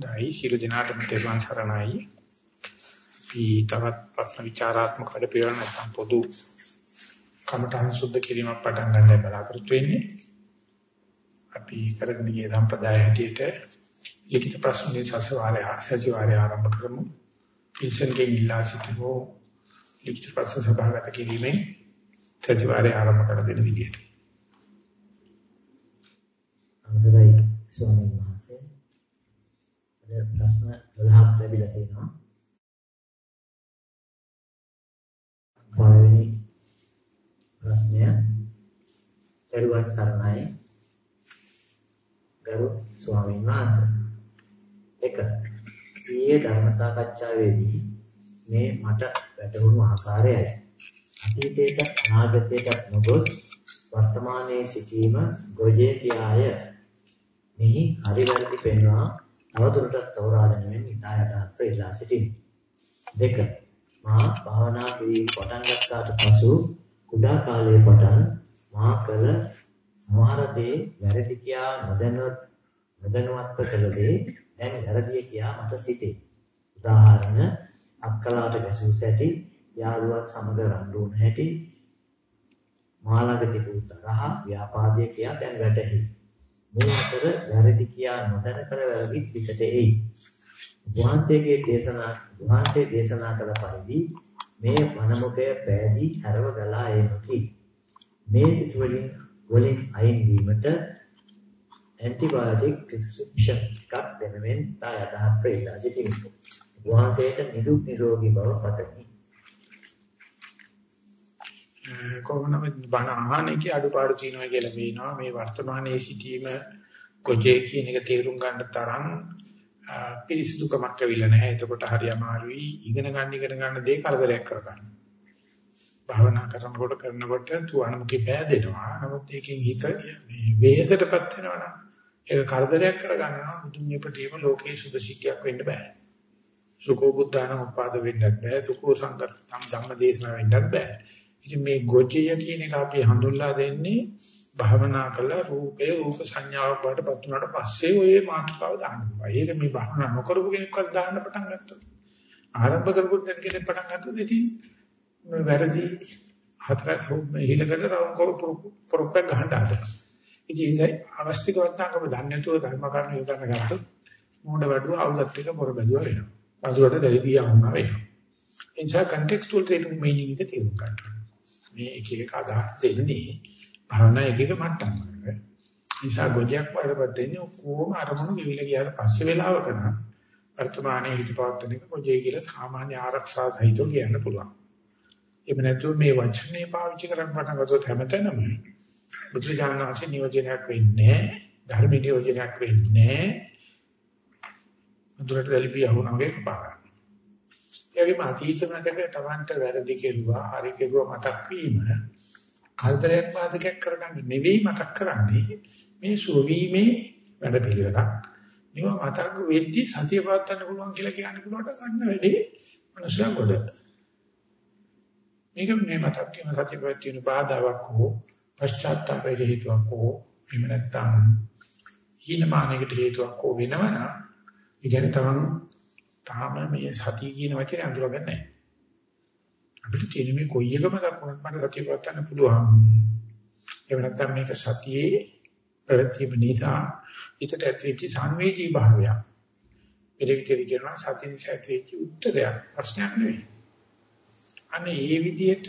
දැයි ශිරු දිනාටම තෙරුවන් සරණයි. අපි තවත් ප්‍රශ්න විචාරාත්මක වැඩ පිළිවෙල නැත්නම් පොදු කමඨහං සුද්ධ කිරීමක් පටන් ගන්න බලාපොරොත්තු වෙන්නේ. අපි කරගෙන ගිය සම්ප්‍රදාය හැටියට ලිඛිත ප්‍රශ්න විචාරය සජීවාරය ආරම්භ කරමු. ඉන්සන්ගේ ඉල්ලා සිටිනෝ ලිඛිත ප්‍රශ්න සභාගත කිරීමෙන් සජීවාරය ආරම්භ කර දෙන විදියට. අවසරයි ස්වාමීන් වහන්සේ ප්‍රශ්න 12ක් ලැබිලා තියෙනවා. පළවෙනි ප්‍රශ්නය දරුවන් සරණයි ගරු ස්වාමීන් වහන්සේ. එක ඊයේ ධර්ම සාකච්ඡාවේදී මේ මට වැටහුණු ආකාරයයි. අතීතයට අනාගතයට නොගොස් වර්තමානයේ සිටීම ගොජේ කියාය. මෙහි හරි වැරදි පෙන්වා තවදුරටත් තෝරා ගැනීමෙන් ඉතා යටහත් ඉල්ලා සිටිමි. දෙක මා භාවනා කිරීම පටන් ගත්තාට පසු කුඩා කාලයේ පටන් මා කළ සමහර දේ වැරදි කියා නොදැනුවත් නොදැනුවත්ව කළ දේ දැන් වැරදි කියා මට සිතේ. උදාහරණ අක්කලාට ගැසූ සැටි යාළුවන් සමග රණ්ඩු හැටි මා ළඟ තිබූ තරහ ව්‍යාපාදයේ කියා දැන් වැටහි. මේ අතර වැරදි කියා නොදැන කළ වැරදි පිටට එයි. වහන්සේගේ දේශනා වහන්සේ දේශනා කළ පරිදි මේ මනමුඛය පෑදී හැරව ගලා එන්නකි. මේ සිතුවලින් වලින් අයින් වීමට ඇන්ටිබයොටික් ප්‍රෙස්ක්‍රිප්ෂන් එකක් දෙනවෙන් තා යටහත් ප්‍රේලා සිටිමි. වහන්සේට නිදුක් නිරෝගී බව පතමි. කොහොමනම බණ අහන්නේ අඩුපාඩු තියෙනවා කියලා පේනවා මේ වර්තමානයේ සිටීම කොජේ කියන එක තේරුම් ගන්න තරම් පිරිසිදුකමක් ඇවිල්ලා නැහැ. එතකොට හරි අමාරුයි ඉගෙන ගන්න ඉගෙන ගන්න දේ කරදරයක් කරගන්න. භාවනා කරනකොට කරනකොට තුවණමුකේ පෑදෙනවා. නමුත් ඒකෙන් හිත මේ වේදයටපත් වෙනවා ඒක කරදරයක් කරගන්න නම් මුදුන් ඉපදීම ලෝකේ සුභ සිද්ධියක් වෙන්න බෑ. සුඛෝ බුද්ධාන උපාද වෙන්නත් බෑ. සුඛෝ සංගත ධම්ම දේශනා වෙන්නත් බෑ. ඉතින් මේ ගොජය කියන එක අපි හඳුන්ලා දෙන්නේ භාවනා කළා රූපේ රූප සංඥාවක් වඩපත් උනාට පස්සේ ඔය මාතෘකාව දාන්න පුළුවන්. ඒක මේ භාවනා නොකරපු කෙනෙක්වත් දාන්න පටන් ගත්තොත්. ආරම්භ කරපු කෙනෙක් පටන් ගත්තොත් ඉතින් මේ වැරදි හතරක් මේ හිලකට රවුම් කෝ පොරොප්පක් ගහන්න හදනවා. ඉතින් ඒ අවස්තික වටනකම දන්නේ නැතුව ධර්ම කර්ම යොදන්න ගත්තොත් මෝඩ වඩුව අවුලත් එක පොර බැදුවා වෙනවා. වදුරට දෙලිපියා වුණා වෙනවා. එනිසා කන්ටෙක්ස්ටුවල් තේරුම් මීනින් එක තේරුම් ගන්න. මේ එක එක අදහස් දෙන්නේ භාවනා එක එක මට්ටම් වල. නිසා ගොජයක් වඩපත් දෙන්නේ කොහොම අරමුණු ගෙවිලා ගියාට පස්සේ වෙලාවක නම් වර්තමානයේ හිතපවත්තන එක ගොජේ කියලා සාමාන්‍ය ආරක්ෂා සහිතව කියන්න පුළුවන්. එහෙම නැත්නම් මේ වචනේ පාවිච්චි කරන්න පටන් ගත්තොත් හැමතැනම බුදුජානනාංශ නියෝජනයක් වෙන්නේ ධර්ම නියෝජනයක් වෙන්නේ අඳුරට දැලිපිය වුණා වගේ කපාගන්න. ඒගොල්ලෝ අතීත මතක තවන්ට වැරදි කෙරුවා හරි කෙරුවා මතක් වීම කල්තරයක් බාධකයක් කරගන්න නෙවෙයි මතක් කරන්නේ මේ සුවීමේ වැඩ පිළිවෙලක්. මේව මතක් වෙද්දි සතිය පවත්වන්න පුළුවන් කියලා කියන්න පුළුවට ගන්න වැඩේ මනුස්සයා ගොඩ. මේක මේ මතක් කියන සතිය පවත්වන බාධාවක් හෝ පශ්චාත්තාපයේ හේතුවක් හෝ එහෙම නැත්නම් හීනමානයකට හේතුවක් හෝ වෙනවනම් ඒ කියන්නේ තමන් තාම මේ සතිය කියන වචනේ අඳුරගන්නේ නැහැ. අපිට තියෙන මේ කොයි එකම ලකුණක් මට සතිය පවත්වන්න පුළුවන්. එහෙම නැත්නම් මේක සතියේ ප්‍රතිම නිසා හිතට ඇතිවෙච්ච සංවේදී භාවයක්. පිළිවිතේ කියනවා සතිය නිසා ඇතිවෙච්ච උත්තරයක් ප්‍රශ්නයක් නෙවෙයි. අනේ මේ විදිහට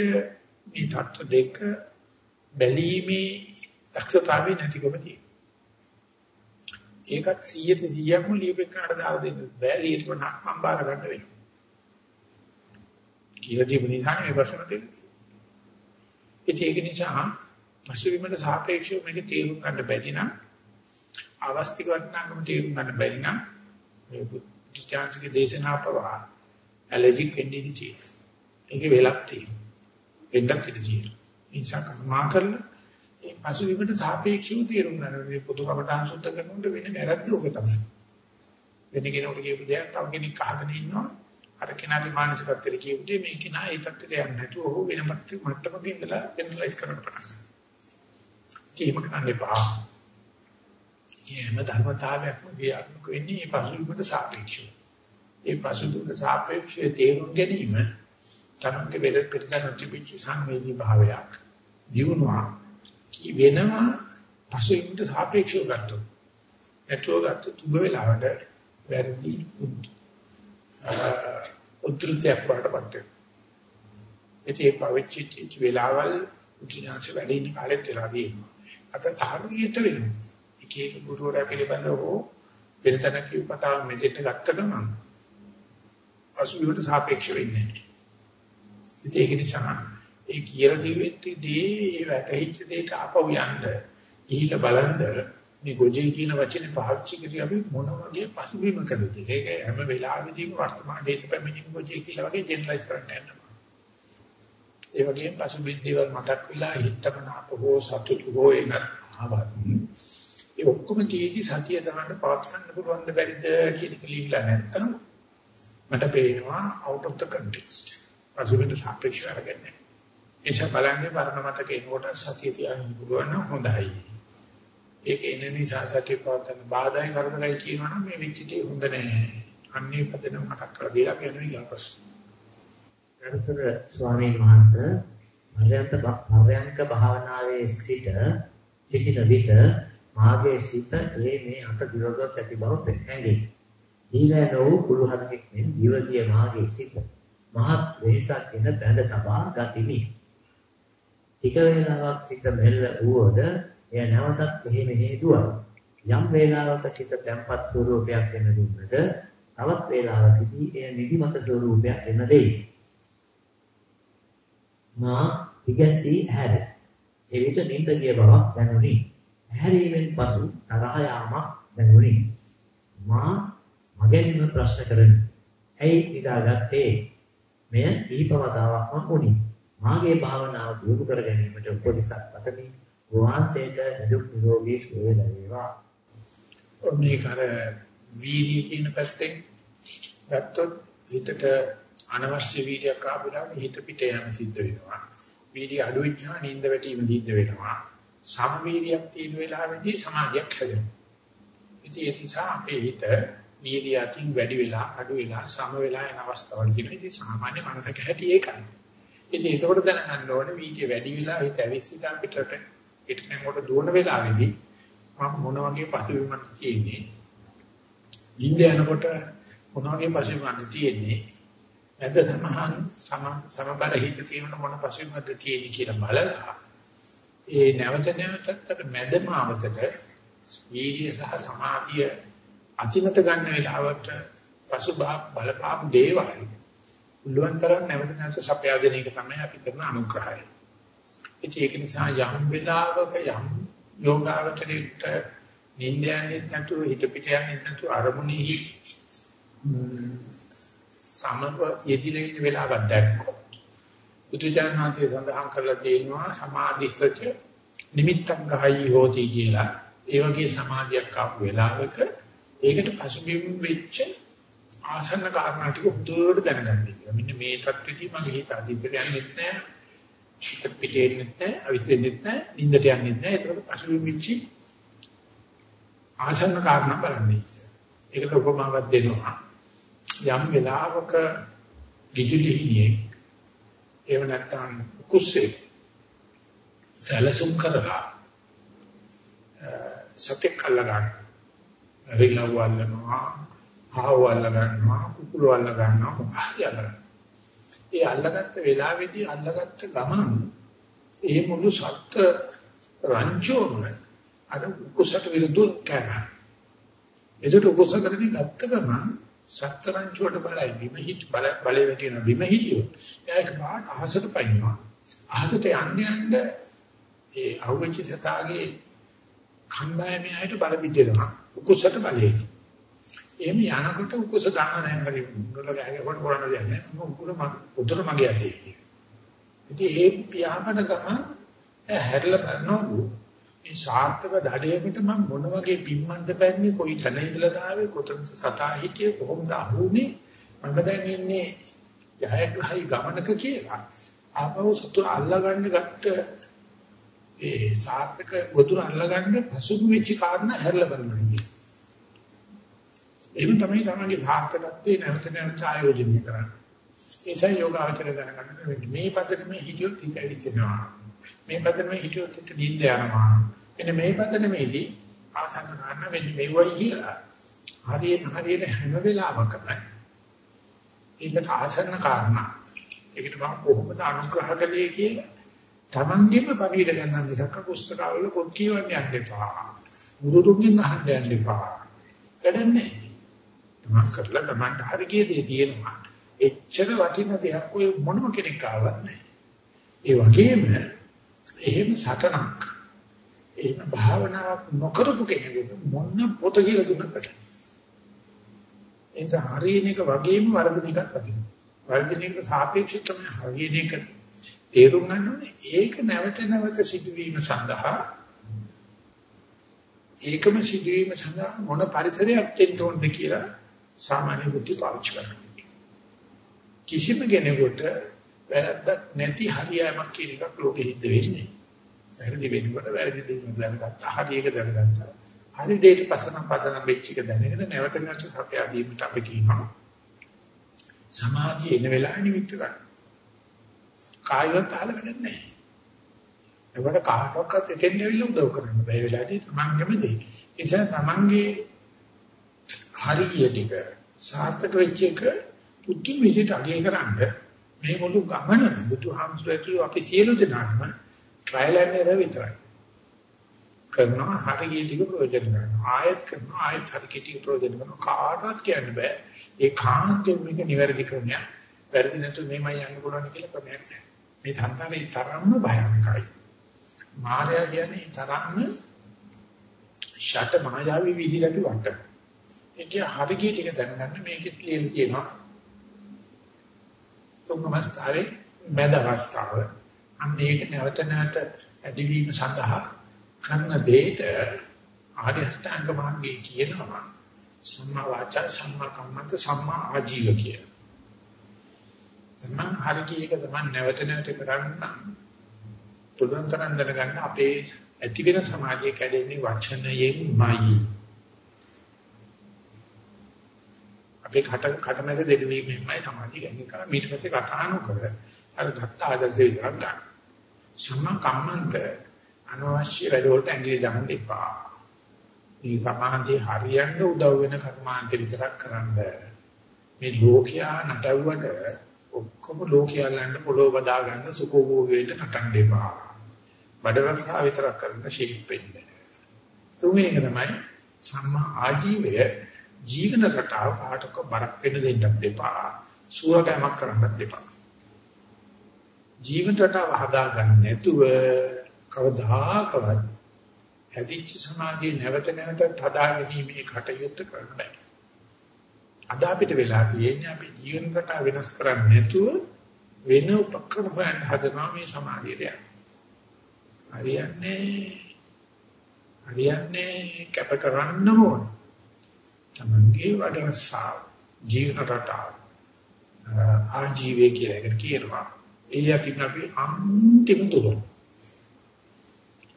මේ தত্ত্ব දෙක බැලීමේ දක්ෂතාවය නැතිකම තියෙනවා. ඒකත් 100ට 100ක්ම ලියපෙන්නට දාලා දෙන්න බෑ 150ක් මම බාර ගන්න වෙනවා. කියලා දීපු නිසා මේ ප්‍රශ්න දෙන්නේ. ඒක නිසා පසුබිමට සාපේක්ෂව මේක තේරුම් ගන්න බැරි නම් අවස්තික වටනකම තේරුම් ගන්න බැරි නම් මේ බුද්ධ දේශනා පවා ඇලර්ජික් වෙන්නේ නැති. ඒක වෙලක් තියෙනවා. වෙන්නත් ඉඩ තියෙනවා. ඒ නිසා කර්මා කරලා ඒ පසුබිමට සාපේක්ෂව තේරුම් ගන්න. මේ පොදු කමටහන් සුද්ධ කරනකොට වෙන වැරද්ද ඔක තමයි. වෙන කෙනෙකුට කියපු දෙයක් තව කෙනෙක් අහගෙන ඉන්නවා. අර කෙනාගේ මානසිකත්වයට කියපු දෙය මේ කෙනා ඒ තත්ත්වයට යන්නේ නැතුව ඔහු වෙන මට්ටමක ඉඳලා ජෙනරලයිස් කරන්න පටන් ගන්නවා. ඒක කරන්න එපා. එහෙම ධර්මතාවයක්ම ක්‍රියාත්මක වෙන්නේ මේ පසුබිමට සාපේක්ෂව. ඒ පසුබිමට සාපේක්ෂව තේරුම් ගැනීම තමයි වෙල පිටකන තිබිච්ච සංවේදී භාවයක්. දිනුවා කි වෙනවා පසුබිමට සාපේක්ෂව ගත්තොත්. ඒතෝ ගත්ත තුබ වෙලාවට වැරදි උද්ෘතයක් වඩපත් වෙනවා. ඒ පවිච්චි වෙලාවල් උචිනාංශ වැඩි ඉන්න කාලෙත් වෙලා තියෙනවා. අත තාර්ගිත වෙනවා. එක එක ගුරුවරයා පිළිබඳව වෙන තැනක උපතාව මෙතෙට ගත්ත ගමන් අසුවිවට සාපේක්ෂ වෙන්නේ නැහැ. ඒක නිසා ඒ කියලා දිවෙද්දී ඒ වැටහිච්ච දෙයට ආපහු යන්න ගිහිල්ලා බලන්න මේ ගොජේ කියන වචනේ පාවිච්චි කරේ අපි මොන වගේ පසුබිමකද ඒක හැම වෙලාවෙදීම වර්තමාන දේට පැමිණීම ගොජේ කියලා වගේ ජෙනරලයිස් කරන්න යනවා. ඒ වගේම පසුබිම් දේවල් මතක් වෙලා හිතමන අපෝ සතුටු හෝ එන ආවත් ඒ ඔක්කොම තියේදී සතිය තමයි පවත්වන්න පුළුවන් ද බැරිද කියන එක ලියලා නැත්තම් මට පේනවා out of the context. පසුබිමට සාපේක්ෂව අරගන්නේ ඒස බලන්නේ වර්ණ මතක එනකොට සතිය තියන්න පුළුවන් නම් හොඳයි ඒක එන නිසා සතිය පවත්වන්න බාධායි වරදයි කියනවනම් මේ විචිතේ හොඳ නැහැ අන්නේ පදන මතක් කරලා දීලා කියනවා ඊළඟට ගරුතර ස්වාමීන් වහන්සේ පරයන්ත පරයන්ක භාවනාවේ සිට සිටින විට මාගේ සිත ඒ මේ අත දිවගස් ඇති බව පෙනෙන්නේ. ඊළඟ වූ කුළුහරකෙක් මෙන් දිවගිය මාගේ සිත මහත් වෙහසක් වෙන බැඳ තබා ගතිමි. ටික වේලාවක් සිත මෙල්ල වූවද එය නැවතත් මෙහි මෙහි දුවන. යම් වේලාවක සිත තැම්පත් ස්වරූපයක් වෙන දුන්නද තවත් වේලාවකදී එය නිදිමත ස්වරූපයක් වෙන දෙයි. මා ඉගැසී ඇහැර. එවිට නිින්ද ගිය බවක් දැනුනි. ඇහැරීමෙන් පසු තරහ යාමක් දැනුනි. මා මගෙන්ම ප්‍රශ්න කරමි. ඇයි නිදාගත්තේ? මෙය දීපවතාවක්ම වුණි. මාගේ භාවනාව දියුණු කර ගැනීමට උපදෙසක් පතමි. වහන්සේට නිදුක් නිරෝගී සුවය ලැබේවා. මේක අර වීර්යය කියන පැත්තෙන් ගත්තොත් හිතට අනවශ්‍ය වීර්යයක් ආපුවාම හිත පිට යන සිද්ධ වෙනවා. වීර්ය අඩු වෙච්චා නිින්ද වැටීම සිද්ධ වෙනවා. සම වීර්යයක් තියෙන වෙලාවෙදී සමාධියක් හැදෙනවා. ඉතින් ඒ නිසා අපේ හිත වීර්ය අතින් වැඩි වෙලා අඩු වෙලා සම වෙලා යන අවස්ථාවල් තියෙනවා. ඉතින් සාමාන්‍ය මනසක හැටි ඒකයි. ඉතින් ඒකෝට දැනගන්න ඕනේ වීර්ය වැඩි වෙලා හිත ඇවිස්සලා පිටට පිටකෙන් කොට දුවන වෙලාවේදී මම මොන වගේ පසුබිමක් තියෙන්නේ. නිින්ද යනකොට මොන වගේ පසුබිමක් තියෙන්නේ නැද සමහන් සම සමබර හිත තියෙන මොන පසුබිමද තියෙන්නේ කියලා බලලා ඒ නැවත නැවතත් අර මැදමාවතට වීර්ය සහ සමාධිය අතිමත ගන්න වෙලාවට පසුබා බලපාපු දේවල් පුළුවන් තරම් නැවත නැවත සපයා දෙන එක තමයි අපි කරන අනුග්‍රහය. ඉතින් ඒක නිසා යම් වෙලාවක යම් යෝගාවචරයට නින්දයන්ෙත් නැතුව හිත පිට යන්නේ නැතුව අරමුණෙහි සමව යෙදිලා ඉන්න වෙලාවක් දැක්කොත් බුදුජානනාථේ සඳහන් කරලා තියෙනවා සමාධිස්සච නිමිත්තක් ගහයි හෝති කියලා. ඒ වගේ සමාධියක් ආපු වෙලාවක ඒකට පසුබිම් වෙච්ච ආසන්න කාරණා ටික හුදුවට දැනගන්න කියලා. මෙන්න මේ தත්ත්වෙදී මගේ හිත අදින්තර යන්නේ නැහැ. හිත පිටේ යන්නේ නැහැ, අවිස්සෙන්නේ නැහැ, නිින්දට යන්නේ නැහැ. ඒකට පසුබිම් වෙච්ච ආසන්න කාරණා බලන්නේ. ඒකට උපමාවක් දෙනවා. යම් වෙලාවක ගිජුලිහිනියේ එහෙම නැත්නම් කුස්සේ සැලසුම් කරලා සතෙක් අල්ල ගන්න රිලව් අල්ලනවා ආව අල්ල ගන්නවා කුකුළු අල්ල ගන්නවා මොකක්ද අල්ලගන්න ඒ අල්ලගත්ත වෙලාවේදී අල්ලගත්ත ගමන් ඒ මුළු සත්ත්ව රංචෝම අර කුසට විරුද්ධ කෑගහන. එතකොට කුස කරන්නේ ගත්ත ගමන් සත්තරංචුවට බලයි බිම හිට බල බලේ වැටෙන බිම හිටියොත් ඒක පාට අහසට පයින්නවා. අහසට යන්න යන්න ඒ අවුච්ච සතාගේ කණ්ඩායමේ අයට බල බිද්දෙනවා උකුසට බලේ එහෙම යනකොට උකුස දාන දැන් හරි මුල ගහගෙන කොට කරන්න දෙයක් නෑ උකුර මග උදර මගේ අතේ ඉතින් ඒ පියාඹන ගම හැරලා බලනකොට මේ සාර්ථක දඩයකට මම මොන වගේ පිම්මන්ත පැන්නේ කොයි තැන ඉඳලා දාවේ කොතනද සතා හිටියේ කොහොමද අහුනේ? මම දැන් ඉන්නේ ජයග්‍රහයි ගමනක කියලා. ආපහු සතුන අල්ලගන්න ගත්ත ඒ සාර්ථක ගොදුර අල්ලගන්න පසුබිම් වෙච්ච කාරණා හැරලා බලනවා. කියන්නේ. එහෙම තමයි තමන්ගේ සාර්ථකත්වයේ නැවත නැවත ආයෝජනය කරන්නේ. ඒසයි යෝගාචර දැනගන්න මේ පදනමේ හිටියොත් හිත ඇවිස්සෙනවා. මේ පදනමේ හිටියොත් හිත නිින්ද යනවා. එනේ මේ පදනමේදී ආසන්න ගන්න වෙන්නේ මෙවයි කියලා. හරියට හරියට හැම වෙලාවකම ඒකට ආසන්න කාරණා. ඒකට මම කොහොමද අනුග්‍රහ කළේ කියලා තමන්ගෙම පරිවිද ගන්න මිසක් පුස්තකාවල පොත් කියවන්න යන්න එපා. ගුරුතුන්ගෙන් අහන්න යන්න එපා. වැඩන්නේ. තමන් කරලා තමන්ට හරිය දේ තියෙනවා. එච්චර වටින දෙයක් ඔය මොනම කෙනෙක් ආවත් නැහැ. ඒ වගේම එහෙම සටනක් එහෙම භාවනාවක් නොකරපු කෙනෙකුට මොන පොත කියලා දුන්නකට එනිසා හරියන එක වගේම වර්ධන එකක් වටිනවා. වර්ධන එකට සාපේක්ෂව තමයි හරියන එක තේරුම් ගන්න ඕනේ. ඒක නැවත නැවත සිදුවීම සඳහා ඒකම සිදුවීම සඳහා මොන පරිසරයක් දෙන්න ඕනද කියලා සාමාන්‍ය බුද්ධි පාවිච්චි කරනවා. කිසිම කෙනෙකුට වැරද්දක් නැති හරියමක් කියන එකක් ලෝකෙ හිට වෙන්නේ. වැරදි වෙනකොට වැරදි දෙයක් දැනගත්තා. හරි එක දැනගත්තා. හරි දෙයට පස්සනම් පදනම් වෙච්ච එක දැනගෙන නැවත නැවත සපයා දීමට අපි කියනවා. සමාධිය එන වෙලාවෙ නිමිත්ත ගන්න. කායවත් අහල වැඩක් නැහැ. ඒකට කාටවත් එතෙන් දෙවිල උදව් කරන්න බෑ වෙලාවදී තමන්ගේම දේ. ඒ නිසා තමන්ගේ හරිය ටික සාර්ථක වෙච්ච එක පුදුම විදිහට අගය කරන්න මේ මුළු ගමනම බුදුහාමුදුරුවෝ අපි සියලු දෙනාම ට්‍රයිල් ඇන්ඩ් එරර් විතරයි. කරනවා හරිය ටික ප්‍රයෝජන ගන්නවා. ආයත් කරනවා ආයත් හරිය ටික ප්‍රයෝජන ගන්නවා. කාටවත් කියන්න බෑ. ඒ කාන්තෙන් මේක නිවැරදි ක්‍රමයක්. වැරදි නැතු මේමයි යන්න පුළුවන් කියලා ක්‍රමයක් නෑ. මේ සංසාරේ තරම්ම භයානකයි. මායя කියන්නේ තරම්ම ෂට මායාවී විදිහට අපි වට. ඒක හරිය ටික දැනගන්න මේකෙත් ලියලා තියෙනවා. තුන්වන අවස්ථාවේ මැද අවස්ථාව. අන්න ඒක නැවත නැවත ඇදිවීම සඳහා කරන දෙයට ආර්ය අෂ්ටාංග මාර්ගයේ කියනවා සම්මා වාචා සම්මා කම්මන්ත සම්මා ආජීව කියලා. තමන් හරියට තමන් නැවත නැවත කරන්න පුළුවන් තරම් දැනගන්න අපේ ඇති වෙන සමාජයේ කැඩෙන්නේ වචනයෙන්මයි. අපේ කට කටමැද දෙඩවීමෙන්මයි සමාජය ගැන කරා. ඊට පස්සේ කතා නොකර අර ගත්ත ආදර්ශය විතරක් ගන්න. සම්මා කම්මන්ත අනවශ්‍ය වැඩ වලට ඇඟිලි දාන්න එපා. මේ සමාධිය හරියන්න උදව් වෙන කර්මාන්ත විතරක් කරන්න. මේ ලෝකයා නටවුවට ඔක්කොම ලෝකයන්ලන්න පොළොව බදා ගන්න සුඛෝභෝගයට නටන්න එපා. බඩරසා විතරක් කරන්න ශිල්පෙන්න. තුන්වෙනි එක තමයි සම්මා ආජීවය ජීවන රටාව කාටක බරක් වෙන්න දෙන්නත් එපා. සුවකමක් කරන්නත් එපා. ජීවන රටාව හදා ගන්න නැතුව කවදාකවත් හැදිච්ච සමාජයේ නැවත නැවතත් හදා ගැනීමේ කටයුත්ත කරන්න බෑ. අද අපිට වෙලා තියෙන්නේ අපි ජීවන රටාව වෙනස් කරන්නේ නැතුව වෙන උපක්‍රම හොයන්න හදනවා මේ සමාජයට. හරියන්නේ හරියන්නේ කැප කරන්න ඕන. තමන්ගේ වඩරසාව ජීවන රටාව ආජීවය කියලා එකට කියනවා. ඒ අපි අපි අන්තිම දුර.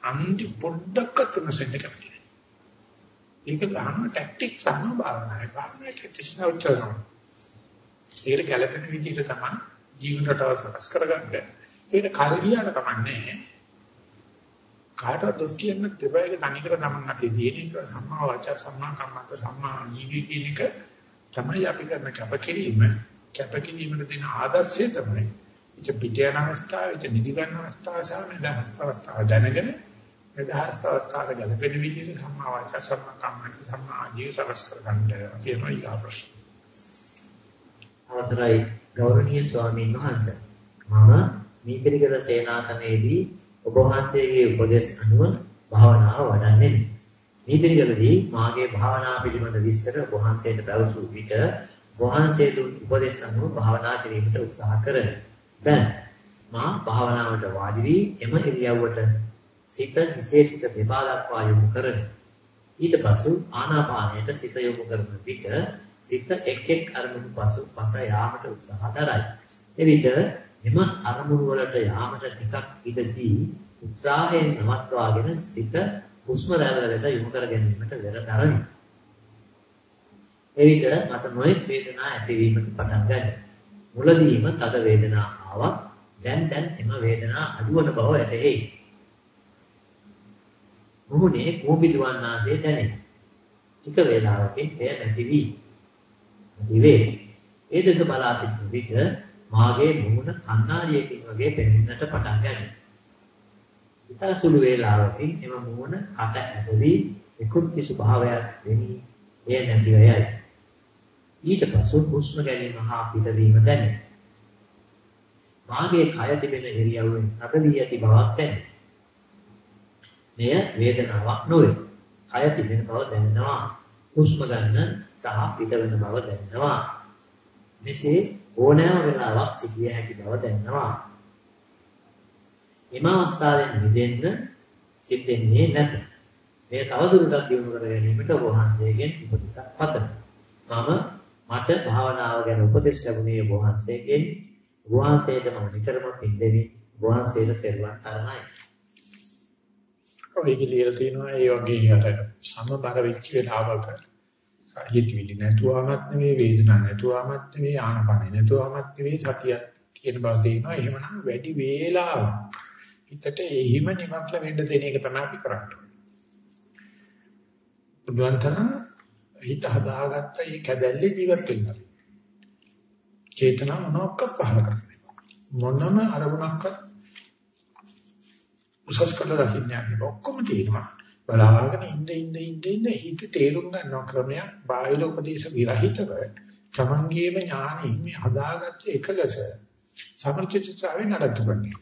අන්ති පොඩ්ඩක්වත් නැසෙන්න කැමති. ඒක ගන්න ටැක්ටික් සම භාවනාවේ භාවනාවේ ටැක්ටික්ස් නවතරනවා. ඒකට ගැළපෙන විදිහට තමයි ජීවන රටාව සකස් කරගන්න. ඒක කල්ගියාට කමන්නේ. කාටවත් දොස් කියන්න දෙපා එක තනිකර තමන් අතේ තියෙන එක සම්මා වාචා සම්මා කම්මන්ත සම්මා ජීවි කියන එක තමයි අපි කරන කැපකිරීම. කැපකිරීමට දෙන ආදර්ශය තමයි. ඉත පිට යන අවස්ථාව, ඉත නිදි ගන්න අවස්ථාව සහ මෙදහස් අවස්ථාව දැනගෙන නිදහස් අවස්ථාවට ගැලපෙන විදිහට සම්මා වාචා සම්මා කම්මන්ත සම්මා ආජීව සකස් කරගන්න තියෙනවා ඊගා ප්‍රශ්න. අවසරයි ගෞරවනීය ස්වාමීන් වහන්සේ. මම මීපිරිකර සේනාසනයේදී ඔබ වහන්සේගේ උපදෙස් අනුව භාවනාව වඩන්නේ. මීපිරිකරදී මාගේ භාවනා පිළිබඳ විස්තර ඔබ වහන්සේට පැවසූ විට වහන්සේ දුන් උපදෙස් අනුව භාවනා කිරීමට උත්සාහ කරමි. දැන් මා භාවනාවට වාඩි වී එම ඉරියව්වට සිත විශේෂිත දෙපා දක්වා යොමු කරන. ඊට පසු ආනාපානයට සිත යොමු කරන විට සිත එක් එක් අරමුණු පසු පස යාමට උත්සාහ දරයි. එවිට එම අරමුණු වලට යාමට ටිකක් ඉඳදී උත්සාහයෙන් නවත්වාගෙන සිත හුස්ම රැල්ල වෙත යොමු කර ගැනීමට වෙර දරමි. එවිට මට නොයෙක් වේදනා ඇතිවීමට පටන් ගන්නවා. මුලදීම තද වේදනා ආවා. දැන් දැන් එම වේදනා අඩුවන බව වැටහෙයි. මුහුණේ කෝපිදුවන් ආසේ දැනේ. ටික වේලාවකින් එය නැති වී. දිවේ. ඒ දෙස බලා සිටින විට මාගේ මුහුණ කණ්ණාඩියකින් වගේ පෙනෙන්නට පටන් ගන්නවා. ඉතා සුළු වේලාවකින් එම මුහුණ කට ඇදලී විකෘති ස්වභාවයක් වෙනි එය නැතිව යයි. ඊට පසු හුස්ම ගැනීම හා පිටවීම දැනේ. මාගේ කය තිබෙන ඉරියව්වෙන් අතවී ඇති බවක් දැනේ. මෙය වේදනාවක් නොවේ. කය තිබෙන බව දැනෙනවා. හුස්ම ගන්න සහ පිටවන බව දැනෙනවා. මෙසේ ඕනෑම වෙලාවක් සිටිය හැකි බව දැනෙනවා. එම අවස්ථාවෙන් මිදෙන්න සිද්ධෙන්නේ නැත. මේ තවදුරටත් දියුණු කර ගැනීමට ඔබ වහන්සේගෙන් උපදෙසක් පතමි. මම මට භාවනාව ගැන උපදෙස් ලැබුණේ ඔබ වහන්සේගෙන්. ඔබ වහන්සේට මම නිතරම පින් දෙමි. ඔබ වහන්සේට පෙරවන් තරණයි. ඔය කියලා තියෙනවා ඒ වගේ අර සමබර වෙච්ච වෙලාවක හිතවිලි නැතුවමත් නෙවෙයි වේදනාවක් නැතුවමත් නෙවෙයි ආනපනෙ නැතුවමත් නෙවෙයි සතියක් කියන බව තේනවා. එහෙමනම් වැඩි වේලාවක් හිතට එහිම නිමක්ල වෙන්න දෙන එක තමයි අපි කරන්නේ. බුදුන්තන හිත හදාගත්ත මේ කැදැල්ලේ ජීවත් වෙනවා. චේතනා මොනක්ක පහල කරන්නේ. මොනම අරමුණක්වත් උසස් කළ දකින්නේ ඔක්කොම තියෙනවා. බලාගෙන ඉන්න ඉන්න ඉන්න ඉන්න හිත තේරුම් ගන්න ක්‍රමයක් බාහිර උපදේශ විරහිතව තමන්ගේම ඥානෙ මේ හදාගත්ත එකලස සමර්ථිතතාවේ නඩත්තු කරන්නේ.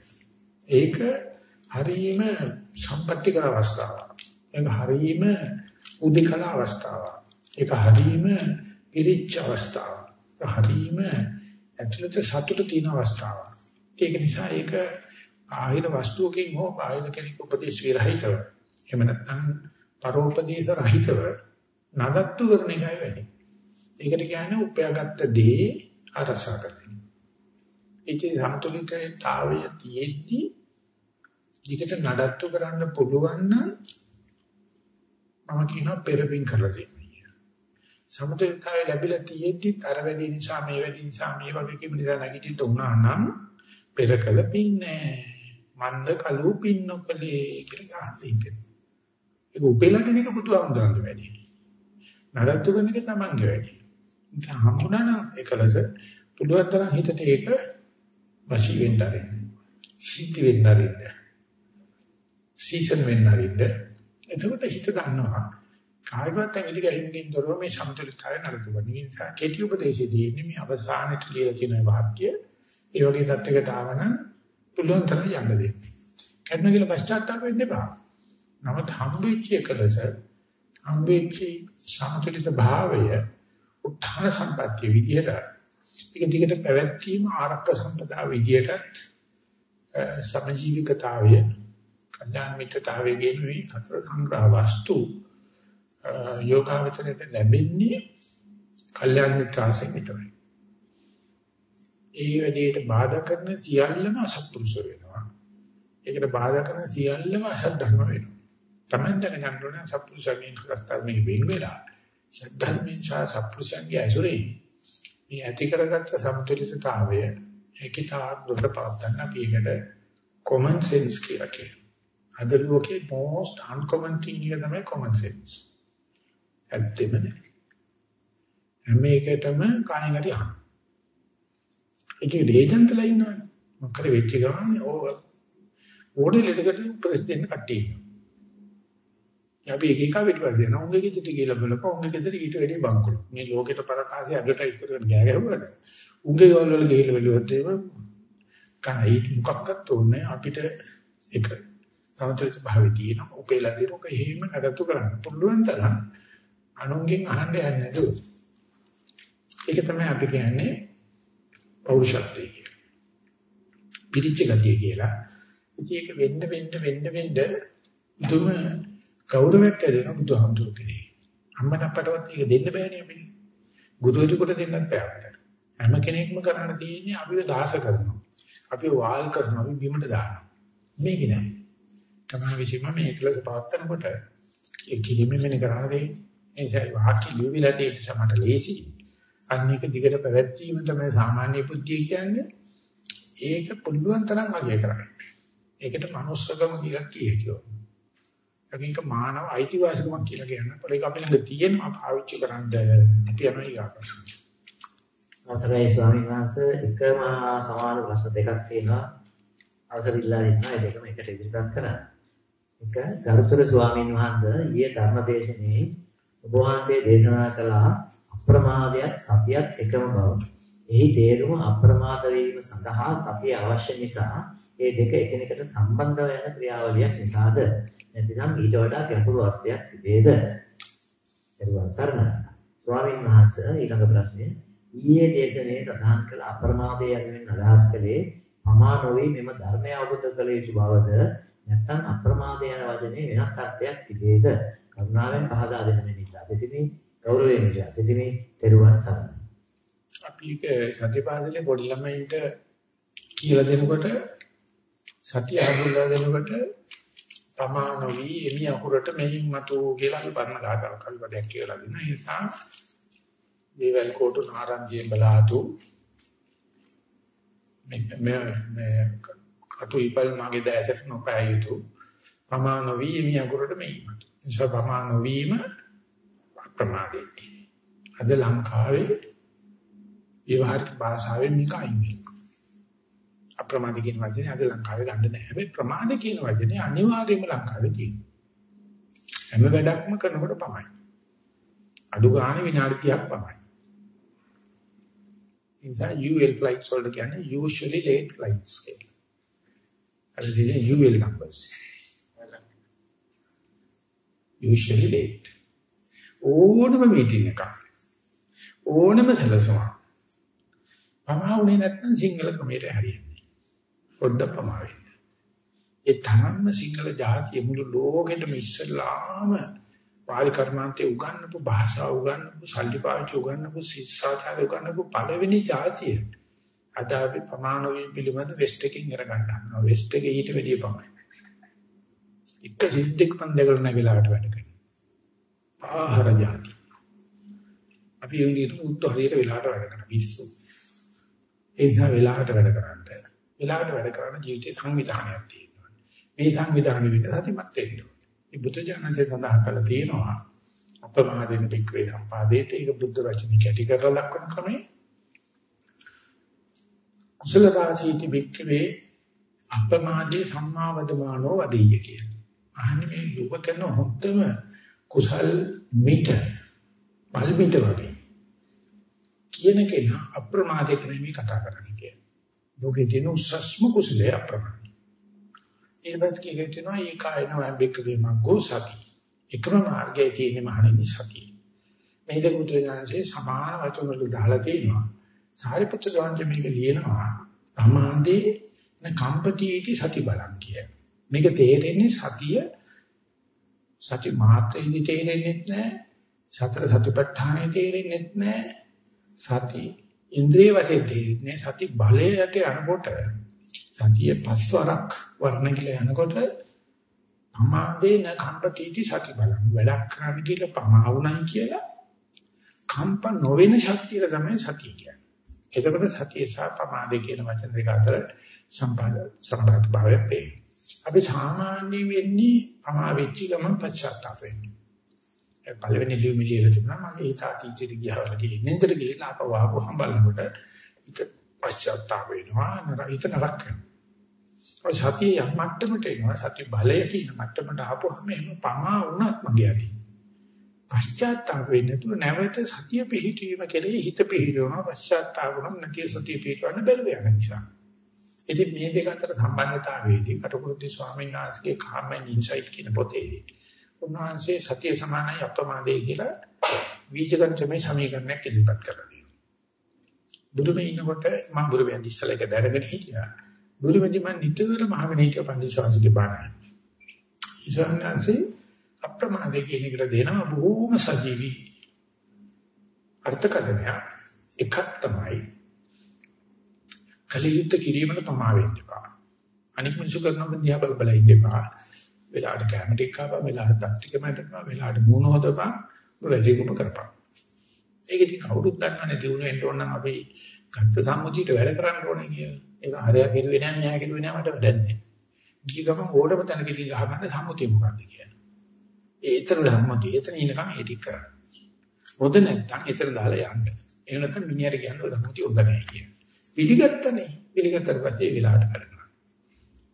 ඒක හරීම සම්පත්‍තිකර අවස්ථාවක්. ඒක හරීම උදිකලා අවස්ථාවක්. ඒක හරීම පිරිච්ච අවස්ථාවක්. හරීම ඇතුළත සතුට තියෙන අවස්ථාවක්. ඒක නිසා ඒක ආහිර වස්තුවකින් හෝ ආහිර කෙනෙකු උපදේශ විරහිතව එහෙම නැත්නම් පරෝපදේශ රහිතව නඩත්තු කරන එකයි වැඩි. ඒකට කියන්නේ උපයාගත්ත දේ අරසා කරන. ඉතින් සමතුලිතතාවය තියෙද්දී දිගට නඩත්තු කරන්න පුළුවන් නම් මම කියනවා පෙරපින් කරලා තියෙනවා. සමතුලිතතාවය ලැබිලා තියෙද්දි අර වැඩි නිසා මේ වැඩි නිසා මේ වගේ කිම නිසා නැගිටින්න උනා නම් පෙරකල පින්නේ මන්ද කලු පින්නකලේ කියලා ගන්න ඒක උපෙලගෙන එක පුදුහාමුදුරන්ට වැඩි. නඩත්තු කරන එක තමන්ගේ වැඩි. ඉතින් හම්බුණා නම් එකලස පුළුවන් තරම් හිතට ඒක වශී වෙන්න ආරෙන්න. සිද්ධ වෙන්න ආරෙන්න. සීසන් වෙන්න ආරෙන්න. එතකොට හිත ගන්නවා කායවත් ඇඟිලි ගැහිමකින් දරව මේ සමතුලිතතාවය නඩත්තු කරන නිසා කෙටි උපදේශයේදී ඉන්නේ මේ අවසානයේ ලියලා තියෙන වාක්‍ය ඒ වගේ තත්යකට ආවනම් පුළුවන් තරම් යන්න දෙන්න. කරන කියලා පශ්චාත්තාප වෙන්න එපා. නමුත් හම්බෙච්ච එකලස හම්බෙච්ච සමතුලිත භාවය උත්හාන සම්පත්‍ය විදියට ඒක දිගට පැවැත්වීම ආරක්ක සම්පදා විදියට සමජීවිකතාවය කල්‍යාණ මිත්‍රතාවයේ ගෙනුයි හතර සංග්‍රහ වස්තු යෝගාවචරයට ලැබෙන්නේ කල්‍යාණ මිත්‍රාසෙන් විතරයි. ඒ වැඩේට බාධා කරන සියල්ලම අසත්පුරුෂ වෙනවා. ඒකට බාධා කරන සියල්ලම අසත් ධර්ම වෙනවා. Taman දැනගන්න ඕනේ සත්පුරුෂයන්ගෙන් කරස්තරමේ වෙන් වෙලා සද්ධර්මයෙන් සහ සත්පුරුෂයන්ගේ ඇසුරේ මේ ඇති කරගත්ත සමතුලිතතාවය ඒකිතා දුර පවත්තන්න අපි ඒකට common sense කියලා කියනවා. අද ලෝකේ most uncommon thing එක තමයි common sense. ඇත්තෙම නෑ. හැම එකටම කායෙන් හරි අහන. ඒකේ රේජන්තලා ඉන්නවනේ. මොකද වෙච්ච ගමන් ඕ ඕඩේ ලෙඩකට ප්‍රෙසිඩන්ට් කට්ටිය ඉන්නවා. අපි එක එක පිටපස්ස දෙනවා. උන්ගේ ගෙදරට ගිහලා බලපුවා උන්ගේ ගෙදර ඊට වැඩි බංකොලො. මේ ලෝකෙට පරකාසය ඇඩ්වර්ටයිස් කරගෙන ගෑ ගැහුවාට උන්ගේ ගවල් වල ගිහලා බලුවත් එහෙම කනයි මොකක්වත් ඕනේ අපිට එක සමතුලිත භාවයේ තියෙන උපේලා දිරෝක එහෙම නඩත්තු කරන්න පුළුවන් තරම් අනුන්ගෙන් අහන්න යන්නේ නැතුව. ඒක තමයි අපි කියන්නේ පෞරුෂත්වය කියලා. පිරිච්ච ගතිය කියලා. ඉතින් ඒක වෙන්න වෙන්න වෙන්න වෙන්න දුම ගෞරවයක් ඇදෙන බුදුහාමුදුරු කෙරේ. අම්මට අපටවත් ඒක දෙන්න බෑනේ අපිට. ගුරුවරයෙකුට දෙන්නත් බෑ අපිට. හැම කෙනෙක්ම කරන්න තියෙන්නේ අපිව දාස කරනවා. අපිව වාල් කරනවා, අපි බිමට දානවා. මේක නෑ. තමයි විශ්ීම මේ එකලස පවත්තනකොට ඒ කිලිමෙ මෙන්න කරන්න දෙන්නේ. ඒ නිසා වාක්‍ය ලියවිලා තියෙන නිසා මට ලේසි. අන්නේක දිගට පැවැත්වීම තමයි සාමාන්‍ය බුද්ධිය කියන්නේ. ඒක පුළුවන් තරම් අගය කරන්න. ඒකට manussකම කියලා කියකියෝ. ඒකක මානව අයිතිවාසිකමක් කියලා කියන්න. ඒක අපි ළඟ තියෙනවා පාවිච්චි කරන්න අපි යනවා ඊගාපස්. අවසරයි ස්වාමීන් වහන්සේ එකම සමාන ප්‍රශ්න දෙකක් තියෙනවා. අවසර ඉල්ලා ඉන්නවා ඒ දෙකම එකට ඉදිරිපත් කරන්න. එක ගරුතර ස්වාමීන් වහන්සේ ඊයේ ධර්මදේශනයේ ඔබ වහන්සේ දේශනා කළ අප්‍රමාදයක් සතියක් එකම බව. එහි තේරුම අප්‍රමාද වීම සඳහා සතිය අවශ්‍ය නිසා ඒ දෙක එකිනෙකට සම්බන්ධව යන ක්‍රියාවලියක් නිසාද නැතිනම් ඊට වඩා ගැඹුරු අර්ථයක් තිබේද? දරුවන් සරණයි. ස්වාමීන් වහන්සේ ඊළඟ ප්‍රශ්නය ඊයේ දේශනේ සඳහන් කළ අප්‍රමාදය යනුවෙන් අදහස් කළේ පමා නොවේ මෙම ධර්මය අවබෝධ කළ යුතු බවද නැත්නම් අප්‍රමාදය යන වචනේ වෙනත් අර්ථයක් තිබේද? කරුණාවෙන් පහදා දෙන්න මෙන්න. සිටිමි ගෞරවයෙන් ඉල්ලා සිටිමි තෙරුවන් සරණයි. අපි ඒක සතිපාසලේ පොඩි ළමයින්ට කියලා දෙනකොට සතිය අහුල්ලා දෙනකොට ප්‍රමාණවි එමි අකුරට මෙයින් මතු කියලා අපි පරණ ගාතාවක් කල්පදයක් කියලා දෙන නිසා දේවල් කොට නාරංජියෙන් බලාතු මේ මේ කටු ඉපල් මගේ දැසට නොපෑ යුතු ප්‍රමාණවි එමි අකුරට මෙයින් මතු. නිසා ප්‍රමාණවීම ප්‍රමාදේ අද ලංකාවේ ව්‍යවහාරික භාෂාවෙන් මේක අයින් වෙනවා. අප්‍රමාද කියන වචනේ අද ලංකාවේ ගන්න නැහැ. හැබැයි ප්‍රමාද කියන වචනේ අනිවාර්යයෙන්ම ලංකාවේ තියෙනවා. හැම වැඩක්ම කරනකොට පමණයි. අඩු ගානේ විනාඩි 30ක් පමණයි. නිසා UL flights වලට කියන්නේ usually late flights කියලා. අර කියන්නේ UL numbers. usually late. ඕනම මීටින් එකක් ඕනම සැලසුමක් පමා වුණේ නැත්නම් සිංහල ක්‍රමයට හරියන්නේ. පොඩ්ඩක් පමා වෙන්න. ඒ තරම්ම සිංහල ජාතිය මුළු ලෝකෙටම ඉස්සල්ලාම පාලි කර්මාන්තේ උගන්වපු භාෂාව උගන්වපු සල්ලි පාවිච්චි උගන්වපු ශිෂ්ටාචාර උගන්වපු පළවෙනි ජාතිය. අද අපි ප්‍රමාණ වීම පිළිබඳ වෙස්ට් එකකින් ඉගෙන ගන්න හදනවා. වෙස්ට් එකේ ඊට වැඩිය පමණයි. එක සිද්දෙක් පන්දකල නැගලාට වැඩ කරනවා. ආහාර ජාති. අපි යන්නේ උත්තර හරියට වෙලාවට වැඩ කරන පිස්සු. ඒ නිසා වෙලාවට වැඩ කරන්න. වෙලාවට වැඩ කරන ජීවිතේ සංවිධානයක් තියෙනවා. මේ සංවිධානය විතර සතිමත් වෙන්න ඕනේ. මේ බුද්ධ ඥානසේ සඳහන් කරලා තියෙනවා. අපමාදින පික්වේ සම්පාදේත ඒක බුද්ධ වචනේ කැටි කරලා දක්වන ක්‍රමේ. කුසල රාජීති පික්වේ අපමාදී සම්මාවදමානෝ වදෙය කියන. අහන්නේ මේ දුක කරන හොත්තම කුසල් මිට මල් මිට වගේ කියන කෙනා අප්‍රමාදේ ක්‍රමී කතා කරන්නේ කියන. ලෝකේ තියෙන උසස්ම කුසලයේ අප්‍රමාදී. ඊළඟට කියනවා ඒකයිනෝ අම්බෙක වීමග්ගෝ සති. එකම මාර්ගයේ තියෙන මහණෙනි සතිය. මේ දෙක මුද්‍රණාංශේ සමාන වචන වල දාලා තියෙනවා. සාරිපුත්‍ර ස්වාමීන් මේක ලියනවා. ප්‍රමාදේ න කම්පතියේති සති බලං කිය. මේක තේරෙන්නේ සතිය සති මාත්‍රයේදී තේරෙන්නේ නැහැ. සතර සතිපට්ඨානයේ තේරෙන්නේ නැහැ. සති ඉන්ද්‍රිය වශයෙන් තේරෙන්නේ සති බලයට යනකොට සතිය පස්වරක් වර්ණ කියලා යනකොට පමාදේන කම්පතිටි සති බලං වැඩක් කරන්න කියලා පමා වුණයි කියලා කම්ප නොවෙන ශක්තිය තමයි සතිය කියන්නේ. එතකොට සතිය සහ පමාදේ කියන වචන දෙක අතර සම්බන්ධ සම්බන්ධ භාවය පේ. අපි සාමාන්‍ය වෙන්නේ පමා වෙච්ච ගමන් පශ්චාත්තාප වෙන්නේ. පළවෙනි ලියුමේ ලියලා තිබුණා. මගේ හිත අතීතෙට ගියා වගේ නින්දට ගිහලා අප වාපු හම්බලනකොට හිත පශ්චාත්තාප වෙනවා. නර හිත නරක ඔය සතිය යම් මට්ටමට එනවා. සතිය බලය කියන මට්ටමට ආපුවම එහෙම පමා වුණත් මගේ ඇති පශ්චාත්තාප වෙන්නේ නැතුව නැවත සතිය පිහිටීම කෙරෙහි හිත පිහිටවනවා. පශ්චාත්තාප වුණොත් නැති සතිය පිහිටවන්න බැරුව යන නිසා. ඉතින් මේ දෙක අතර සම්බන්ධතාවයේදී කටුකුරුද්දී ස්වාමීන් වහන්සේගේ කාමෙන් ඉන්සයිට් කියන පොතේ උන්වහන්සේ සතිය සමානයි අප්‍රමාදේ කියලා වීජගණිතමය සමීකරණයක් ඉදිරිපත් කරලා තියෙනවා. බුදුමේ ඉන්නකොට මම බුදුමේ ඉස්සලා එක දැනගෙන හිටියා. බුදුමේදී මම නිතරම අහගෙන හිටිය පන්දිසාංශගේ බණ. ඉසන්නන්සේ අප්‍රමාදේ කියන එකට දෙනවා බොහොම සජීවී අර්ථකථනයක්. එකක් තමයි කලියුත් කිරීමට පමා වෙන්න එපා. අනික් මිනිසු කරනවා දිහා බල බල ඉන්න එපා. වෙලාවට කැම ටික කාපන් වෙලාවට තත් ටික මැදපන් වෙලාවට මූණ හොදපන් වැඩි කුප කරපන්. ඒක ඉතින් කවුරුත් දන්නවනේ දිනු වෙන්න ඕන නම් අපි ගත්ත සම්මුතියට වැඩ කරන්න ඕනේ කියලා. ඒක හරිය කෙරුවේ නැහැ මෙයා කෙරුවේ නැහැ මට වැඩක් නැහැ. ගිය ගමන් ඕඩම තැනකදී ගහගන්න සම්මුතිය මොකක්ද කියලා. ඒ ඊතර සම්මුතිය එතන ඉන්නකම් ඒ ටික කරන්න. හොඳ නැත්තම් ඊතර දාලා යන්න. එහෙම නැත්නම් මිනිහට කියන්නේ සම්මුතිය හොඳ නැහැ කියන පිළිගත්තනේ. පිළිගත්තට පස්සේ ඒ වෙලාවට කරනවා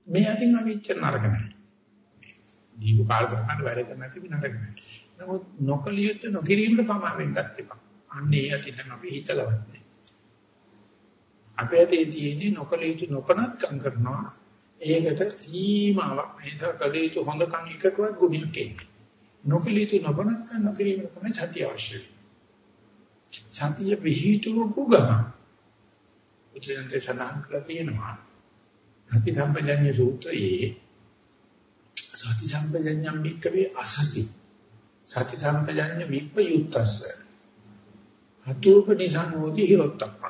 මේ අතින් අපි ඉච්චර නරක නැහැ. දීපු කාල සම්බන්ධ වැඩ කරන්න නැති නරක නැහැ නමුත් නොකලියුත් නොකිරීමට පමා වෙන්නත් එපා අන්නේ අතින් අපි හිතලවත් නැහැ අපේ ඇතේ තියෙන්නේ නොකලියුත් නොපනත්කම් කරනවා. ඒකට සීමාවක්. නැහැ කලියුත් හොඳකම් එකකවත් ගුණයක් එන්නේ නොකලියුත් නොපනත්කම් නොකිරීම තමයි සතිය අවශ්‍යයි සතිය විහිතුරු ගම උචින්තේ සඳහන් කරලා තියෙනවා. සති සම්පජඤ්ඤ සූත්‍රයේ සති සම්පජඤ්ඤම් වික්කවේ අසති. සති සම්පජඤ්ඤ විප්පයුත්තස්ස අතුපනිසංෝති හිරොත්තප්ප.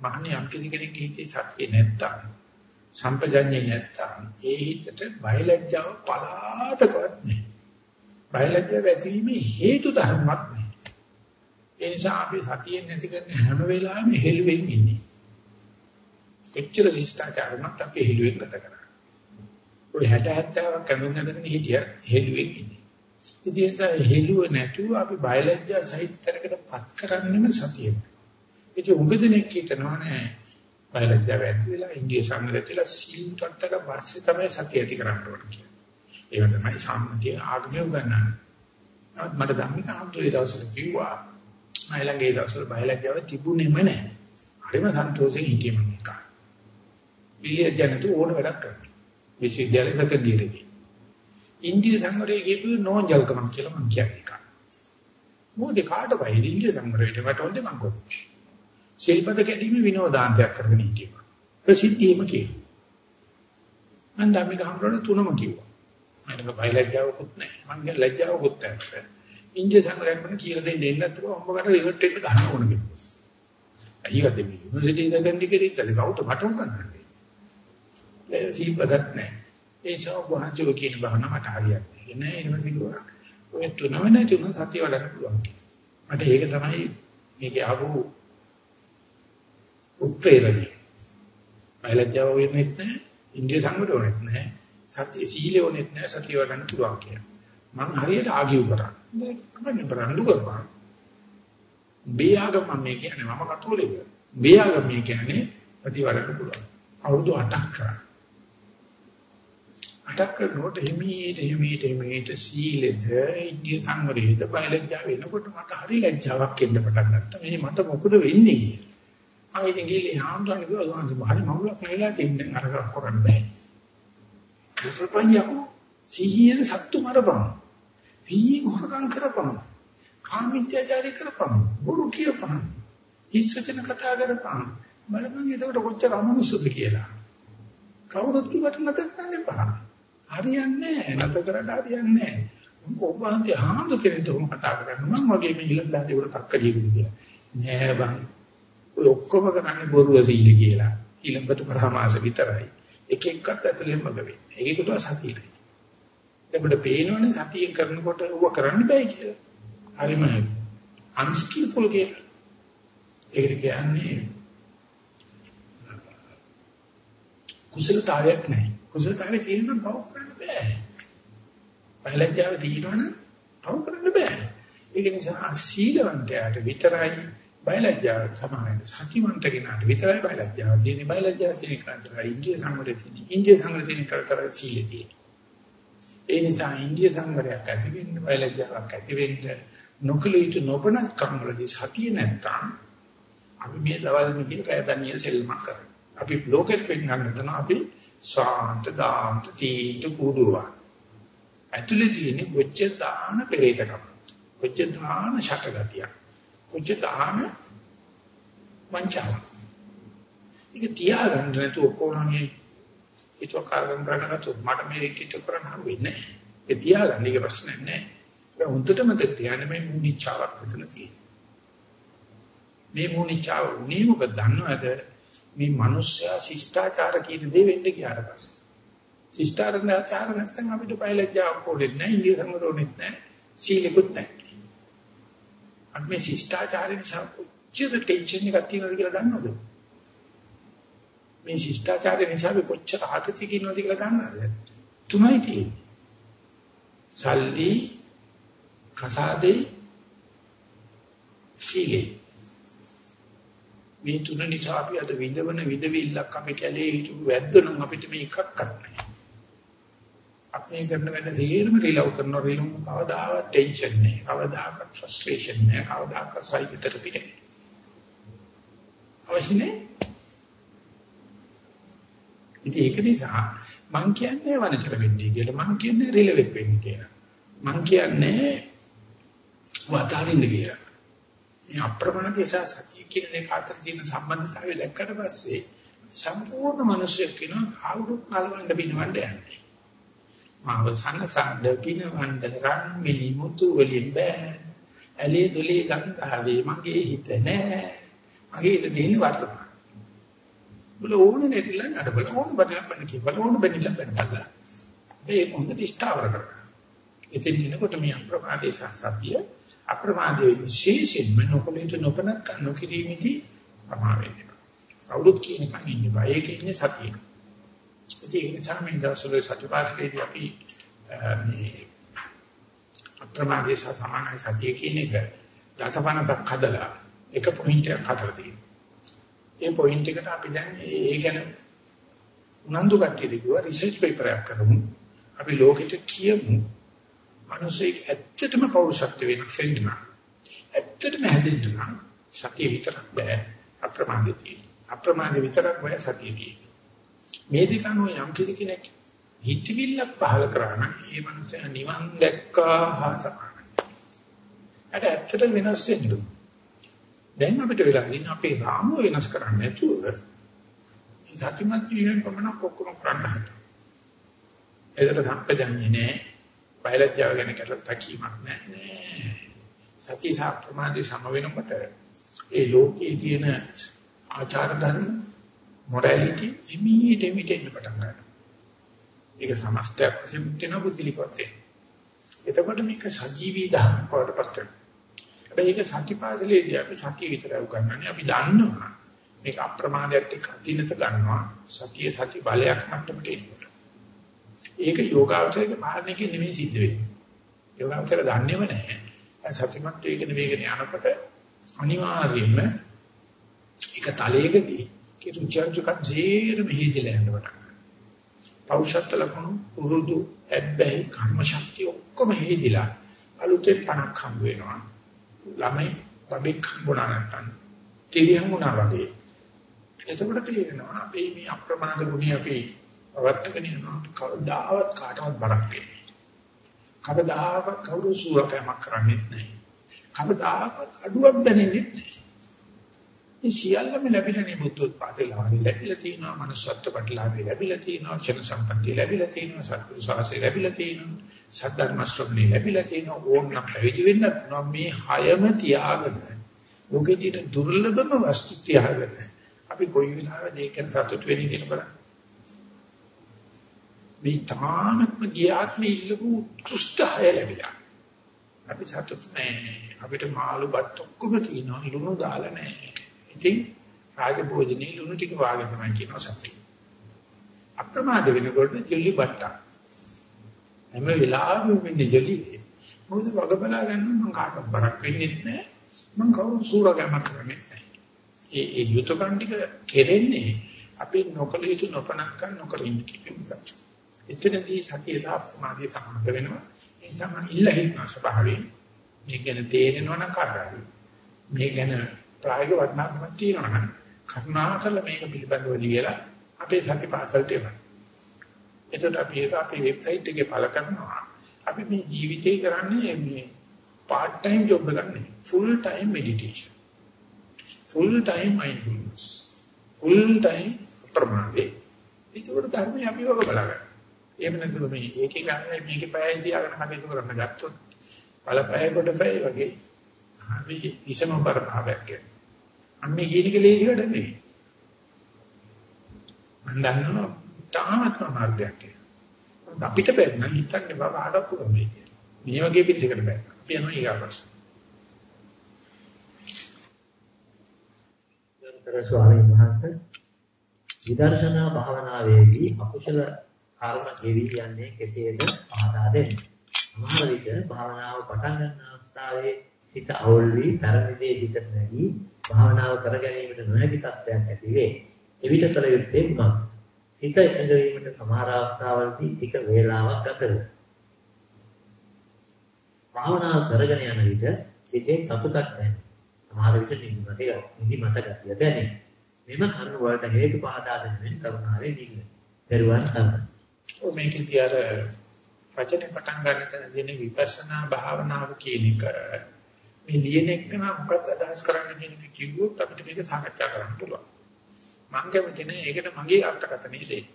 මහණේ යම් කිසි කෙනෙක් හිතේ සතිය නැත්තම් සම්පජඤ්ඤේ නැත්තම් ඒ හිතට බයලජ්ජාව පලාතකවත් නැහැ. බයලජ්ජාව ඇතිවීමේ හේතු ධර්මයක් නැහැ. ඒ නිසා අපි සතියෙන් නැති කරන හැම වෙලාවෙම හෙළුවෙන් ඉන්නේ. කොච්චර ශිෂ්ටාචාරමත් අපි හෙළුවෙන් ගත කරා. ඔය 60 70ක් කඳුන් නැදගෙන හිටිය හෙළුවෙන් ඉන්නේ. ඉතින් ඒ හෙළුව නැතුව අපි බයලජ්ජා සහිත තරකටපත් කරන්නෙම සතියෙන්. ඉතින් උගදෙනෙක් හිතනවා නෑ බයලජ්ජාව ඇති වෙලා ඉන්දිය සංගතයලා සීල් තත්තක වාස්සේ තමයි සතිය ඇති කරන්න ඕන කියන්නේ. ඒක තමයි සම්මතිය ආගමේ උගන්වන්නේ. මට ධම්මික හම්තුේ දවසට කිව්වා මයි ළඟ ඒ දවස්වල බයලජ්ජාව තිබුණෙම නැහැ. හරිම සන්තෝෂෙන් හිටියේ මම එක. පිළිය ජනතු ඕන වැඩක් කරා. විශ්වවිද්‍යාලේ සැකන් දීරේ. ඉන්දිය සංවරයේ ගිහපු නෝන්ජල්කමක් කියලා මම කියන්නේ එක. මොකද කාට වයිද ඉන්දිය සංවරයට වටවන්නේ මම කොහොමද? ශිල්පද කැඩීම විනෝදාන්තයක් කරගෙන හිටියා. ප්‍රසිද්ධියම කියනවා. මම ධම්මික හම්බුනේ තුනම කිව්වා. මම බයලජ්ජාවකුත් නැහැ. මම ලැජ්ජාවකුත් නැහැ. ඉන්දිය සංග්‍රහයෙන් මම කියලා දෙන්න එන්න නැතුව ඔබකට රිවර්ට් වෙන්න ගන්න ඕන කියලා. අයියද මේ යුනිවර්සිටි එකෙන් දිගට ඉතල කවුද මට උගන්වන්නේ. ඒ සීපදත් නැහැ. ඒ සෝ වහන්සේ කියන බහන මට හරියන්නේ නැහැ. ඊට පස්සේ කිව්වා ඔය තුනම නැතුන සතිය වඩන්න පුළුවන්. මට ඒක තමයි මේකේ ආපු උත්ප්‍රේරණය. බයලජ්ජාව වෙන්නේ නැහැ. ඉන්දිය සංග්‍රහ වෙන්නේ නැහැ. සතිය සීලෙ වෙන්නේ නැහැ. සතිය වඩන්න පුළුවන් කියලා. මං හරියට ආගියු කරා. මම බරඳු කරපන්. බියාගම මේ කියන්නේ මම කතෝලික. බියාගම මේ කියන්නේ ප්‍රතිවරණ පුළුවන්. අවුරුදු 8ක් කරා. 8ක් කරනකොට හිමීට හිමීට හිමීට සීලෙද ඉන්දිය සංවරයේද බයලජ්ජා වෙනකොට මට හරි ලැජ්ජාවක් එන්න පටන් ගත්තා. මේ මට මොකද වෙන්නේ කියලා. මම ඉතින් ගිහලා හාමුදුරනේ කිව්වා සෝන්ස හරි මවුලක් නැවිලා තියෙන අර කරන්න බෑ. කරපන් යකෝ සිහියෙන් සත්තු මරපන්. සිහියෙන් හොරකම් කරපන්. කාමීත්‍යචාරී කරපන්. බොරු කියපන්. ඉස්සතන කතා කරපන්. බලපන් එතකොට කොච්චර අමනුෂ්‍යද කියලා. කවුරුත් කිව්වට නැත කරන්න එපා. හරියන්නේ නැහැ. නැත කරන්න හරියන්නේ නැහැ. ඔබ වහන්සේ ආන්දු කෙනෙක්ට උම කතා කරන්න මම වගේ මේ ඉලක්කයකට උඩ තක්කලියකුද කියලා. නෑ බං. ඔය ඔක්කොම කරන්නේ බොරුව සීල කියලා. ඊළඟට පරමාස විතරයි. එක එක්කත් ඇතුලෙම මග වෙන්නේ. ඒකට සතියයි. අපිට පේනවනේ සතියෙන් කරනකොට ඌව කරන්න බෑ කියලා. හරිම අන්ස්කිල්ෆුල් කියලා. ඒකට කියන්නේ කුසලතාවයක් නැහැ. කුසලතාවය තියෙනවා බව කරන්න බෑ. බයලජ්ජාව තියෙනවනේ බව කරන්න බෑ. ඒක නිසා සීලවන්තයාට විතරයි බයලජ්ජාව සමානයි. සතිමන්ත කෙනාට විතරයි බයලජ්ජාව තියෙන්නේ. බයලජ්ජාව තියෙන කරතර ඉන්දිය සංවරය තියෙන්නේ. ඉන්දිය සංවරය තියෙන කරතර සීලෙ තියෙන්නේ. ඒ නිසා ඉන්දිය සංවරයක් ඇති වෙන්න, බයලජ්ජාවක් ඇති වෙන්න නොකලිත නොබනත් කම්වලදී සතිය නැත්තම් අපි මේ දවල් මෙකින් කය දනියල් සෙල්ලම කරනවා. අපි ලෝකෙට පෙන්නන්න හදන අපි සාන්ත දාන්ත තීත කුඩුවා. ඇතුලේ තියෙන කොච්ච දාන පෙරේතකම. කොච්ච දාන ශකගතිය. කොච්ච දාන වංචාව. ඒක තියාගන්න නැතුව කොහොමද ඒක කාර්යම් කරනකොට මට මේ රිට්‍රීට් කරන්න හම් වෙන්නේ නැහැ. ඒ තියාගන්න එක ප්‍රශ්නයක් නැහැ. ඒ හොඳටම තියාගන්න මේ මුනිච්චාවක් විතර තියෙනවා. මේ මුනිච්චාව උනේ මොකද දන්නවද? මේ මිනිස්සයා ශිෂ්ටාචාර කියන දේ වෙන්න ගියාට පස්සේ. ශිෂ්ටාචාර නැත්නම් අපිට බයලජ්ජාවක් ඕනෙත් නැහැ, ඉන්දිය සංවරෝනෙත් නැහැ, සීලෙකුත් නැහැ. අපි මේ ශිෂ්ටාචාරය නිසා කොච්චර ටෙන්ෂන් එකක් තියෙනවද කියලා දන්නවද? මේ ශිෂ්ටාචාරය නිසා අපි කොච්චර ආතතියක ඉන්නවද කියලා දන්නවද? තුනයි තියෙන්නේ. සල්ලි, කසාදේ, සීලේ. මේ තුන නිසා අපි අද විඳවන විඳවිල්ලක් අපි කැලේ හිටපු වැද්දනම් අපිට මේ එකක්වත් නැහැ. අපි කරන වැඩ තේරෙම රිලව් කරන රිලව් කවදාවත් ටෙන්ෂන් නැහැ. කවදාකවත් ෆ්‍රස්ට්‍රේෂන් නැහැ. කවදාකවත් සයිකිතට පිටේ. අවශ්‍ය නැහැ. ඉතින් ඒක නිසා මං කියන්නේ වනචර වෙන්නේ කියලා. මං කියන්නේ රිලෙවෙක් වෙන්න කියලා. මං කියන්නේ වතාරින්න කියලා. මේ අප්‍රමාදී සහ සතිය කියන දෙක අතර තියෙන සම්බන්ධතාවය දැක්කට පස්සේ සම්පූර්ණ මිනිස්සෙක් කෙනා කවුරුත් නලවන්න බිනවන්න යන්නේ. මාව සංසාරද පිනවන්න රන් මිලි මුතු වලින් බෑ. ඇලේ දුලේ ගන්ධාවේ මගේ හිත නෑ. මගේ හිත දෙන්නේ වර්තමාන. බල ඕනේ නැතිලා නඩ බල ඕන බඩක් බන්න කිය බල ඕන බැනිලා බන්න බල. මේ හොඳට ස්ථාවර කරගන්න. එතෙන් එනකොට මේ අප්‍රමාදේ සත්‍ය අප්‍රමාදයේ විශේෂයෙන්ම නොකලිට නොපනක් නොකිරීමේදී ප්‍රමා වෙන්නේ. අවුරුදු කියන කන් ඉන්නේ බා. ඒක ඉන්නේ සතියේ. ඒ නිසා මේ දවස්වල සතිපාසලේදී අපි මේ අප්‍රමාදයේ සහ සමානයි සතිය කියන එක දසපනතක් හදලා එක පොයින්ට් එකක් හදලා තියෙනවා. ඒ පොයින්ට් එකට අපි දැන් ඒ ගැන උනන්දු කට්ටියද කිව්වා රිසර්ච් පේපර් එකක් කරමු. අපි ලෝකෙට කියමු මිනිස්සෙක් ඇත්තටම පෞරුෂත්ව වෙනස් වෙන්න ඇත්තටම හැදෙන්න නම් සතිය විතරක් බෑ අප්‍රමාදේ තියෙන. අප්‍රමාදේ විතරක් බෑ සතිය තියෙන. මේ දෙක අනුව යම් කෙනෙක් හිතවිල්ලක් පහල කරා නම් ඒ මනුස්සයා නිවන් දැක්කා හා සමානයි. අද ඇත්තට වෙනස් වෙන්න. දැන් අපිට වෙලා ඉන්න අපේ රාමුව වෙනස් කරන්නේ නැතුව සත්‍යමත් ජීවන පමණක් ඔක්කොම කරන්න හදනවා. ඒකට සම්පදන්නේ නැහැ. බයලජ්ජාව ගැන කරලා තකීමක් නැහැ නෑ. සති සාප්‍රමාදී සම වෙනකොට ඒ ලෝකයේ තියෙන ආචාර ධර්ම මොරැලිටි එමීට එමීට එන්න පටන් ගන්නවා. ඒක සමස්තයක් වශයෙන් තියෙන බුද්ධිලිකවත් එතකොට මේක සජීවී ධර්ම වඩපත් වෙනවා. හැබැයි ඒක සතිපාසලේදී අපි සතිය විතරයි උගන්වන්නේ. අපි දන්නවා මේක අප්‍රමාදයට එක්ක අදිනත ගන්නවා. සතිය සති බලයක් මට්ටමට එනවා. ඒක යෝගාවචරයේ පාලනයකින් නෙමෙයි සිද්ධ වෙන්නේ. යෝගාවචර දන්නේම නැහැ. සතිමත් වේගන වේගන යනකොට අනිවාර්යයෙන්ම ඒක තලයකදී කිරුචර්ජුකන් ජීරම හේදලා යන්න පටන් ගන්නවා. පෞෂත්ව ලකුණු උරුදු හැබැයි කර්ම ශක්තිය ඔක්කොම හේදිලා අලුතෙන් පණක් හම්බ වෙනවා. ළමයි බබෙක් හම්බුණා නැත්නම් කිරියම් වුණා වගේ. එතකොට තේරෙනවා අපි මේ අප්‍රමාද ගුණي අපි පවත්කගෙන යනවා කවදාවත් කාටවත් බරක් වෙන්නේ. කවදාවත් කවුරු සුවකමක් කරන්නේ නැහැ. කවදාකවත් අඩුවක් දැනෙන්නේ නැහැ. මේ සියල්ලම ලැබිලා නේ බුද්ධෝත්පාදේ ලැබිලා තියෙනවා manussත්ව ප්‍රතිලාභේ ලැබිලා තියෙනවා ක්ෂණ සම්පත්තිය ලැබිලා තියෙනවා සත්පුරුෂාසය ලැබිලා තියෙනවා සද්ධර්ම ශ්‍රවණේ ලැබිලා තියෙනවා ඕනනම් පැවිදි වෙන්න පුළුවන් මේ හයම තියාගෙන ලෝකෙදී දුර්ලභම වස්තු තියාගෙන අපි කොයි වෙලාවෙද ඒක ගැන සතුට වෙන්නේ කියලා බලන්න මේ තානත්ම ගියාත්ම ඉල්ලපු උත්කෘෂ්ඨය ලැබිලා අපි සතුට නැහැ අපිට මාළු බත් ඔක්කොම තියෙනවා ලුණු දාලා නැහැ ඉතින් රාජභෝජනේ ලුණු ටික වාගේ තමයි කියනවා සත්‍යය. අප්‍රමාද වෙනකොට ජොලි බට්ටා. හැම වෙලාවෙම වෙන්නේ ජොලි. මොකද වග බලා ගන්න මම කාටවත් බරක් වෙන්නේ නැහැ. මම කවුරු සූරගමක් කරන්නේ නැහැ. ඒ ඒ යුතුයකම් ටික කෙරෙන්නේ අපි නොකල යුතු නොපනක්කන් නොකර ඉන්න කිව්වා. එතනදී සතිය දාපමාදී සමහර වෙනවා. ඒ නිසා මම ඉල්ල හිටන ස්වභාවයෙන් මේක ගැන තේරෙනවා නම් කරගන්න. මේ ගැන ප්‍රායෝගික වටිනාකමක් තියෙනවා නම් කරුණාකරලා මේක පිළිබඳව ලියලා අපේ සතිපාසලට එන්න. එතකොට අපි ඒක අපේ වෙබ්සයිට් එකේ පළ කරනවා. අපි මේ ජීවිතේ කරන්නේ මේ part time job එකක් නෙවෙයි. full time meditation. full time mindfulness. full time ප්‍රමාණය. ඒකට ධර්මයේ අපි වග බලගන්න. එහෙම නැත්නම් මේ ඒකේ ගන්න මේකේ පැය තියාගෙන කටයුතු කරන්න ගත්තොත් බලපෑය කොට පැය වගේ හරි ඉසම පරභාවයක් එනවා. අන්නේ කියන එක ලේසි වැඩ නෙවෙයි. මම දන්නවා තාමත්ම මාර්ගයක් කියලා. අපිට බැරි නම් හිතන්නේ බබ ආඩක් පුළුවන් මේ. මේ වගේ පිළිසකට බෑ. අපි යනවා ඊගාපස්. ගරුතර ස්වාමීන් වහන්සේ විදර්ශනා භාවනාවේදී අකුසල කර්ම ගෙවි යන්නේ කෙසේද පහදා දෙන්න. සමහර විට භාවනාව පටන් ගන්න අවස්ථාවේ සිත අවුල් වී පරිදේ සිත නැගී භාවනාව කර ගැනීමට නොහැකි තත්ත්වයක් ඇති වේ. එවිට කල යුත්තේ කුමක්ද? සිත එකඟ වීමට සමහර අවස්ථාවලදී ටික වේලාවක් ගත වේ. භාවනාව කරගෙන යන විට සිතේ සතුටක් දැනේ. සමහර විට නිදිමත නිදිමත ගතිය දැනේ. මෙම කරුණ වලට හේතු පහදා දෙනෙමින් කරුණාවේ නිග්‍රහ. දරුවන් තමයි. ඔ මේකදී අර වචනේ පටන් ගන්න තැන තියෙන විපස්සනා භාවනාව කියන එක මේ ලියන එක නම් මොකක්ද අදහස් කරන්න කියන එක කිව්වොත් අපිට මේක සාකච්ඡා කරන්න පුළුවන්. මම කැමති නෑ ඒකට මගේ අර්ථකථනය දෙන්න.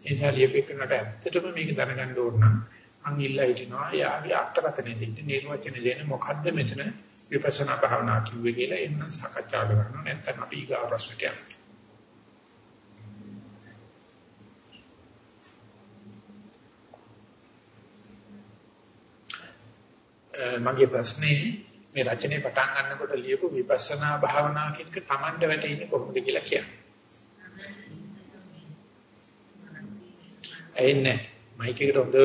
ඒ නිසා ලියපෙන්නට ඇත්තටම මේක දැනගන්න ඕන නම් මං ඉල්ලා හිටිනවා යාගේ අර්ථකථනය දෙන්න නිර්වචන දෙන්න මොකද්ද මෙතන විපස්සනා භාවනා කිව්වේ කියලා එන්න සාකච්ඡා කරනවා නැත්නම් අපි ඊගා ප්‍රශ්නට යනවා. මගේ ප්‍රශ්නේ මේ රචනයේ පටන් ගන්නකොට ලියපු විපස්සනා භාවනා කියන එක Tamanට වැටෙන්නේ කොහොමද කියලා කියන්නේ. එන්නේ මයික් එකට හොඳට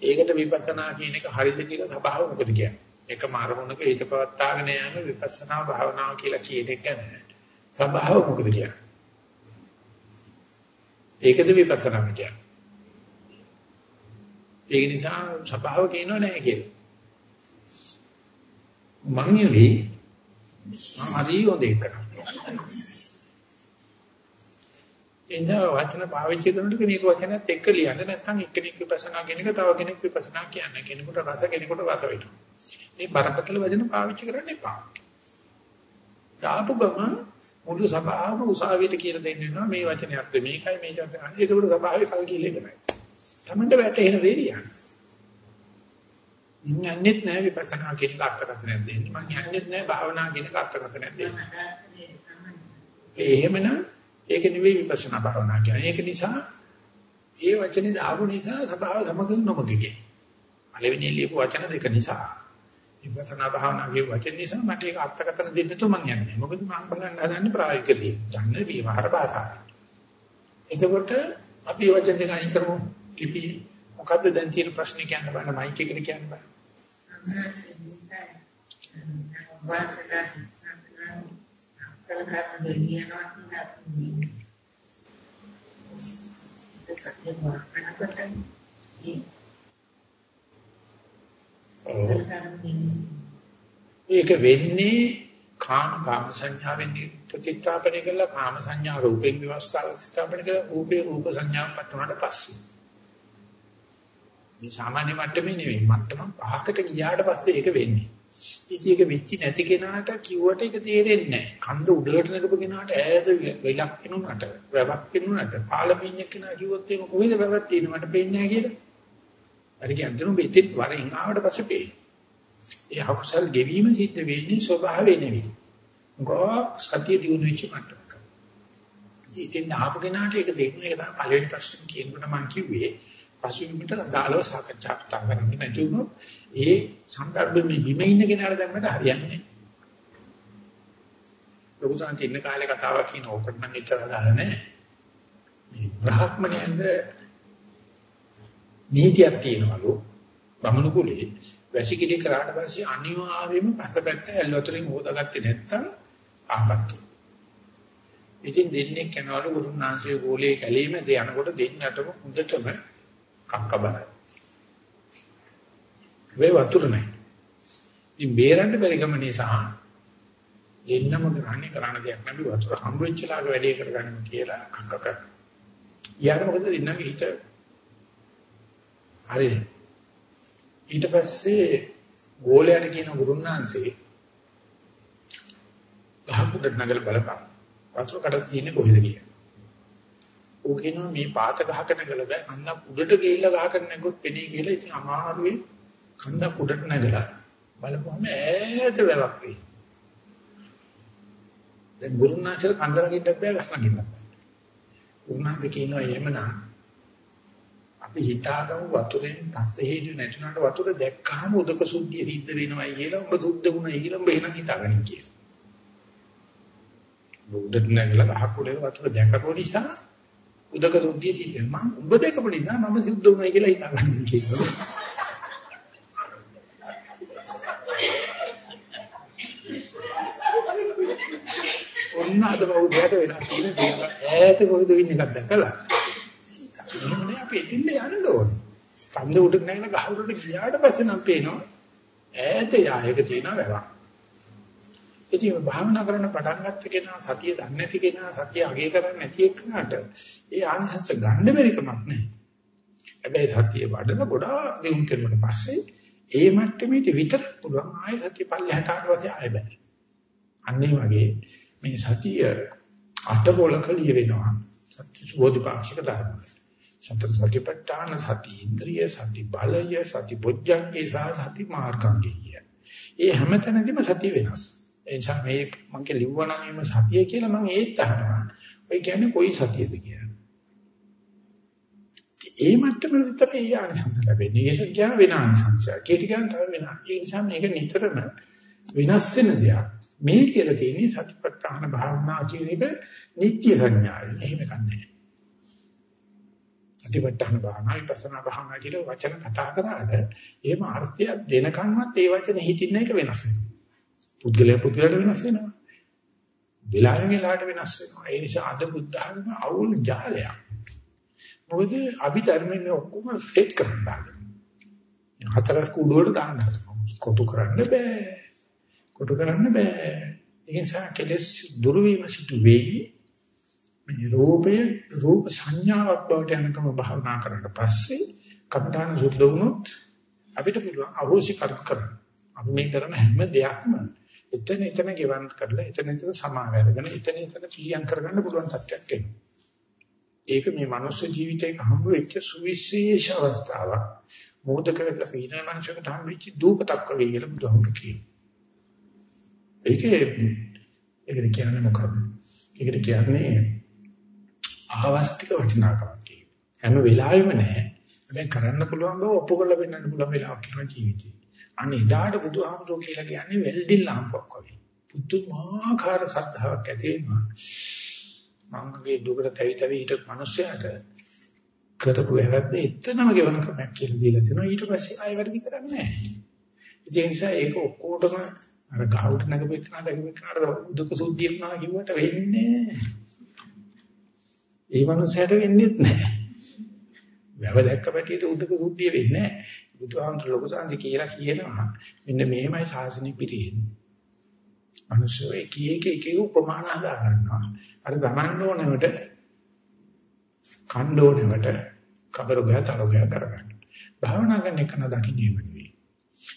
ඒකට විපස්සනා කියන එක හරිද කියලා සබාව මොකද කියන්නේ? එකම අරමුණක හිත පවත්වාගෙන යෑම විපස්සනා භාවනාව කියලා කියන එක නෑ. සබාව මොකද කියන්නේ? ඒකද විපස්සනා කියන්නේ. ඒක නිසා සබාව කියනව නෑ කියලා. මං යවි මම හරි හොඳ එකක්. එඳා වචන පාවිච්චි කරනකොට මේක වචනත් එක්ක ලියන්න නැත්නම් එක්කෙනෙක් විපස්සනා කියන එක තව කෙනෙක් විපස්සනා කියන්නේ කෙනෙකුට රස කෙනෙකුට රස වෙනවා. මේ බරපතල වචන පාවිච්චි කරන්න එපා. දාපු ගමන් මුළු සභාවම උසාවියට කියලා දෙන්න වෙනවා මේ වචනේ අර්ථය මේකයි මේ වචනේ. ඒකවල සභාවේ කල් කියලා ඉවරයි. තමන්ට වැටෙන දේ ලියන්න. යන්නේත් නැහැ විපස්සනා කියන අර්ථකථනයක් දෙන්න. මම යන්නේත් නැහැ භාවනා කියන අර්ථකථනයක් දෙන්න. එහෙමනම් ඒක නෙවෙයි විපස්සනා භාවනා කියන්නේ. ඒක නිසා ඒ වචනේ දාපු නිසා සබාව සමගින් නොමගිගේ. පළවෙනි ලියපු වචන දෙක නිසා විපස්සනා භාවනාවේ වචන නිසා මට ඒක අර්ථකථන දෙන්න තු මං යන්නේ. මොකද මම බලන්න හදන්නේ ප්‍රායෝගිකදී. යන්නේ විවහාර භාෂාව. එතකොට අපි වචන දෙක අයින් කරමු. ලිපි මොකද්ද දැන් තියෙන ප්‍රශ්නේ කියන්න බෑ මයික් එකට කියන්න බෑ. ඒක වෙන්නේ කාම කාම සංඥාවෙන් ප්‍රතිස්ථාපනය කළා කාම සංඥා රූපෙන් විවස්ථාව ස්ථාපනය කළා රූපේ රූප සංඥාවක් පටවනට පස්සේ මේ සාමාන්‍ය මට්ටමේ නෙවෙයි මට්ටම පහකට ගියාට පස්සේ ඒක වෙන්නේ ඉතින් ඒක වෙච්චි නැති කෙනාට කිව්වට ඒක තේරෙන්නේ නැහැ. කන්ද උඩට නගපු කෙනාට ඈත වෙලක් වෙනුනට, වැවක් වෙනුනට, පාලමින් කෙනා කිව්වොත් එහෙම කොහෙද වැවක් තියෙන්නේ මට පේන්නේ නැහැ කියලා. අර කියන්නේ මෙතෙන් වරින් ආවට පස්සේ පේන්නේ. ඒ අකුසල් ගෙවීම සිද්ධ වෙන්නේ ස්වභාවය නෙවෙයි. ගෝ සතිය දිනු වෙච්ච මට්ටමක. ඉතින් ආපු කෙනාට ඒක දෙන්න ඒක තමයි පළවෙනි ප්‍රශ්නේ කියනකොට මම කිව්වේ පසුබිමට අදාළව සාකච්ඡා කරන්න නැති වුණොත් ඒ සංදර්භෙ බිම ඉන්න කෙනාට දැම්මට හරියන්නේ නැහැ. ලොකු සංති ඉන්න කාලේ කතාවක් කියන ඕකට නම් ඉතල දාලා නැහැ. මේ බ්‍රහ්මණයන්ද නීතියක් තියෙනවලු බමුණු කුලේ වැසිකිලි කරාට පස්සේ අනිවාර්යයෙන්ම පසපැත්ත ඇල්ලතරින් හොදාගත්තේ නැත්තම් ආපත්‍ය. ඉතින් දෙන්නේ කෙනවලු ගුරුනාංශයේ ගෝලයේ කැලීම දෙ යනකොට දෙන්නටම හොඳටම කක්ක බලයි. වේ වතුර නැහැ. ඉතින් බේරන්න බැරි ගම නිසා දෙන්නම ග්‍රහණය කරන්න දෙයක් නැති වතුර හම්බ වෙච්ච ලාග වැඩේ කරගන්න කියලා කක්ක කර. යාර මොකද දෙන්නගේ හිත හරි. ඊට පස්සේ ගෝලයට කියන ගුරුන්නාන්සේ ගහකට නගල බලපන්. වතුර කඩ තියෙන්නේ කොහෙද කියලා. ඌ කියනවා මේ පාත ගහක නැගලා බෑ කන්ද උඩට ගිහිල්ලා ගහක නැගුත් පෙනී කියලා ඉතින් අමාරුවේ කන්ද උඩට නැගලා බලපුවම ඈත වැවක් වෙයි. දැන් ගුරුනාචර කන්දර ගින්නත් බෑ ගස් නගින්නත් බෑ. උනාද කියනවා එහෙමනම් අපි හිතාගමු වතුරෙන් පස්සේ හේතු නැතුණාට වතුර දැක්කහම උදක සුද්ධිය සිද්ධ වෙනවයි කියලා ඔබ සුද්ධ වුණයි කියලා ඔබ එහෙනම් හිතාගනින් කියලා. බුද්ධ නැගලා අහකුලේ වතුර දැකපු නිසා උදක සුද්ධිය සිද්ධ වෙනවා. මම ඔබ දැකපු නිසා මම සුද්ධ වුණයි කියලා හිතාගනින් කියලා. ඔන්න අද බෞද්ධයට වෙලා තියෙන දේ ඈත කොහෙද වෙන්නේ එකක් දැකලා එහෙමනේ අපි එතින්ද යන්න ඕනේ කන්ද උඩ නැගෙන ගහ උඩට ගියාට පස්සේ නම් පේනවා ඈත යායක තියෙන වැවක් ඉතින් භාවනා කරන පටන් ගත්ත කෙනා සතිය දන්නේ නැති කෙනා සතිය අගය කරන්නේ නැති එක්කනට ඒ ආනිසංස ගන්න බැරි කමක් නැහැ හැබැයි සතිය වඩන ගොඩාක් දිනු කෙරුවට පස්සේ ඒ මට්ටමේදී විතර පුළුවන් ආයෙ සතිය පල්ලෙහාට ආවට පස්සේ ආයෙ බෑ අන්නේ වගේ මේ සතිය අටබෝලක ලිය වෙනවා. සත්‍ය බෝධිපාක්ෂික ධර්ම. සතර සතිපට්ඨාන සති ඉන්ද්‍රිය සති බලය සති බොජ්ජංගේ සහ සති මාර්ගංගේ. ඒ හැමතැනදීම සතිය වෙනස්. ඒ නිසා මේ මම කිව්වනම් මේ සතිය කියලා මම ඒත් අහනවා. ඔය කියන්නේ කොයි සතියද කියලා. ඒ මට්ටමේ විතර ඒ ආනිසංස ලැබෙන්නේ. ඒක කියන වෙන ආනිසංසයක්. ඒක කියන තව වෙන. ඒ නිසා මේක නිතරම වෙනස් වෙන දෙයක්. මේ කියලා තියෙන්නේ සතිපට්ඨාන භාවනා කියන එක නිත්‍ය සංඥාවයි. එහෙම කන්නේ. සතිපට්ඨාන භාවනා විපස්සනා භාවනා කියලා වචන කතා කරාට එහෙම අර්ථයක් දෙනකන්වත් ඒ වචනේ හිතින්න එක වෙනස් වෙනවා. පුද්ගලයා පුද්ගලයාට වෙනස් වෙනවා. විලාගෙන වෙලාවට වෙනස් වෙනවා. ඒ නිසා අද බුද්ධ ධර්ම අවුල් ජාලයක්. මොකද අභිධර්මයේ ඔක්කොම සෙට් කරන්න බෑ. හතරක් කුඩුවට දාන්න හදනවා. කොටු කරන්න බෑ. කොටු කරන්න බෑ. ඒ නිසා කෙලස් දුරු වීම සිදු වෙයි. මේ රූපේ රූප සංඥාවක් බවට යනකම භාවනා කරලා පස්සේ කම්ඨාන සුද්ධ වුණොත් අපිට පුළුවන් අවශ්‍ය කර්ම කරන්න. අපි මේ කරන හැම දෙයක්ම එතන එතන ගෙවන් කරලා එතන එතන සමාව වෙරගෙන එතන එතන පිළියම් කරගන්න පුළුවන් තත්ත්වයක් එනවා. ඒක මේ මනුස්ස ජීවිතයක හම්බ වෙච්ච සුවිශේෂ අවස්ථාවක්. මොහොතක වෙලා පීන මනුෂ්‍යකට හම්බ වෙච්ච දූපතක් වගේ කියලා බුදුහාමුදුරු කියනවා. ඒකේ ඒකට කියන්නේ මොකක්ද? ඒකට කියන්නේ ආවස්තික වටිනාකමක් කියන. හැම වෙලාවෙම නැහැ. හැබැයි කරන්න පුළුවන් බව ඔප්පු කරලා පෙන්නන්න පුළුවන් වෙලාවක් කියන ජීවිතේ. අනේ එදාට බුදුහාමුදුරුවෝ කියලා කියන්නේ වෙල්ඩින් ලාම්පුවක් වගේ. පුදුමාකාර සද්ධාාවක් ඇති වෙනවා. මංගගේ දුකට තැවි තැවි හිටපු මිනිස්සයාට කරපු වැරද්ද එතනම ගෙවන ක්‍රමයක් කියලා දීලා තිනවා. ඊට පස්සේ ආයෙ වැඩි කරන්නේ නැහැ. ඒ නිසා ඒක ඔක්කොටම අර ගහුට නැගපෙන්නා දැකපෙන්නාට දුක සුද්ධියක් නා කිව්වට වෙන්නේ ඒ මනුස්සයට වෙන්නේත් නැහැ. වැව දැක්ක පැටියට උදක සුද්ධිය වෙන්නේ නැහැ. බුදුහාමුදුර ලොකු සංසි කියලා කියනවා මෙන්න මෙහෙමයි ශාසනය පිරෙන්නේ. මිනිස්සු එක එක එක උපමාන හදා ගන්නවා. අර තමන්න ඕනවට කණ්ඩ ඕනවට කබර ගෑ තර ගෑ කරගන්න. භාවනා කරන එක නදකින්නේ නෙවෙයි.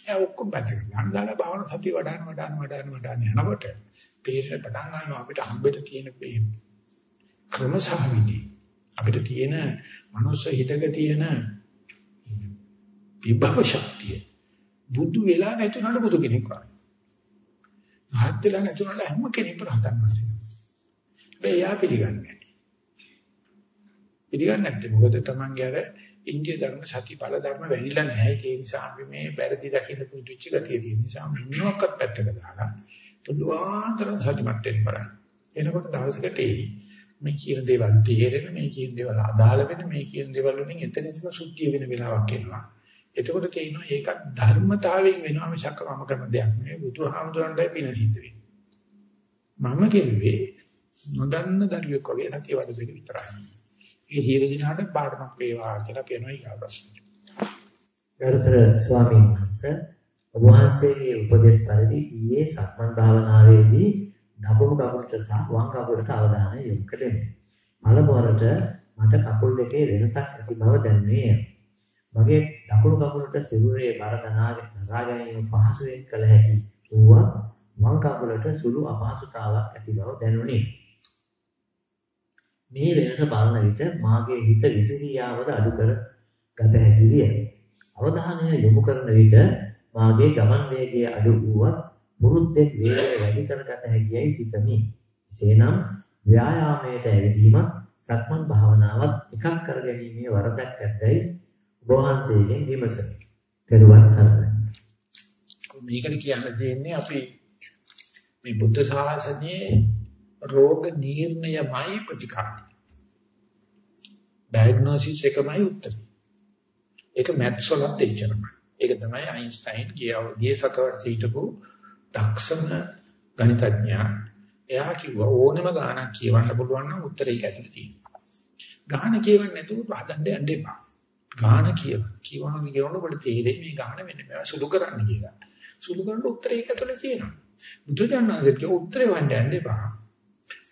එයා ඔක්කොම පැත්තකට දාන දාලා භාවන සතිය වඩාන වඩාන වඩාන වඩාන යනකොට තේරෙන පටන් ගන්නවා අපිට හම්බෙට තියෙන මේ ක්‍රමසහවිදි අපිට තියෙන මනුස්ස හිතක තියෙන විභව ශක්තිය බුදු වෙලා නැතුණාට බුදු කෙනෙක් වගේ. රහත් වෙලා නැතුණාට හැම කෙනෙක්ම රහතන් වහන්සේ. හැබැයි එයා පිළිගන්නේ නැහැ. පිළිගන්නේ නැත්තේ මොකද තමන්ගේ අර ඉන්දිය ධර්ම සති බල ධර්ම වැඩිලා නැහැ. ඒ නිසා අපි මේ පෙරදි දකින්න පුදුච්ච ගතිය තියෙන නිසා මිනිහක්වත් පැත්තක දාලා පුළුවන්තරම් සතිමත් වෙන්න බලන්න. එනකොට දවසකට මේ කියන දේවල් තේරෙන මේ කියන දේවල් අදාළ වෙන මේ කියන දේවල් වලින් එතන එතන සුද්ධිය වෙන වෙලාවක් එනවා. එතකොට තේිනවා ඒක ධර්මතාවයෙන් වෙනවා මිසක් මම කරන දෙයක් නෙවෙයි බුදුහාමුදුරන්ටයි පින සිද්ධ වෙන්නේ. මම කෙරුවේ නොදන්න දරුවෙක් වගේ සතිය වඩ දෙක විතරයි. ඒ සියලු දිනාට පාඩමක් වේවා කියලා කියනවා ඊගා ප්‍රශ්නෙට. ගරුතර ස්වාමීන් වහන්සේ ඔබ වහන්සේගේ උපදේශ පරිදි ඊයේ සක්මන් භාවනාවේදී දකුණු කකුලට සහ වම් කකුලට අවධානය යොමු කළෙමි. මලබොරට මට කකුල් දෙකේ වෙනසක් ඇති බව දැනුනේ. මගේ දකුණු කකුලට සිරුරේ බර දනාගෙන දරා ගැනීම පහසුවෙන් කළ හැකි වුණා වම් කකුලට සුළු අපහසුතාවක් ඇති බව දැනුනේ. මේ වෙනස බලන විට මාගේ හිත විසිරියාවද අඩු කර ගත හැකි විය. අවධානය යොමු කරන විට මාගේ ගමන් වේගය අඩු වුවත් මුරුද්දෙන් වේගය වැඩි කරගත හැකියයි සිතමි. එසේනම් ව්‍යායාමයට ඇවිදීමත් සක්මන් භාවනාවත් එකක් කරගැනීමේ වරදක් ඇතැයි ඔබ වහන්සේගෙන් විමසමි. පෙරවන් කරන්නේ. මේකට කියන්න තියෙන්නේ අපි මේ බුද්ධ ශාසනයේ රෝග නිర్ణයමයි ප්‍රතිකාරය. ඩයග්නොසිස් එකමයි උත්තරේ. ඒක මැත්ස් වලත් එච්චරමයි. ඒක තමයි අයින්ස්ටයින් ගිය සතවර්ෂ හිටපු දක්ෂම ගණිතඥයා. එයා කිව්වා ඕනෙම ගානක් කියවන්න පුළුවන් නම් උත්තරේ ඒක ඇතුලේ තියෙනවා. ගාන කියවන්න නැතුව හදන්න යන්න එපා. ගාන කියව. කියවනද කියනකොට ඔබට තේරෙයි මේ ගාන වෙන්නේ මේවා සුළු කරන්න කියලා. සුළු කරන උත්තරේ ඒක ඇතුලේ තියෙනවා. බුදුජානනාංශයේ කිය උත්තරේ වන්න යන්න එපා.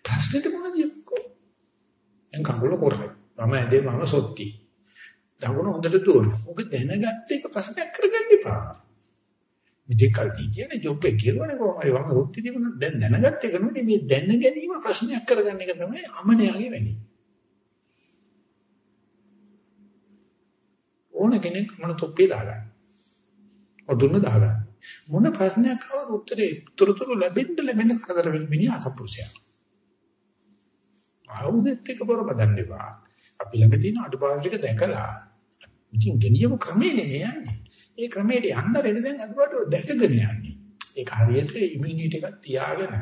ප්‍රශ්නෙට මොනවද කියන්නකෝ. එන් කකුල කරයි. මම ඇදේ මම සොත්ති. දකුණ හොඳට දුවන. ඔක දැනගත්ත එක ප්‍රශ්නයක් කරගන්න එපා. මෙතෙක් කල් තියෙන ජොබ් එක කෙරුවනේ කොහොමද වම සොත්ති තිබුණා. දැන් දැනගත්ත එක නෙමෙයි මේ දැන ගැනීම ප්‍රශ්නයක් කරගන්න එක තමයි අමනයාගේ වැඩේ. ඕන කෙනෙක් මොන තොප්පිය දාගන්න. ඔදුන්න දාගන්න. මොන ප්‍රශ්නයක් ආවද උත්තරේ උත්තරතුරු ලැබෙන්න ලැබෙන්න කරදර වෙන මිනිහ අසපුරුෂයා. ආවුදෙත් එක බර බදන්න එපා. අපි ළඟ තියෙන අඩුපාඩු ටික දැකලා ඉතින් ගෙනියමු ක්‍රමේ නෙමෙයි යන්නේ. ඒ ක්‍රමයට යන්න වෙන දැන් අඩුපාඩු දැකගෙන යන්නේ. ඒක හරියට ඉමුනිටි එකක් තියාගෙන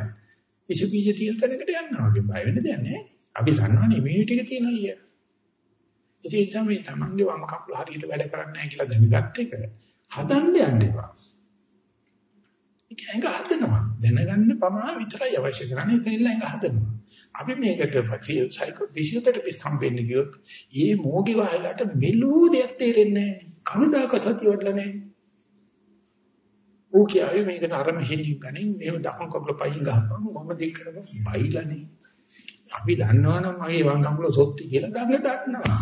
විස බීජ තියෙන තැනකට යනවා වගේ බය වෙන්න දෙයක් නැහැ. අපි දන්නවනේ ඉමුනිටි එක තියෙනවා කියලා. ඉතින් ඒ තමයි තමන්ගේ වම කකුල හරියට වැඩ කරන්නේ නැහැ කියලා දැනගත්ත එක හදන්න යන්න එපා. ඒක ඇඟ හදනවා. දැනගන්න පමණ විතරයි අවශ්‍ය කරන්නේ. ඒක ඇඟ හදනවා. අපි මේකට සයිකෝ ෆිසියෝതെරපිස්ට් හම්බෙන්න ගියොත් ඒ මොෝගේ වහලට මෙලෝ දෙයක් තේරෙන්නේ නැහැ. කවදාක සතිය වඩලා නැහැ. ඌ කියාවේ මේකට අර මෙහෙණින් ගනින් මේව දකුණු කකුල පයින් ගහපන් මොම දික් කරපන් බයිලානේ. අපි දන්නවනම් මගේ වම් කකුල සොත්ති කියලා දඟ දන්නවා.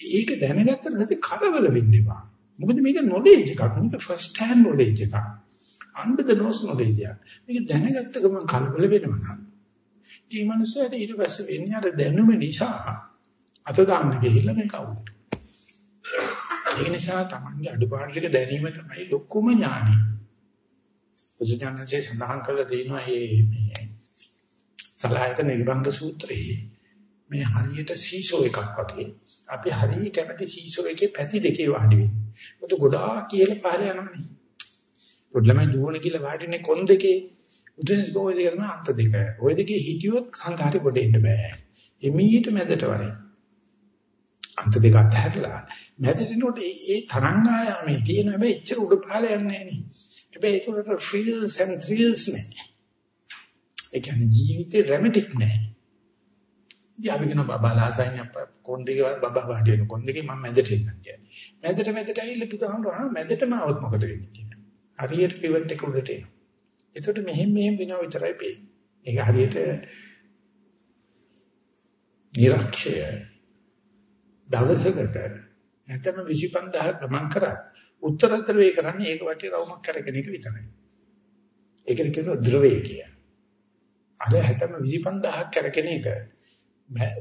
ඒක දැනගත්තට පස්සේ කලබල වෙන්න එපා. මොකද මේක නොලෙජ් එකක්. මේක ෆස්ට් හෑන්ඩ් නොලෙජ් එකක්. under the nose knowledge එකක්. මේක දැනගත්ත ගමන් කලබල වෙනවා නම් මේ මනුස්සයාට ඊට පස්සේ වෙන්නේ අර දැනුම නිසා අත දාන්න ගිහිල්ලා මේක අවුල්. ඒ නිසා Tamange අඩුපාඩු ටික දැනීම තමයි ලොකුම ඥානෙ. බුදුජානකසේ සඳහන් කළ තියෙනවා මේ සලායත නිර්බන්ධ සූත්‍රයේ මේ හරියට සීසෝ එකක් වගේ අපි හරිය කැමති සීසෝ එකේ පැති දෙකේ වාඩි වෙන්නේ. මොකද ගොඩාක් කියලා පහල යනවනේ. පොඩ්ඩමයි දුවන කියලා වාඩිනේ කොන් දෙකේ උදේස් ගෝයි දෙකම අන්ත දෙක. ওই දෙකේ හිටියොත් සංඝාරේ පොඩ එන්න බෑ. එමීට මැදට වරේ. අන්ත දෙක අතහැරලා මැදට නෝට ඒ තරංග ආයාමේ තියෙන හැබැයි එච්චර උඩ පහල යන්නේ නැහැ නේ. හැබැයි ඒකට ෆ්‍රිල්ස් ඇන්ඩ් ත්‍රිල්ස් නැහැ. ඒ කියන්නේ ජීවිතේ ඩ්‍රැමැටික් නැහැ. ඉතින් අපි කියන බබාලාසයින් අප කොන්දේ බබා වාඩි වෙන කොන්දේ මම මැදට එන්න කියන්නේ. මැදට මැදට ඇවිල්ලා පුතාහම මැදටම આવොත් මොකද වෙන්නේ කියන්නේ. හරියට පිවට් එක උඩට එනවා. එතකොට මෙහෙම මෙහෙම වෙනවා විතරයි පේන්නේ. ඒක හරියට නිරක්ෂය දවසකට නැත්නම් 25000 ගමන් කරත් උත්තරතර වේ කරන්නේ ඒක වටේ රවුමක් කරගෙන එක විතරයි. ඒකද කියනවා ද්‍රවය කිය. අර හැතම 25000ක් කරගෙන එක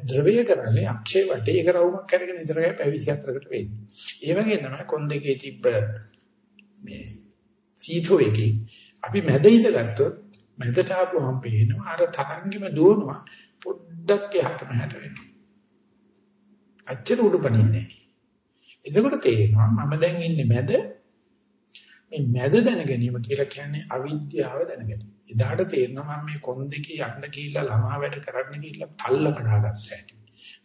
ද්‍රවය කරන්නේ අක්ෂය වටේ ඒක රවුමක් කරගෙන විතරයි පැවිදි හතරකට වෙන්නේ. ඒ වගේ තමයි කොන් දෙකේ තිබ්බ මේ සීතෝ එකේ අපි මැද ඉඳගත්තොත් මැදට ආපුවම පේනවා අර තරංගෙම දුවනවා පොඩ්ඩක් එහාට මෙහාට වෙනවා. අච්චර උඩපණින්නේ නැහැ. එතකොට තේරෙනවා මම දැන් ඉන්නේ මැද මේ මැද දැන ගැනීම කියලා කියන්නේ අවිද්‍යාව දැන ගැනීම. එදාට තේරෙනවා මම මේ කොන් දෙකේ යන්න ගිහිල්ලා ළමා වැඩ කරන්න ගිහිල්ලා තල්ල කඩාගත්ත හැටි.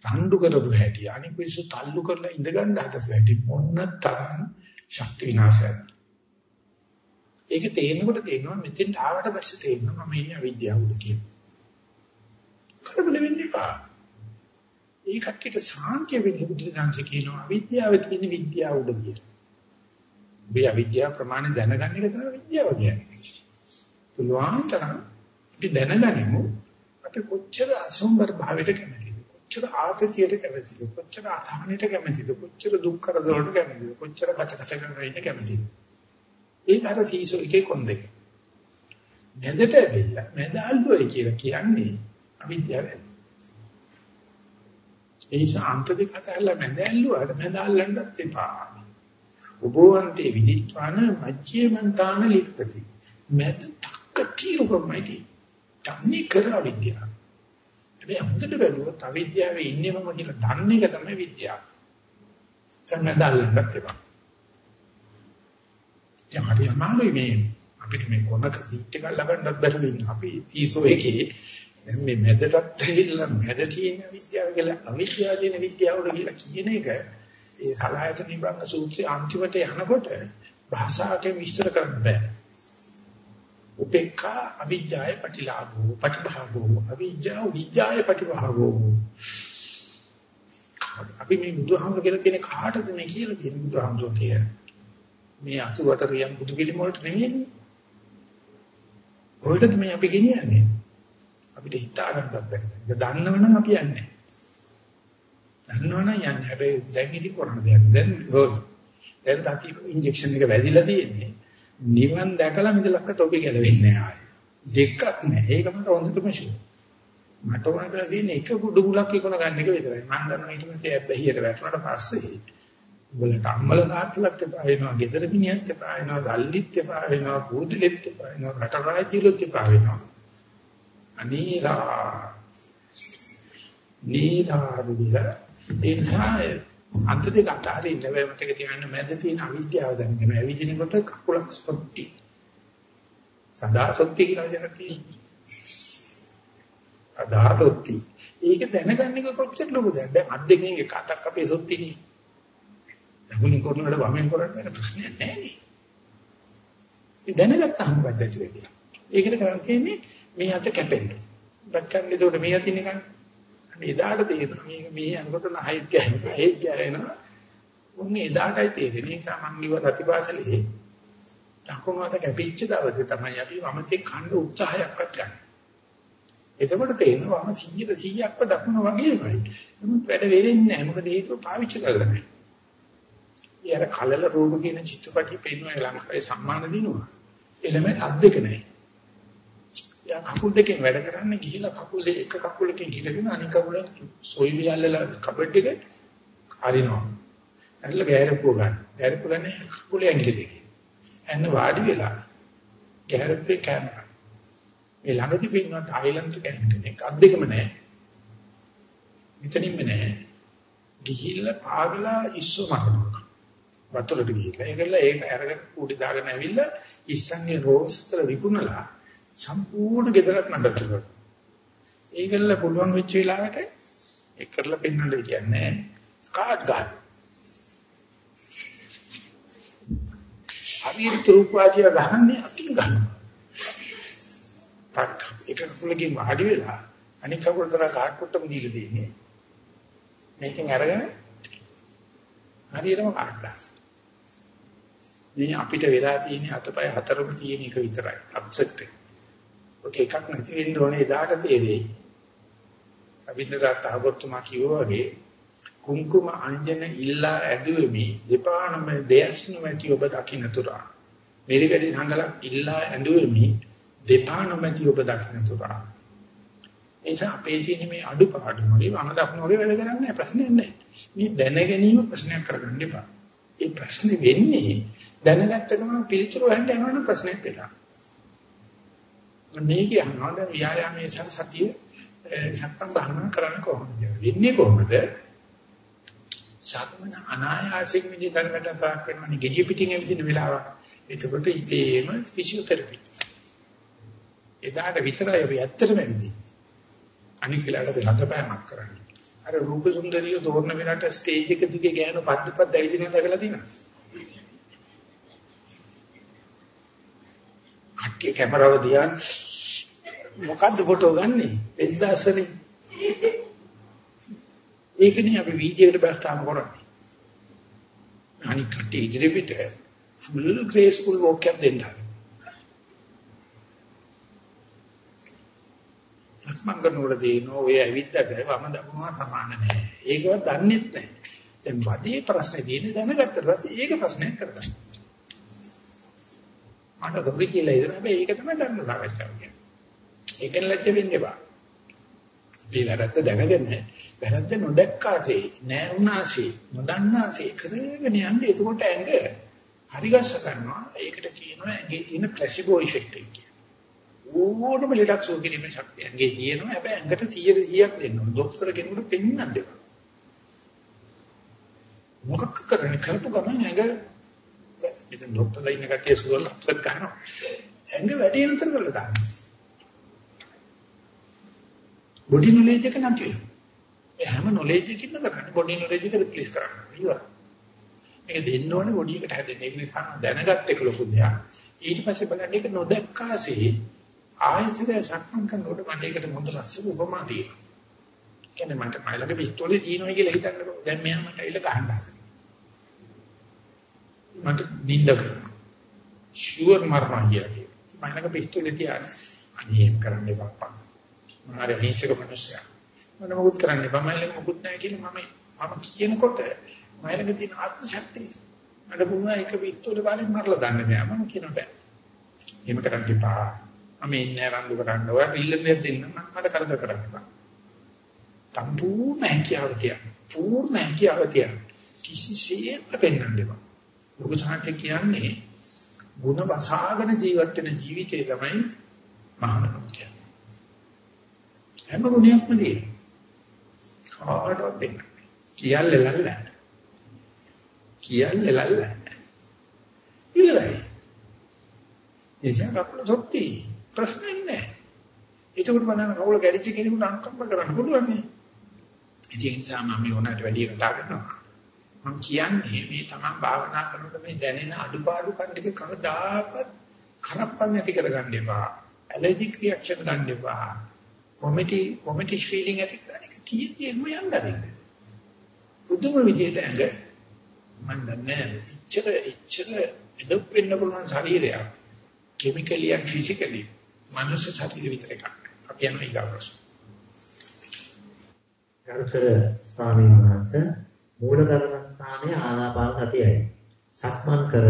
රණ්ඩු කරපු හැටි. අනික පිස්සු තල්ලු කරලා ඉඳ ගන්න හදපු හැටි මොන්න තරම් ශක්ති විනාශයක්. ඒක තේරෙනකොට තේරෙනවා මෙතෙන් ආවට පස්සේ තේරෙනවා මම ඉන්නේ අවිද්‍යාව උඩ කියන. කරබල වෙන්න එපා. ඒ කට්ටියට සාන්තිය වෙන්නේ බුදුදහමේ කියනවා අවිද්‍යාව තියෙන විද්‍යාව උඩ කියන. මේ අවිද්‍යාව ප්‍රමාණය දැනගන්න එක තමයි විද්‍යාව කියන්නේ. පුළුවන් තරම් අපි දැනගනිමු අපි කොච්චර අසම්බර භාවයට කැමතිද කොච්චර ආතතියට කැමතිද කොච්චර අසහනයට කැමතිද කොච්චර දුක් කරදරවලට කැමතිද කොච්චර කචකච කරගෙන කැමතිද ඒක අර සීසෝ එකේ කොන් දෙක. මැදට ඇවිල්ලා මැද අල්ලුවයි කියලා කියන්නේ අවිද්‍යාව. ඒ ශාන්ත දෙක අතරලා මැද ඇල්ලුවාට මැද අල්ලන්නත් එපා. උපෝවන්තේ විදිත්වාන මජ්ජේමන්තාන ලිප්පති. මැද තක්ක තීරුකමයි. තන්නේ කර අවිද්‍යාව. මේ හොඳට බැලුවොත් අවිද්‍යාවේ ඉන්නේ මම කියලා දන්න එක තමයි විද්‍යාව. සංගතල්ලන්නත් ඒවා. යමාරි අමාරුයි මේ අපිට මේ කොනක සීට් එක ළඟන්නත් බැරි වෙන අපි ඊසෝ එකේ දැන් මේ මැදටත් ඇවිල්ලා මැද තියෙන විද්‍යාව කියලා අවිද්‍යාව තියෙන විද්‍යාවට කියලා කියන එක ඒ සලආයතන නිබංග සූත්‍රයේ අන්තිමට යනකොට භාෂාවකින් විස්තර කරන්න බෑ. උපේක්ඛා අවිජ්ජාය පටිලාභෝ පටිභාගෝ අවිජ්ජා විජ්ජාය පටිභාගෝ. අපි මේ බුදුහාමුදුර කියලා තියෙන කාටද මේ කියලා තියෙන බුදුහාමුදුර කිය මේ 88 රියන් බුදු පිළිම වලට නෙමෙයිනේ කොහෙටද මේ අපි ගෙනියන්නේ. අපිට හිතා ගන්නත් බැහැ ඒක දන්නවනම් අපි යන්නේ. දන්නවනම් යන්නේ හැබැයි දැන් ඉති කරන්න දෙයක් දැන් රෝග දැන් තාති ඉන්ජෙක්ෂන් එක වැදිලා තියෙන්නේ නිවන් දැකලා මිදලක්ක තොපි ගැලවෙන්නේ නැහැ ආයේ. දෙකක් නැහැ. ඒක මට හොඳටම ෂුවර්. මට ඕන කරලා තියෙන එක කුඩු මුලක් ඉක්ුණ ගන්න එක විතරයි. මම දන්නවා ඊට පස්සේ ඇබ්බැහියට වැටුණාට පස්සේ උඹලට අම්මල තාත්තලත් එපා වෙනවා, ගෙදර මිනිහත් එපා වෙනවා, දල්ලිත් එපා වෙනවා, පූදලෙත් එපා වෙනවා, රටරාජ ජීලොත් එපා වෙනවා. අනීරා නීදා දුවිලා ඒ නිසා අන්ත දෙක අතරින් ඉන්න බෑ මතක තියාගන්න මැද තියෙන අවිද්‍යාව දැනගෙන ඇවිදිනකොට කකුලක් සොත්ටි සදා සොත්ටි කියලා වචනක් තියෙනවා. සදා සොත්ටි ඒක දැනගන්න එක කොච්චර ලොකුද? දැන් අත් දෙකෙන් එක අතක් අපේ සොත්ටිනේ දකුණින් කරනකොට වමෙන් කරන්නේ ප්‍රශ්නයක් නැහැ. නේ ඒ දැනගත්තාම මොකක්ද ඇති වෙන්නේ. ඒකට කරන් තියෙන්නේ මේ අත කැපෙන්න. බත් කන්නේ එතකොට මේ අතින් එකන්නේ එදාට තේරෙනවා මේක මේ යනකොට නහයිත් ගෑනවා හේත් ගෑනවා උන්නේ එදාටයි තේරෙන්නේ ඒ නිසා මං ගිව සතිපාසලේ දකුණු අත කැපිච්ච දවසේ තමයි අපි වමතේ කන්න උත්සාහයක්වත් ගන්න. එතකොට තේරෙනවා මම 100 100ක්ව දකුණ වගේමයි. නමුත් වැඩ වෙන්නේ නැහැ. මොකද හේතුව පාවිච්චි කරලා නැහැ. ඊයර කලල රූප කියන චිත්‍රපටි පෙන්වන ලංකාවේ සම්මාන දිනුවා. එළමෙන් අත් දෙක නැහැ. යා කකුල් දෙකෙන් වැඩ කරන්න ගිහිල්ලා කකුල් දෙක එක කකුලකින් හිටගෙන අනික කකුලෙන් සොයිලි අල්ලලා කබඩ් එක අරිනවා. ඇල්ල ගෑරපුව ගන්න. ගෑරපුව ගන්න කකුලේ ඇඟිලි දෙකේ. එන්න වාඩි වෙලා ගෑරපුවේ කැමරා. මේ ළඟදී පින්නවා තායිලන්ත කෙනෙක් අත් දෙකම නැහැ. මෙතනින්ම නැහැ. ගිහිල්ලා පාගලා ඉස්සු මරනවා. වතුරට ගිහිල්ලා ඒකල ඒක අරගෙන කුඩි දාගෙන ඇවිල්ලා ඉස්සන්ගේ රෝස් වල විකුණලා සම්පූර්ණ ගෙදරක් නඩත්තු කරනවා. ඒකල්ල පුළුවන් වෙච්ච වෙලාවට ඒක කරලා පෙන්වන්න විදියක් නැහැ. කාඩ් ගන්න. හරියට තුරුක් වාසිය ගහන්නේ අකින් ගන්නවා. තාක් එක කකුලකින් වාඩි වෙලා අනික කකුල දර කාඩ් කොටම දීලා තියෙන්නේ. මේකෙන් අරගෙන හරියටම කාඩ් ගන්න. මේ අපිට වෙලා තියෙන අතපය හතරම තියෙන එක විතරයි. අබ්සෙක්ට් එක. ඔක එකක් නැති වෙන්න ඕනේ එදාට තේරෙයි. අවින්දරත් අහවර්තුමා කිව්වා වගේ කුංකුම අංජන ඉල්ලා ඇදුවෙමි දෙපානම දෙයස්නු ඇති ඔබ දකින්නතුරා. මෙරිකඩි සංගලක් ඉල්ලා ඇදුවෙමි දෙපානම ඇති ඔබ දකින්නතුරා. එනිසා අපේ තියෙන මේ අඩුපාඩු වගේ වම දක්න වගේ වැඩ කරන්නේ ප්‍රශ්නයක් නැහැ. මේ දැන ගැනීම ප්‍රශ්නයක් කරගන්න එපා. ඒ ප්‍රශ්නේ වෙන්නේ දැනගත්ත ගමන් පිළිතුරු හොයන්න යනවනම් ප්‍රශ්නයක් වෙලා. මේක යනවා දැන් ව්‍යායාමයේ සහ සතිය සක්මන් භාවනා කරන්න කොහොමද? වෙන්නේ කොහොමද? සාතමන අනායාසයෙන් විදි දැනගන්න තාක් වෙනවනේ ගෙඩිය පිටින් ඇවිදින වෙලාවක්. එතකොට ඉබේම ෆිසියෝതെරපි. එදාට විතරයි අපි ඇත්තටම ඇවිදින්නේ. අනික වෙලාවට ළඟපෑමක් කරන්නේ. අර රූප සුන්දරිය තෝරන වෙලාවට ස්ටේජ් එක දිගේ ගෑනු පද්දපත් ඇවිදින දැකලා තියෙනවා. කට්ටිය කැමරාව දිහා මොකද්ද ෆොටෝ ගන්නෙ? 2000 ඒකනේ අපි වීඩියෝ එකට බස්තාම කරන්නේ. අනික කට්ටිය ඉදිරි පිට ෆුල් ග්‍රේස්ෆුල් වොක් එකක් දෙන්න හරි. සක්මන් කරනකොට දේනෝ ඔය ඇවිද්දට වම දකුණම සමාන නැහැ. ඒකවත් දන්නෙත් නැහැ. දැන් වදී ප්‍රශ්නේ තියෙන්නේ දැනගත්තට පස්සේ ඒක ප්‍රශ්නයක් කරගන්න. මට තොරි කියලා ඉතින් හැබැයි ඒක තමයි ධර්ම සාකච්ඡාව කියන්නේ. ඒකෙන් ලැජ්ජ වෙන්න එපා. මේ වැරද්ද දැනගෙන වැරද්ද නොදැක්කාසේ නෑ වුණාසේ නොදන්නාසේ කරගෙන යන්නේ එතකොට ඇඟ හරිගස්ස කරනවා. ඒකට කියනවා ඇඟේ තියෙන ප්ලාසිබෝ ඉෆෙක්ට් එක කියලා. ඕනම ලෙඩක් සුව කිරීමේ ශක්තිය ඇඟේ තියෙනවා. හැබැයි ඇඟට 100 100ක් දෙන්න ඕන. ડોක්ටර් කෙනෙකුට පෙන්නන්න දෙපා. මොකක් කරන්නේ කරපු ගමන් ඇඟ මෙතන ડોක්ටර්ලා ඉන්න කට්ටිය සුවල් අප්සෙට් කරනවා. ඇඟ වැඩි නතර කරලා දානවා. බොඩි නොලෙජ් එක නැති වෙනවා. ඒ හැම නොලෙජ් එකකින්ම කරන්නේ බොඩි නොලෙජ් එක රිප්ලේස් කරන්න. ඉවරයි. මේක දෙන්න ඕනේ බොඩි එකට හැදෙන්න. ඒක නිසා දැනගත්ත එක ලොකු දෙයක්. ඊට පස්සේ බලන්න ඒක නොදැක්කාසේ ආයෙසර සක්මන් කරනකොට මට ඒකට මොඳ ලස්සන උපමා තියෙනවා. කියන්නේ මට මයිලගේ පිස්තෝලේ තියෙනවා කියලා හිතන්නකො. දැන් මෙයා මට ඇවිල්ලා ගහන්න හදනවා. මට නිින්ද කරනවා. ෂුවර් මරනවා කියලා. මයිලගේ පිස්තෝලේ තියාන අනේ එහෙම කරන්න එපා. මාරේ හිංසක මිනිස්සයා. මම මොකුත් කරන්න එපා. මයිලගේ මොකුත් නැහැ කියලා මම මම කියනකොට මයිලගේ තියෙන ආත්ම ශක්තිය. මට බුණා එක පිස්තෝලේ බලෙන් මරලා දාන්න බෑ. මම කියනවා බෑ. එහෙම කරන්න එපා. මම ඉන්නේ රණ්ඩු කරන්න ඔය ඉල්ලන්නේ දෙන්න මම මට කරදර කරන්න එපා. සම්පූර්ණ හැකියාව තියන. පූර්ණ හැකියාව තියන. කිසිසේත් පෙන්වන්න එපා. ලොකු සාංශ කියන්නේ ಗುಣ වසාගෙන ජීවත් වෙන ජීවිතේ තමයි මහානකම කියන්නේ. හැම ගුණයක්ම දෙයි. කාටවත් දෙන්න. කියල්ලේ ලල්ල. කියල්ලේ ලල්ල. ඉවරයි. එසේ කකුල සොත්ති ප්‍රශ්නයක් නැහැ. ඒකට බලන්න කවුල ගැරිච්ච කෙනෙකුට අනුකම්ප කරන්න පුළුවන් නේ. ඒ නිසා මම මේ උනාට වැඩි කතා කරනවා. මම කියන්නේ මේ තමන් භාවනා කරනකොට මේ දැනෙන අඩුපාඩු කන් ටික කවදාකවත් කරප්පන් නැති කරගන්න එපා. ඇලර්ජික් රියැක්ෂන් ගන්න එපා. වොමිටි වොමිටිෂ් ෆීලිං ඇති කරන්නේ කීයේම යන්න දෙන්න. පුදුම විදියට ඇඟ මම දන්නේ ඉච්චර ඉච්චර එදොක් වෙන්න පුළුවන් ශරීරයක්. කෙමිකලි and ෆිසිකලි මනුෂ්‍ය ශරීර විතර එකක්. අපි යනවා ඊගා ප්‍රශ්න. ගරුතර ස්වාමීන් වහන්සේ මූල කර්මස්ථානයේ ආනාපාන සතියයි. සක්මන් කර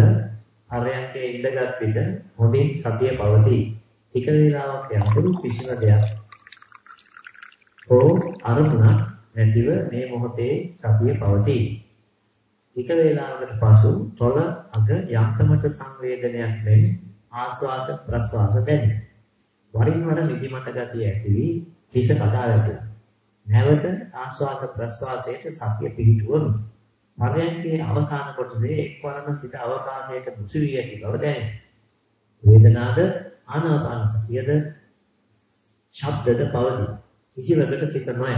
අරයන්කේ ඉඳගත් විට හොඳින් සතිය පවතී. ටික වේලාවක් යනකොට කිසිම දෙයක් හෝ අරමුණක් නැතිව මේ මොහොතේ සතිය පවතී. ටික වේලාවකට පසු තොල අග යන්තමට සංවේදනයක් මෙන් ආස්වාස ප්‍රස්වාස දැනේ. වරින් වර නිදිමත ගතිය ඇති වී හිස කඩා වැටේ. නැවත ආශ්වාස ප්‍රශ්වාසයට සතිය පිහිටුවමු. පරයන්කේ අවසාන කොටසේ එක්වරම සිත අවකාශයට මුසු වී ඇති බව දැනේ. වේදනාද ආනාපාන සතියද ශබ්දද පවතී. කිසිවකට සිත නොය.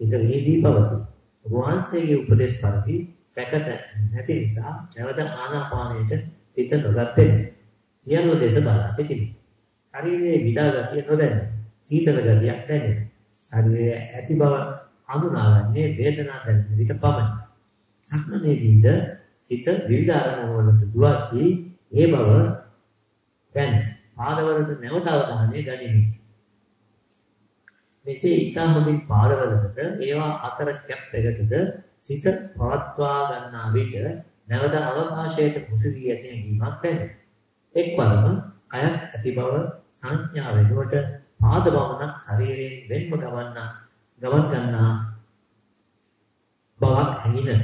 සිත වේදී පවතී. වහන්සේගේ උපදේශ පරිදි සැකත නැති නිසා නැවත ආනාපානයට සිත නොගත්තේ. සියලු දෙස බලා සිටිමි. ශරීරයේ විඩා ගතිය නොදැනේ. සීතල ගතියක් දැනේ. ශරීරයේ ඇති බව හඳුනාගන්නේ වේදනාව දැනෙන විට පමණයි. සක්මනේදීද සිත විවිධ අරමුණු වලට දුවද්දී ඒ බව දැන පාදවලට නැවත අවධානය ගනිමි. මෙසේ ඊටා හොඳින් පාදවලට ඒවා අතර කැප් එකටද සිත පවත්වා ගන්නා විට නැවත අවකාශයට මුසු වී ඇති හැඟීමක් දැනේ. එක්වරම කයක් ඇති බව සංඥා වෙනුවට පාද බවනක් ශරීරයෙන් වෙන්ම ගමන්නා ගමන් ගන්නා බවක් හැඟින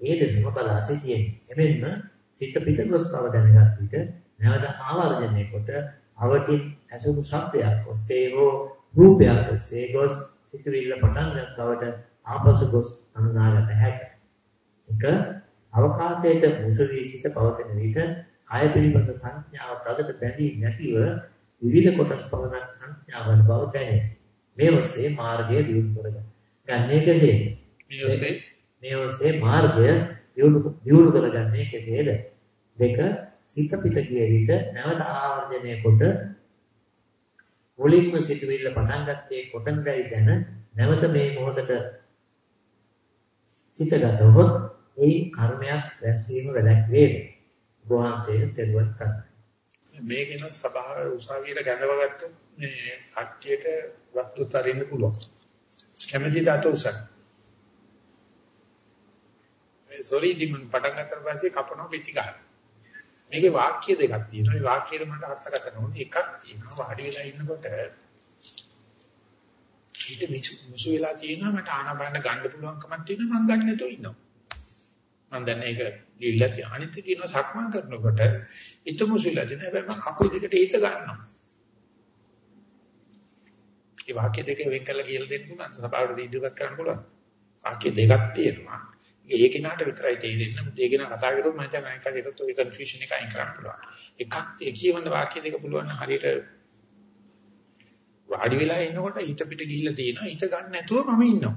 ඒ දෙසම බලා සිටියේ එමෙන්න සිත පිට ගොස් බව දැනගත් විට නැවත ආවර්ජනය කොට අවටින් ඇසුණු ශබ්දයක් ඔස්සේ හෝ රූපයක් ඔස්සේ ගොස් සිතුවිල්ල පටන් ගත් බවට ආපසු ගොස් අනුනාගත හැකිය. එක අවකාශයට මුසු වී සිට පවතින විට කය පිළිබඳ සංඥාව තදට බැඳී නැතිව විවිධ කොටස් පවනක් සංඥාවන බව දැනේ. මේ ඔස්සේ මාර්ගය දියුණු කරගන්න. ගන්නේ කෙසේද? මේ ඔස්සේ මේ ඔස්සේ මාර්ගය දියුණු කරගන්නේ කෙසේද? දෙක සිත පිට ගිය විට නැවත ආවර්ජනය කොට මුලින්ම සිටවිල්ල පටන් ගත්තේ කොතනදයි දැන නැවත මේ මොහොතට සිත ගතහොත් ඒ කර්මයක් රැස්වීම වැඩක් වේද? වහන්සේට දෙලුවත් කරනවා. මේකෙන සභාව උසාවියට ගැඳවගත්ත මේ කට්ටියට වස්තු තරින්න පුළුවන්. කැමැති දාත උසන්. මේ සෝරි දිමන් පටන් ගන්නතර පස්සේ කපනවා පිටි ගන්න. මේකේ වාක්‍ය දෙකක් තියෙනවා. මේ වාක්‍යයට මට අර්ථකථන ඕනේ එකක් තියෙනවා. වාඩි වෙලා ඉන්නකොට ඊට මුසු වෙලා තියෙනවා මට ආනබන්න ගන්න පුළුවන්කමක් තියෙනවා මම ගන්න නැතුව ඉන්නවා. මම දැන් ඒක ගිහිල්ලා තියෙන අනිත් කියනවා සක්මන් කරනකොට හිතමු සිලා දෙන හැබැයි මම කකුල් දෙකට හිත ගන්නවා ඒ වාක්‍ය දෙක වෙන් කරලා කියලා දෙන්න පුළුවන්. සභාවට ඉදිරිපත් කරන්න පුළුවන්. වාක්‍ය දෙකක් තියෙනවා. ඒ කෙනාට විතරයි තේරෙන්නේ. මුත් ඒ කෙනා කතා කරොත් මම හිතන්නේ අනික කටට ඔය කන්ෆියුෂන් එක අයින් කරන්න පුළුවන්. එකක් ඒ කියවන වාක්‍ය දෙක පුළුවන් නම් හරියට වාඩි වෙලා ඉන්නකොට හිත පිට ගිහිල්ලා තියෙනවා. හිත ගන්න නැතුව මම ඉන්නවා.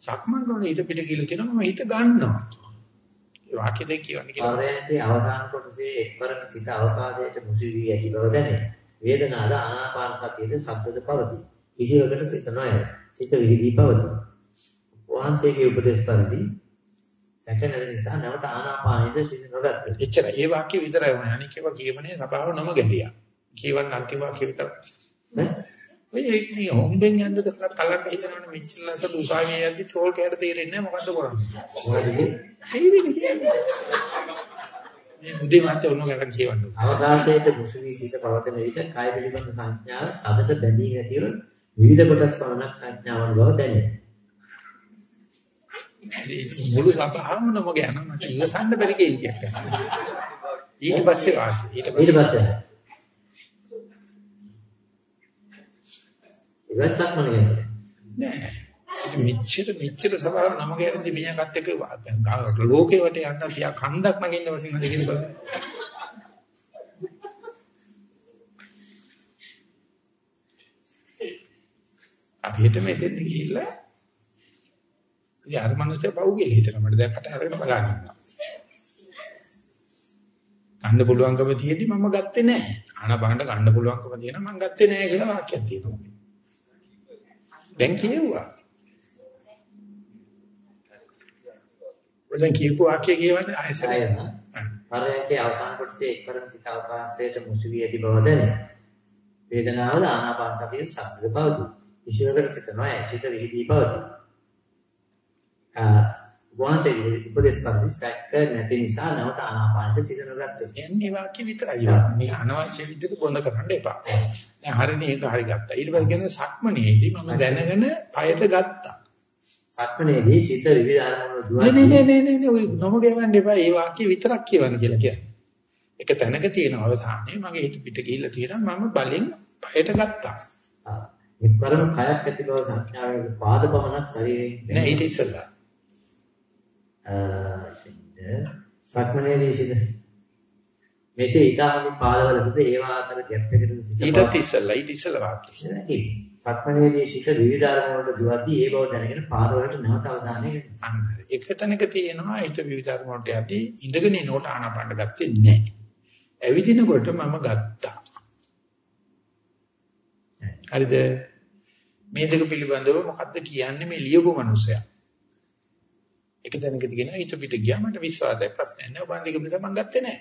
සක්මන් කරන හිත පිට ගිහිල්ලා තියෙනවා මම හිත ගන්නවා. ඒ වාක්‍ය දෙක කියවන්නේ කියලා. පරයන්කේ අවසාන කොටසේ එක්වරම සිත අවකාශයට මුසු වී ඇති බව දැනේ. වේදනාද ආනාපාන සතියද ශබ්දද පවතී. කිසිවකට සිත නොයන. සිත විහිදී පවතී. වහන්සේගේ උපදේශ පරිදි සැක නැති නිසා නැවත ආනාපානෙද සිත නොගත්තා. එච්චර ඒ වාක්‍ය විතරයි වුණේ. අනික ඒවා කියවනේ සබාව නම ගැලියා. කියවන්න අන්තිම වාක්‍ය විතරයි. ඔය ඒකනේ හොම්බෙන් යන්නද කලක් හිතනවනේ මෙච්චරකට උසාවියේ යද්දි ටෝල් කෑට තේරෙන්නේ නැහැ මොකද්ද කරන්නේ. මොකදදී? තේරෙන්නේ කියන්නේ. මේ උදේ මාත් ඔන්න ගන්න කියවන්න. අවකාශයට මුසු වී සිත පවතන විට කය පිළිබඳ සංඥාව අදට බැඳී නැතිව විවිධ කොටස් පමණක් සංඥාවන් බව දැනේ. මුළු සබාවම නම ගැන මට ඉවසන්න බැරි කේන්තියක්. ඊට පස්සේ වාක්‍ය ඊට පස්සේ ඉවසක් මොනේ නෑ. මෙච්චර මෙච්චර සබාව නම ගැනදී මියගත් එක ලෝකේ වට යන්න තියා කන්දක් නගින්න වසින් හද කියන බලන්න. අපිට මෙතෙන් ගිහිල්ලා ඉතින් අර මනුස්සයා පව් කියලා හිතනවා මට දැන් කට අරගෙන බලන්න ඉන්නවා. ගන්න පුළුවන්කම තියෙදි මම ගත්තේ නැහැ. ආනපානට ගන්න පුළුවන්කම තියෙනවා මම ගත්තේ නැහැ කියලා වාක්‍යයක් තියෙනවා. දැන් කියුවා. දැන් කියපු වාක්‍ය කියවන්නේ ආයෙසරයි. පරයන්කේ අවසාන කොටසේ එක්වරම සිත අවකාශයට මුසු වී ඇති බව දැනේ. වේදනාවද ආනාපාන සතිය ශබ්ද පවතී. කිසිවකට සිත නොයයි සිත විහිදී පවතී. වහන්සේගේ උපදේශ පරිදි සැක නැති නිසා නැවත ආනාපානට සිත නොගත්තේ. එන්නේ වාක්‍ය විතරයි. මේ අනවශ්‍ය විදිහට බොඳ කරන්න එපා. දැන් හරිනේ ඒක හරි ගත්තා. ඊට පස්සේ කියන්නේ සක්මනේදී මම දැනගෙන පයට ගත්තා. සක්මනේදී සිත විවිධ අරමුණු නේ නේ දුවන්නේ නේ නේ නේ ඔය නොම ගෙවන්න එපා. ඒ වාක්‍ය විතරක් කියවන්න කියලා කියන්නේ. එක තැනක තියෙන අවසානයේ මගේ හිත පිට ගිහිල්ලා තියෙනවා මම බලෙන් පයට ගත්තා. එක්වරම කයක් ඇති බව සංඥාවේ පාද පමණක් ශරීරයෙන් නෑ ඊට ඉස්සෙල්ලා. සක්මනේදී සිට මෙසේ ඊටාවි පාදවලද ඒවා අතර ගැප් එකකට ඊටත් ඉස්සෙල්ලා ඊට ඉස්සෙල්ලා වාක්‍ය. සක්මනේදී සිට විවිධ අරමුණු වලට දුවද්දී ඒ බව දැනගෙන පාදවලට නැවත අවධානය යොමු අන්න එක තැනක තියෙනවා හිත විවිධ අරමුණට යද්දී ඉඳගෙන ඉනකොට ආනාපාන ගත්තේ නැහැ. ඇවිදිනකොට මම ගත්තා. හරිද? මේ දෙක පිළිබඳව මොකද්ද කියන්නේ මේ ලියපු මනුස්සයා? එක තැනකදී කියනවා හිත පිට ගියා මට විශ්වාසයි ප්‍රශ්නයක් නැහැ. ඔබ අන්තික නිසා මම ගත්තේ නැහැ.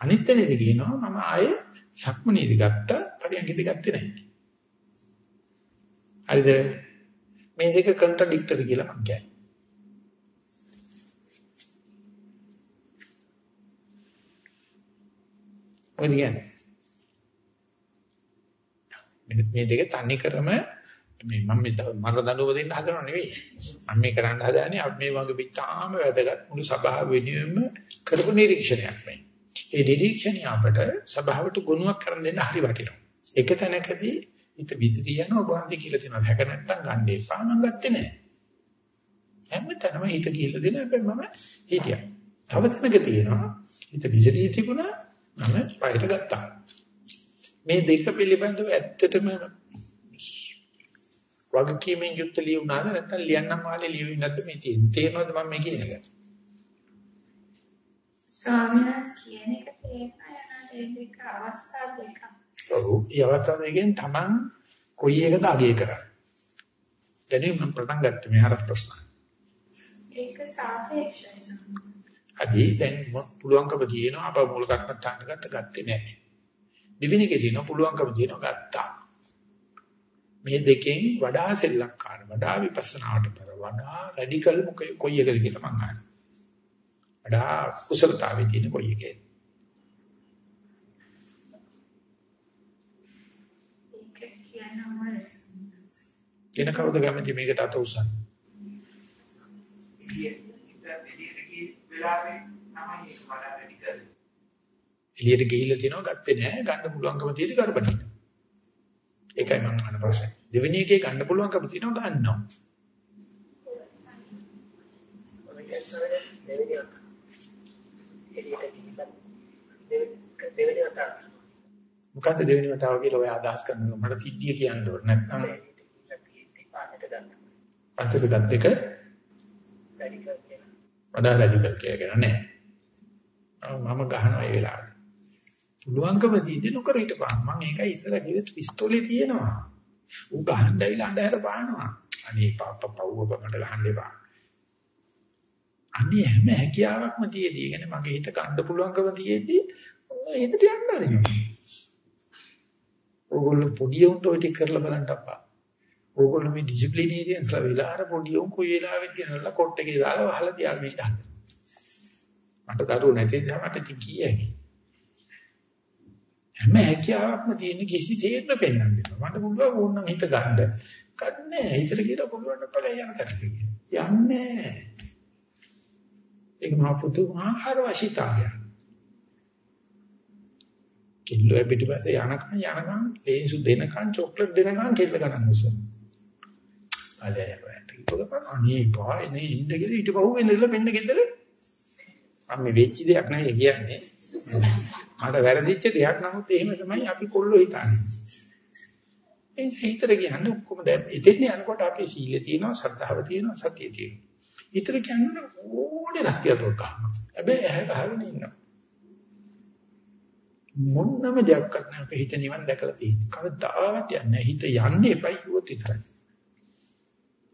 අනිත් තැනදී කියනවා මම ආයේ ශක්මනේදී ගත්තා පරියන්කදී ගත්තේ නැහැ. හරිද? මේ දෙක කන්ට්‍රඩික්ටරි කියලා මම කියන්නේ. මොකද කියන්නේ? මේ මේ දෙක තනි කරම මේ මම මේ මර දඬුව දෙන්න හදනව නෙවෙයි. මම මේ කරන්න හදන්නේ අපි මේ වගේ පිටාම වැදගත් මුළු සභාව වෙනුවෙන්ම කරපු නිරීක්ෂණයක් මේ. ඒ නිරීක්ෂණය අපට සභාවට ගුණයක් කරන් දෙන්න හරි වටිනවා. එක තැනකදී හිත විසිරී යන ඔබ අන්ති කියලා තියෙනවා. හැක නැත්තම් ගන්න එපා මම ගත්තේ නැහැ. හැමතැනම හිත කියලා දෙන හැබැයි මම හිටියා. තව තැනක තියෙනවා හිත විසිරී තිබුණා මම පයට ගත්තා. මේ දෙක පිළිබඳව ඇත්තටම වගකීමෙන් යුක්ත ලියුණාද නැත්නම් ලියන්නම් වාලේ ලියුවේ නැද්ද මේ තියෙන්නේ? තේරෙනවද මම මේ කියන එක? ස්වාමීන් වහන්සේ කියන එක තේරෙනවා දෙක අවස්ථා දෙකක්. ඔව්. ඒ අවස්ථාව දෙකෙන් Taman කොයි එකද අගය කරන්නේ? දැන් මම පටන් ගත්තා මේ හරක් ප්‍රශ්න. ඒක සාපේක්ෂයි. හරි දැන් පුළුවන්කම තියෙනවා අප මූල කර්මත්තාන ගත්ත ගත්තේ නැහැ. දෙවෙනි එකේ තියෙනවා පුළුවන්කම තියෙනවා ගත්තා මේ දෙකෙන් වඩා සෙල්ලක්කාර වඩා විපස්සනාවට පෙර වඩා රැඩිකල් කොයි එකද කියලා මම අහනවා. වඩා කුසලතාවයේ තියෙන කොයි එකේද? එන කවුද කැමති මේකට අත උස්සන්න? එළියට ගිහිල්ලා තිනවා ගත්තේ නැහැ ගන්න පුළුවන්කම තියෙදි කරපණින්න. ඒකයි මම අහන ප්‍රශ්නේ. දෙවෙනි එකේ ගන්න පුළුවන්කම තියෙනවා ගන්නවා. මොකද්ද දෙවෙනි වතාව කියලා ඔය අදහස් කරනවා? මට සිද්ධිය කියන්න ඕන. නැත්නම් පන්සල ගත්ත එක වඩා රැඩිකල් කියලා නෑ. මම ගහනවා ඒ වෙලාවට පුළුවන්කම තියෙන්නේ නොකර හිටපන් මම ඒකයි ඉස්සර කිව්වේ පිස්තෝලේ තියෙනවා ඌ ගහන්නයිලා අඬහැර පානවා අනේ පාප පව්ව මට ගහන්න එපා අනේ හැම හැකියාවක්ම තියේදී කියන්නේ මගේ හිත කන්න පුළුවන්කම තියේදී හිතට යන්න ආරිනවා ඕගොල්ලෝ පොඩි උන්ට ඔය ටික කරලා බලන්න අප්පා. ඕගොල්ලෝ මේ ඩිසිප්ලිනේරියන්ස්ලා වෙලා අර පොඩි උන් කොයි වෙලාවෙත් කියනලා කොට එකේ දාලා වහලා තියාගෙන ඉන්න හදන. මට දරුවෝ නැති නිසා මට ඉති කීයයි. හැම හැකියාවක්ම තියෙන කිසි දෙයක්ම පෙන්වන්න බෑ. මට පුළුවන් ඕනනම් හිත ගන්න. ගන්නෑ. හිතට කියලා පුළුවන් නම් ඵලය යන තැනට යන්නේ. ඒක මහ පුදුමාකාර වශීතාවයක්. කිල්ලෝ පිටිපස්සේ යනකම් යනකම් ලේසු දෙනකම් චොක්ලට් දෙනකම් කෙල්ල ගණන් උසන. අලේ වට අනේ පානේ ඉන්න කියලා ඊට පහුව ඉඳලා මෙන්න ගෙදර මම මේ වෙච්ච දෙයක් නෙවෙයි කියන්නේ. මට වැරදිච්ච දෙයක් නමුත් එහෙම තමයි අපි කොල්ලෝ හිතන්නේ. ඒ හිතට කියන්නේ ඔක්කොම දැන් එතෙන් යනකොට අපේ සීලය තියෙනවා, ශ්‍රද්ධාව තියෙනවා, සතිය තියෙනවා. හිතට කියන්නේ ඕනේ රස්තිය දොක් ගන්න. හැබැයි ඇහැ ගහගෙන ඉන්නවා. මොන්නම දෙයක්වත් නැහැ අපේ හිත නිවන් දැකලා තියෙන්නේ. කවදාවත් යන්නේ හිත යන්නේ එපයි කිව්වොත් විතරයි.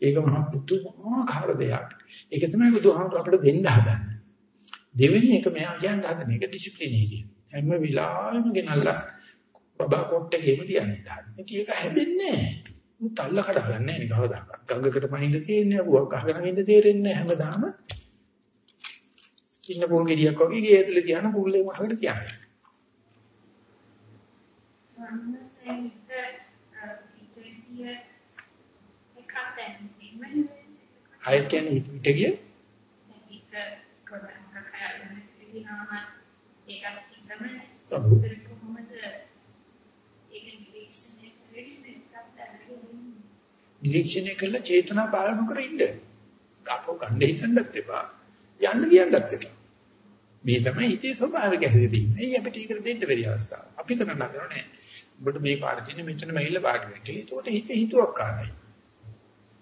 ඒක මහා පුදුමාකාර දෙයක්. ඒක තමයි බුදුහාමුදුර අපිට දෙන්න හදන්නේ. දෙවෙනි එක මෙයා කියන්න හදන එක ඩිසිප්ලිනේරිය. හැම වෙලාවෙම ගෙනල්ලා බබා කොට්ටේම තියන්නේ හදන්නේ. ඒක හැදෙන්නේ නැහැ. උන් තල්ල කඩ ගන්නෑ නේ කවදාකවත්. ගඟකට පහින්න තියෙන්නේ අබුවක් අහගෙන ඉන්න තේරෙන්නේ හැමදාම. ඉන්න පොල් ගෙඩියක් වගේ ගේ ඇතුලේ තියන පුල්ලේ මහකට තියන්නේ. සම්මසෙන් ඉතිරිය එකතෙන් ඉමන ආයත් කියන්නේ හිත පිට ගිය ඒක කොරංග කයන විදිහම ඒකත් ඉන්නමනේ ඔව්. ඒක කොහොමද ඒක නිරීක්ෂණය කළ චේතනා පාලන කර ඉන්න. අපෝ ගන්න හිතන්නත් එපා. යන්න කියන්නත් එපා. මේ තමයි හිතේ ස්වභාවික හැදෙන්නේ. මේ අපිට ඒකට දෙන්න බැරි අවස්ථාව. අපි කරන්න හදනනේ. ඔබට මේ පාඩ තියෙන මෙතන මෙහිල්ල පාඩ වෙන කියලා. ඒකට හිත හිතුවක් කාටයි.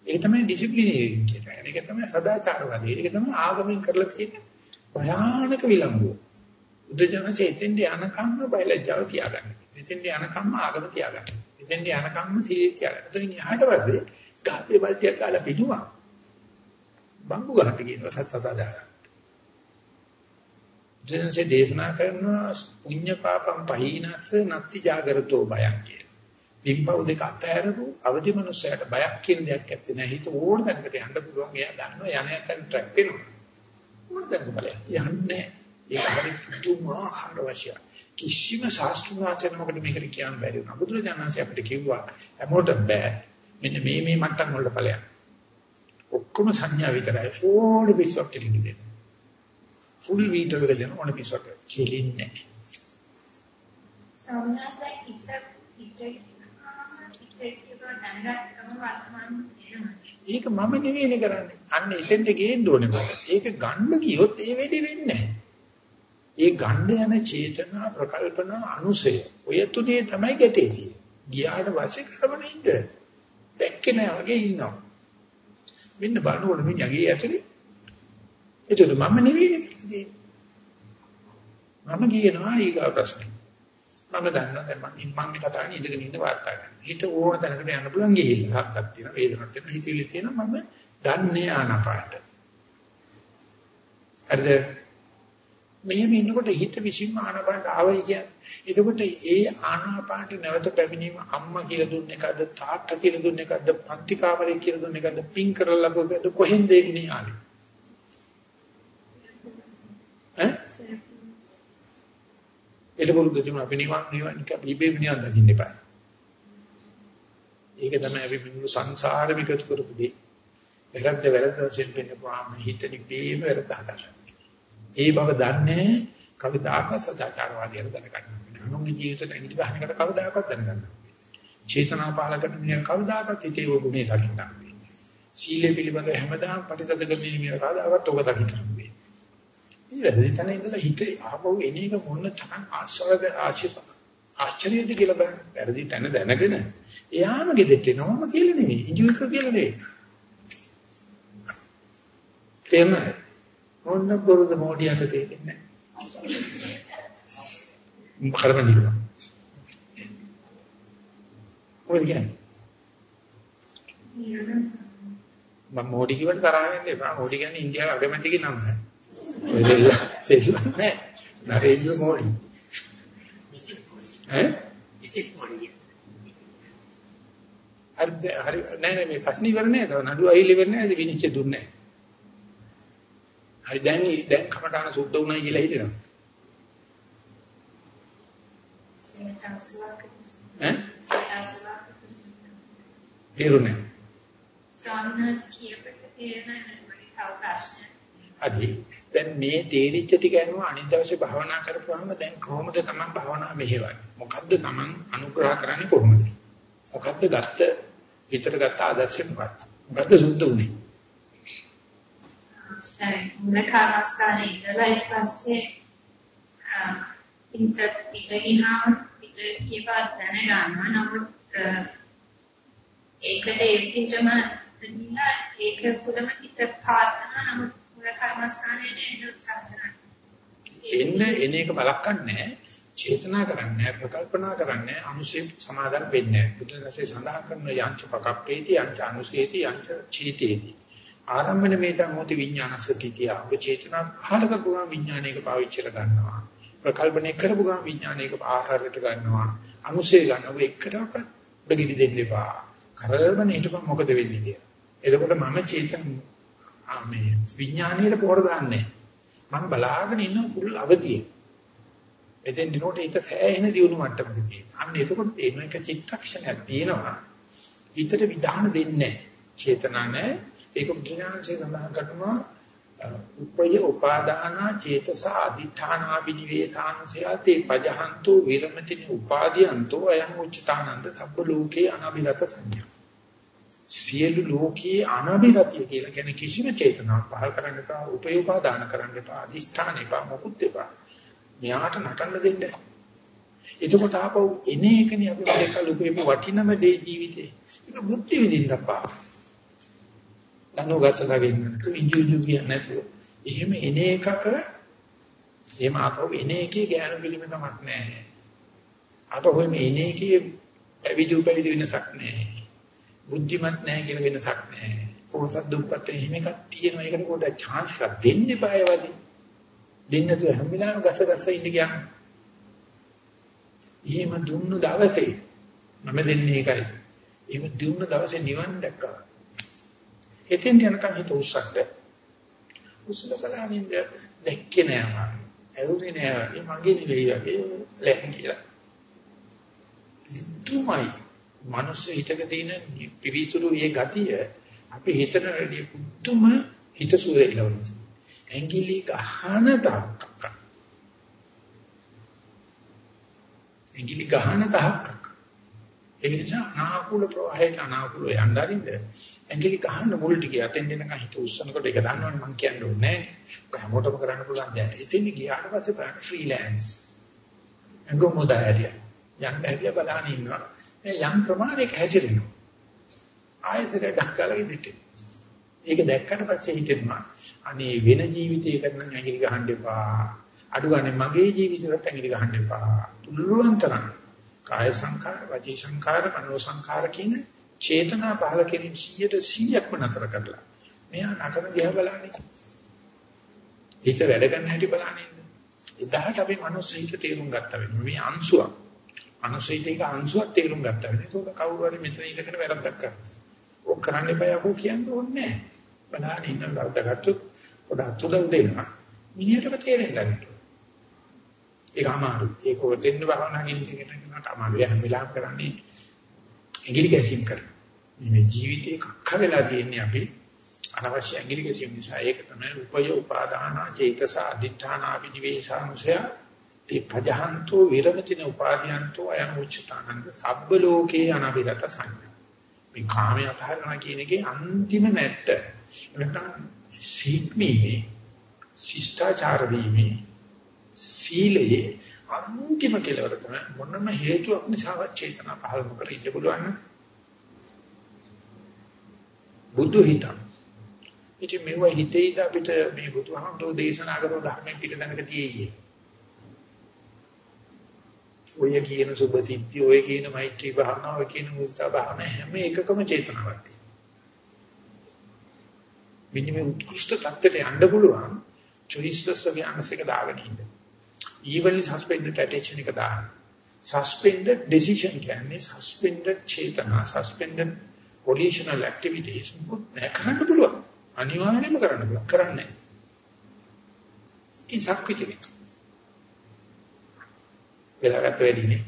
ඒක තමයි ඩිසිප්ලිනේරින් කියන්නේ. ඒක තමයි සදාචාරවාදී. ඒක තමයි ආගමෙන් කරලා තියෙන භයානක විලංගුව. උදේජන චේතෙන්ද යනකම්ම බයලජාව තියාගන්න. එතෙන්ද යනකම්ම ආගම තියාගන්න. එතෙන්ද යනකම්ම සීල තියාගන්න. එතනින් එහාට වද්දේ ගහේ බල්ටියක් ගාලා පිටුවා. බම්බු ගහට කියනවා සත්‍යතාවය. ජනසේ දේශනා කරනවා පුඤ්ඤ පාපම් පහිනස්ස නත්ති జాగරතෝ බයක් කියලා. විපව දෙක අතහැරපු අවදි මනුස්සයට බයක් කියන දෙයක් ඇත්තේ නැහැ. හිත ඕන තැනකට යන්න පුළුවන්. එයා දන්නවා යන යතන ට්‍රැක් වෙනවා. ඕන තැනක බලය. යන්නේ ඒක හරි පුදුමාකාර වශයෙන්. කිසිම ශාස්ත්‍රඥාචර මොකද මේකට කියන්න බැරි වුණා. බුදුරජාණන්සේ අපිට කිව්වා හැමෝටම බෑ. මෙන්න මේ මේ මට්ටම් වලට ඵලයක්. ඔක්කොම සංඥා විතරයි. ඕන විශ්වක් කෙලින් දෙන්න. ෆුල් වීඩියෝ එක දෙන ඕන පිසක් කෙලින්නේ නැහැ. සෝමනසයි හිත හිත. ඒක මම නෙවෙයිනේ කරන්නේ. අන්න එතෙන්ට ගේන්න ඕනේ මට. ඒක ගන්න ගියොත් ඒ වෙලෙ වෙන්නේ නැහැ. ඒ ගන්න යන චේතනා ප්‍රකල්පන අනුසය ඔය තුනේ තමයි ගැටේ තියෙන්නේ. ගියාට පස්සේ කරවන ඉන්න. දැක්කේ නැහැ වගේ ඉන්නවා. මෙන්න බලනකොට මිනිහගේ ඇතුලේ ඒකට මම නෙවෙයිනේ කියන්නේ. මම කියනවා ඊගා ප්‍රශ්නේ. මම දන්නවා දැන් මම මම මේ කතාවේ ඉඳගෙන ඉන්න වාර්තා කරනවා. හිත ඕන තැනකට යන්න පුළුවන් ගිහිල්ලා. හක්ක් තියෙනවා, වේදනාවක් තියෙනවා, හිතවිලි තියෙනවා මම දන්නේ ආනපාට. හරිද? මෙහෙම ඉන්නකොට හිත විසින්ම ආනපාට ආවයි කියන්නේ. එතකොට ඒ ආනාපානට නැවත පැමිණීම අම්මා කියලා දුන්න එකද තාත්තා කියලා දුන්න එකද පන්ති කාමරේ කියලා දුන්න එකද පින් කරලා ලැබුවද කොහෙන්ද එන්නේ ආවේ? ඈ? ඒක වරුද්ද තුන අපි නිවන් නිවන් කපිබේ නිවන් දකින්න එපා. ඒක තමයි අපි මුළු සංසාරෙම එකතු කරපු දේ. වැරද්ද වැරද්ද වශයෙන් පෙන්නපුවාම හිතනි බේම වැරද්ද හදලා. ඒ බව දන්නේ කවදාකවත් සදාචාරවාදීව දැනගන්න බෑ. අනුන්ගේ ජීවිතේ ඉඳි ගහනකට කවදාකවත් දැනගන්න බෑ. චේතනා පාල කරන මිනිහ කවදාකවත් හිතේ ගුණේ දකින්න බෑ. සීලය පිළිබඳ හැමදාම ප්‍රතිතද කරන මිනිහ කවදාකවත් ඔබ දකින්න බෑ. ඊළඟ තැන ඉඳලා හිතේ ආපහු එන එක මොන තරම් ආශ්‍රද ආශිර්වාද ආශ්චර්යද කියලා බලන්න. වැරදි තැන දැනගෙන එයාම ගෙදෙට්ට එනවම කියලා නෙවෙයි. ඉංජුක කියලා නෙවෙයි. තේම මොන්න බොරුද මොඩියට තේරෙන්නේ නැහැ. කරවනිනවා. මොකද කියන්නේ? මම මොඩි කිව්වට තරහ වෙන්න එපා. මොඩි කියන්නේ ඉන්දියාවේ අගමැතිගේ නම. දෙල්ල දෙල්ල නෑ. නරේන්ද්‍ර මොඩි. ඈ? මිසිස් මොඩි. හරි හරි නෑ නෑ මේ ප්‍රශ්න ඉවර නෑ. තව නඩුව අයිල් ඉවර නෑ. විනිශ්චය දුන්නේ නෑ. හරි දැන් දැන් කමටහන සුද්ධ වුණා කියලා හිතෙනවා. ඈ? තේරුණේ? සාමනස් කියපට තේරෙන්නේ. දැන් මේ තේරිච්ච ටික අනුව අනිත් දවසේ භාවනා කරපුවාම දැන් කොහොමද Taman භාවනා මෙහෙවන්නේ? මොකද්ද Taman අනුග්‍රහ කරන්නේ කොහොමද? මොකද්ද ගත්ත හිතට ගත්ත ආදර්ශය මොකක්ද? මොකද්ද සුද්ධ උනේ? දැන් මුල කාර්යස්ථානේ ඉඳලා ඊට පස්සේ ඉන්ට පිට ගියාම පිට කියපා දැනගන්නවා. නමුත් ඒකට ඒකිටම නිලා ඒක තුළම හිත පාතන නමුත් මුල කර්මස්ථානයේ එන්න උත්සාහ කරනවා. එන්න එන එක බලක් නැහැ. චේතනා කරන්නේ ප්‍රකල්පනා කරන්නේ අනුශේ සමාදන් වෙන්නේ බුදුන්සේ සඳහන් කරන යංච පකප්පේති යංච අනුශේති යංච චීතේති. ආරම්භන මේතං හොති විඥානසතිතිය ඔබ චේතනා පහල කරපුවා විඥානයක පාවිච්චි කර ගන්නවා ප්‍රකල්පණය කරපුවා විඥානයක ආහාරයට ගන්නවා අනුශේ ගන්නව එකටවත් බගිනි දෙන්න එපා කරවන හිටපන් මොකද වෙන්නේ කියලා. එතකොට මම චේතන මේ විඥාණයට පොර දාන්නේ. මම බලාගෙන ඉන්න පුල් අවදියේ. එතෙන් දිනෝට ඒක සෑහෙන දියුණු මට්ටමක තියෙනවා. අන්න එතකොට තේරෙන එක චිත්තක්ෂණයක් තියෙනවා. හිතට විධාන දෙන්නේ නැහැ. චේතනා නැහැ. ඒක බුදුඥානසේ සඳහන් කරනවා උපය උපාදාන චේතස අදිඨානා විනිවේසානුසයතේ පජහන්තු විරමතිනි උපාදීයන්තෝ අයං උච්චතානන්ද සබ්බ ලෝකේ අනබිරත සංඥා. සියලු ලෝකයේ අනබිරතිය කියලා කියන කිසිම චේතනාවක් පහල කරන්න එපා උපය උපාදාන කරන්න එපා අදිෂ්ඨාන එපා මොකුත් එපා. මෙයාට නටන්න දෙන්න. එතකොට ආපහු එන එකනේ අපි මේක ලුපේපු වටිනම දේ ජීවිතේ. ඒක බුද්ධි විදින්න අපා ලනුගසලා වෙන්න නැතු ඉංජුජු කියන්නේ නැතුව. එහෙම එන එකක එහෙම ආපහු එන එකේ ඥාන පිළිමකමක් නැහැ. ආපහු එන එකේ පැවිදි උපවිදි වෙනසක් නැහැ. බුද්ධිමත් නැහැ කියලා වෙනසක් නැහැ. පොසත් දුප්පත් එහෙම එකක් තියෙනවා. ඒකට පොඩ්ඩක් chance එකක් දෙන්න එපා ඒවදී දෙන්න තු හැම වෙලාවෙම ගස ගස ඉන්න ගියාම. එහෙම දුන්නු දවසේ මම දෙන්නේ ඒකයි. එහෙම දුන්නු දවසේ නිවන් දැක්කා. එතෙන් යනකම් හිත උස්සන්න. උස්සලා බලනින්ද දැක්කේ නෑ මම. ඇරුනේ නෑ මගේ නෙවෙයි වගේ ලැහන් කියලා. තුමයි මනුස්ස හිතක තියෙන පිවිසුරු මේ ගතිය අපි හිතන රෙඩි පුදුම හිතසුවේලවලු. ඇඟිලි ගහන තාක්ක. ඇඟිලි ගහන තාක්ක. ඒ නිසා අනාකූල ප්‍රවාහයට අනාකූල යන්න අරින්ද ඇඟිලි ගහන්න මුල් ටික යතෙන් දෙනකන් හිත උස්සනකොට ඒක දන්නවනේ මම කියන්න ඕනේ නැහැ. ඒක හැමෝටම කරන්න පුළුවන් දෙයක්. ඉතින් ගියාට පස්සේ බලන්න ෆ්‍රීලෑන්ස්. අඟු මොදාරිය. යන්න හැදියා බලන්න ඉන්නවා. මේ යම් ප්‍රමාණයක හැසිරෙනවා. ආයෙසර ඩක්කලා ඉදිට. ඒක දැක්කට පස්සේ හිතෙනවා අනේ වෙන ජීවිතයකට නම් ඇඟිලි ගහන්න එපා. අඩු ගන්න මගේ ජීවිතේට ඇඟිලි ගහන්න එපා. පුළුවන් තරම් කාය සංඛාර, වචී සංඛාර, මනෝ සංඛාර කියන චේතනා පහල කිරීම 100ට 100ක්ම නතර කරලා මෙයා නටන දිහා බලන්නේ. හිත වැඩ ගන්න හැටි බලන්නේ. එදාට අපි මනුස්ස හිත තේරුම් ගත්තා වෙනවා. මේ අංශුවක්. මනුස්ස හිතේක අංශුවක් තේරුම් ගත්තා වෙනවා. ඒක කවුරු හරි මෙතන ඉඳගෙන වැරද්දක් කරනවා. ඔක් කරන්න එපා යකෝ කියන්න ඕනේ නැහැ. බලන්න ඉන්න වරදගත්තොත් පොඩක් තුඩ දෙනවා. මිනිහටම තේරෙන්න ගන්නවා ඒක අමාරුයි. ඒක දෙන්න භාවනා කියන එකට නට අමාරුයි. හැම වෙලාවෙම කරන්නේ ඇඟිලි ගැසීම් කරනවා. මේ ජීවිතේ කක්ක වෙලා තියෙන්නේ අපි අනවශ්‍ය ඇඟිලි ගැසීම් නිසා ඒක තමයි උපය උපාදාන චේතස අදිඨාන අභිනිවේෂානුසය තේ පජහන්තෝ විරමතින උපාදීයන්තෝ අයං උච්චතානන්ද සබ්බ ලෝකේ අනබිරත සංඥා. මේ කාමයේ අතහරනවා කියන එකේ අන්තිම නැට්ට. නැත්නම් සීක්මීමේ ශිෂ්ටාචාර වීමේ සීලයේ අන්තිම කෙලවර තමයි මොනම හේතුවක් නිසාවත් චේතනා පහළ නොකර ඉන්න පුළුවන් නම් බුදු හිතන ඉතින් මේව හිතේද අපිට මේ බුදුහාමුදුරෝ දේශනා කරන ධර්මයෙන් පිට දැනක තියෙන්නේ. ඔය කියන සුභ සිද්ධි, ඔය කියන මෛත්‍රී භාවනාව, ඔය කියන මුස්තා භාවනාව හැම එකකම චේතනාවක් තියෙනවා. මිනිමේ උත්කෘෂ්ඨ තත්ත්වයට යන්න පුළුවන් choiceless awareness එක දාගෙන ඉන්න. Evenly suspended attention එක දාන්න. suspended decision කියන්නේ suspended චේතනා, suspended volitional activities මුකුත් නැහැ කරන්න පුළුවන්. අනිවාර්යයෙන්ම කරන්න පුළුවන්. කරන්නේ නැහැ. ඉතින් සක්විතිනේ. වෙලාගත්ත වැඩිනේ.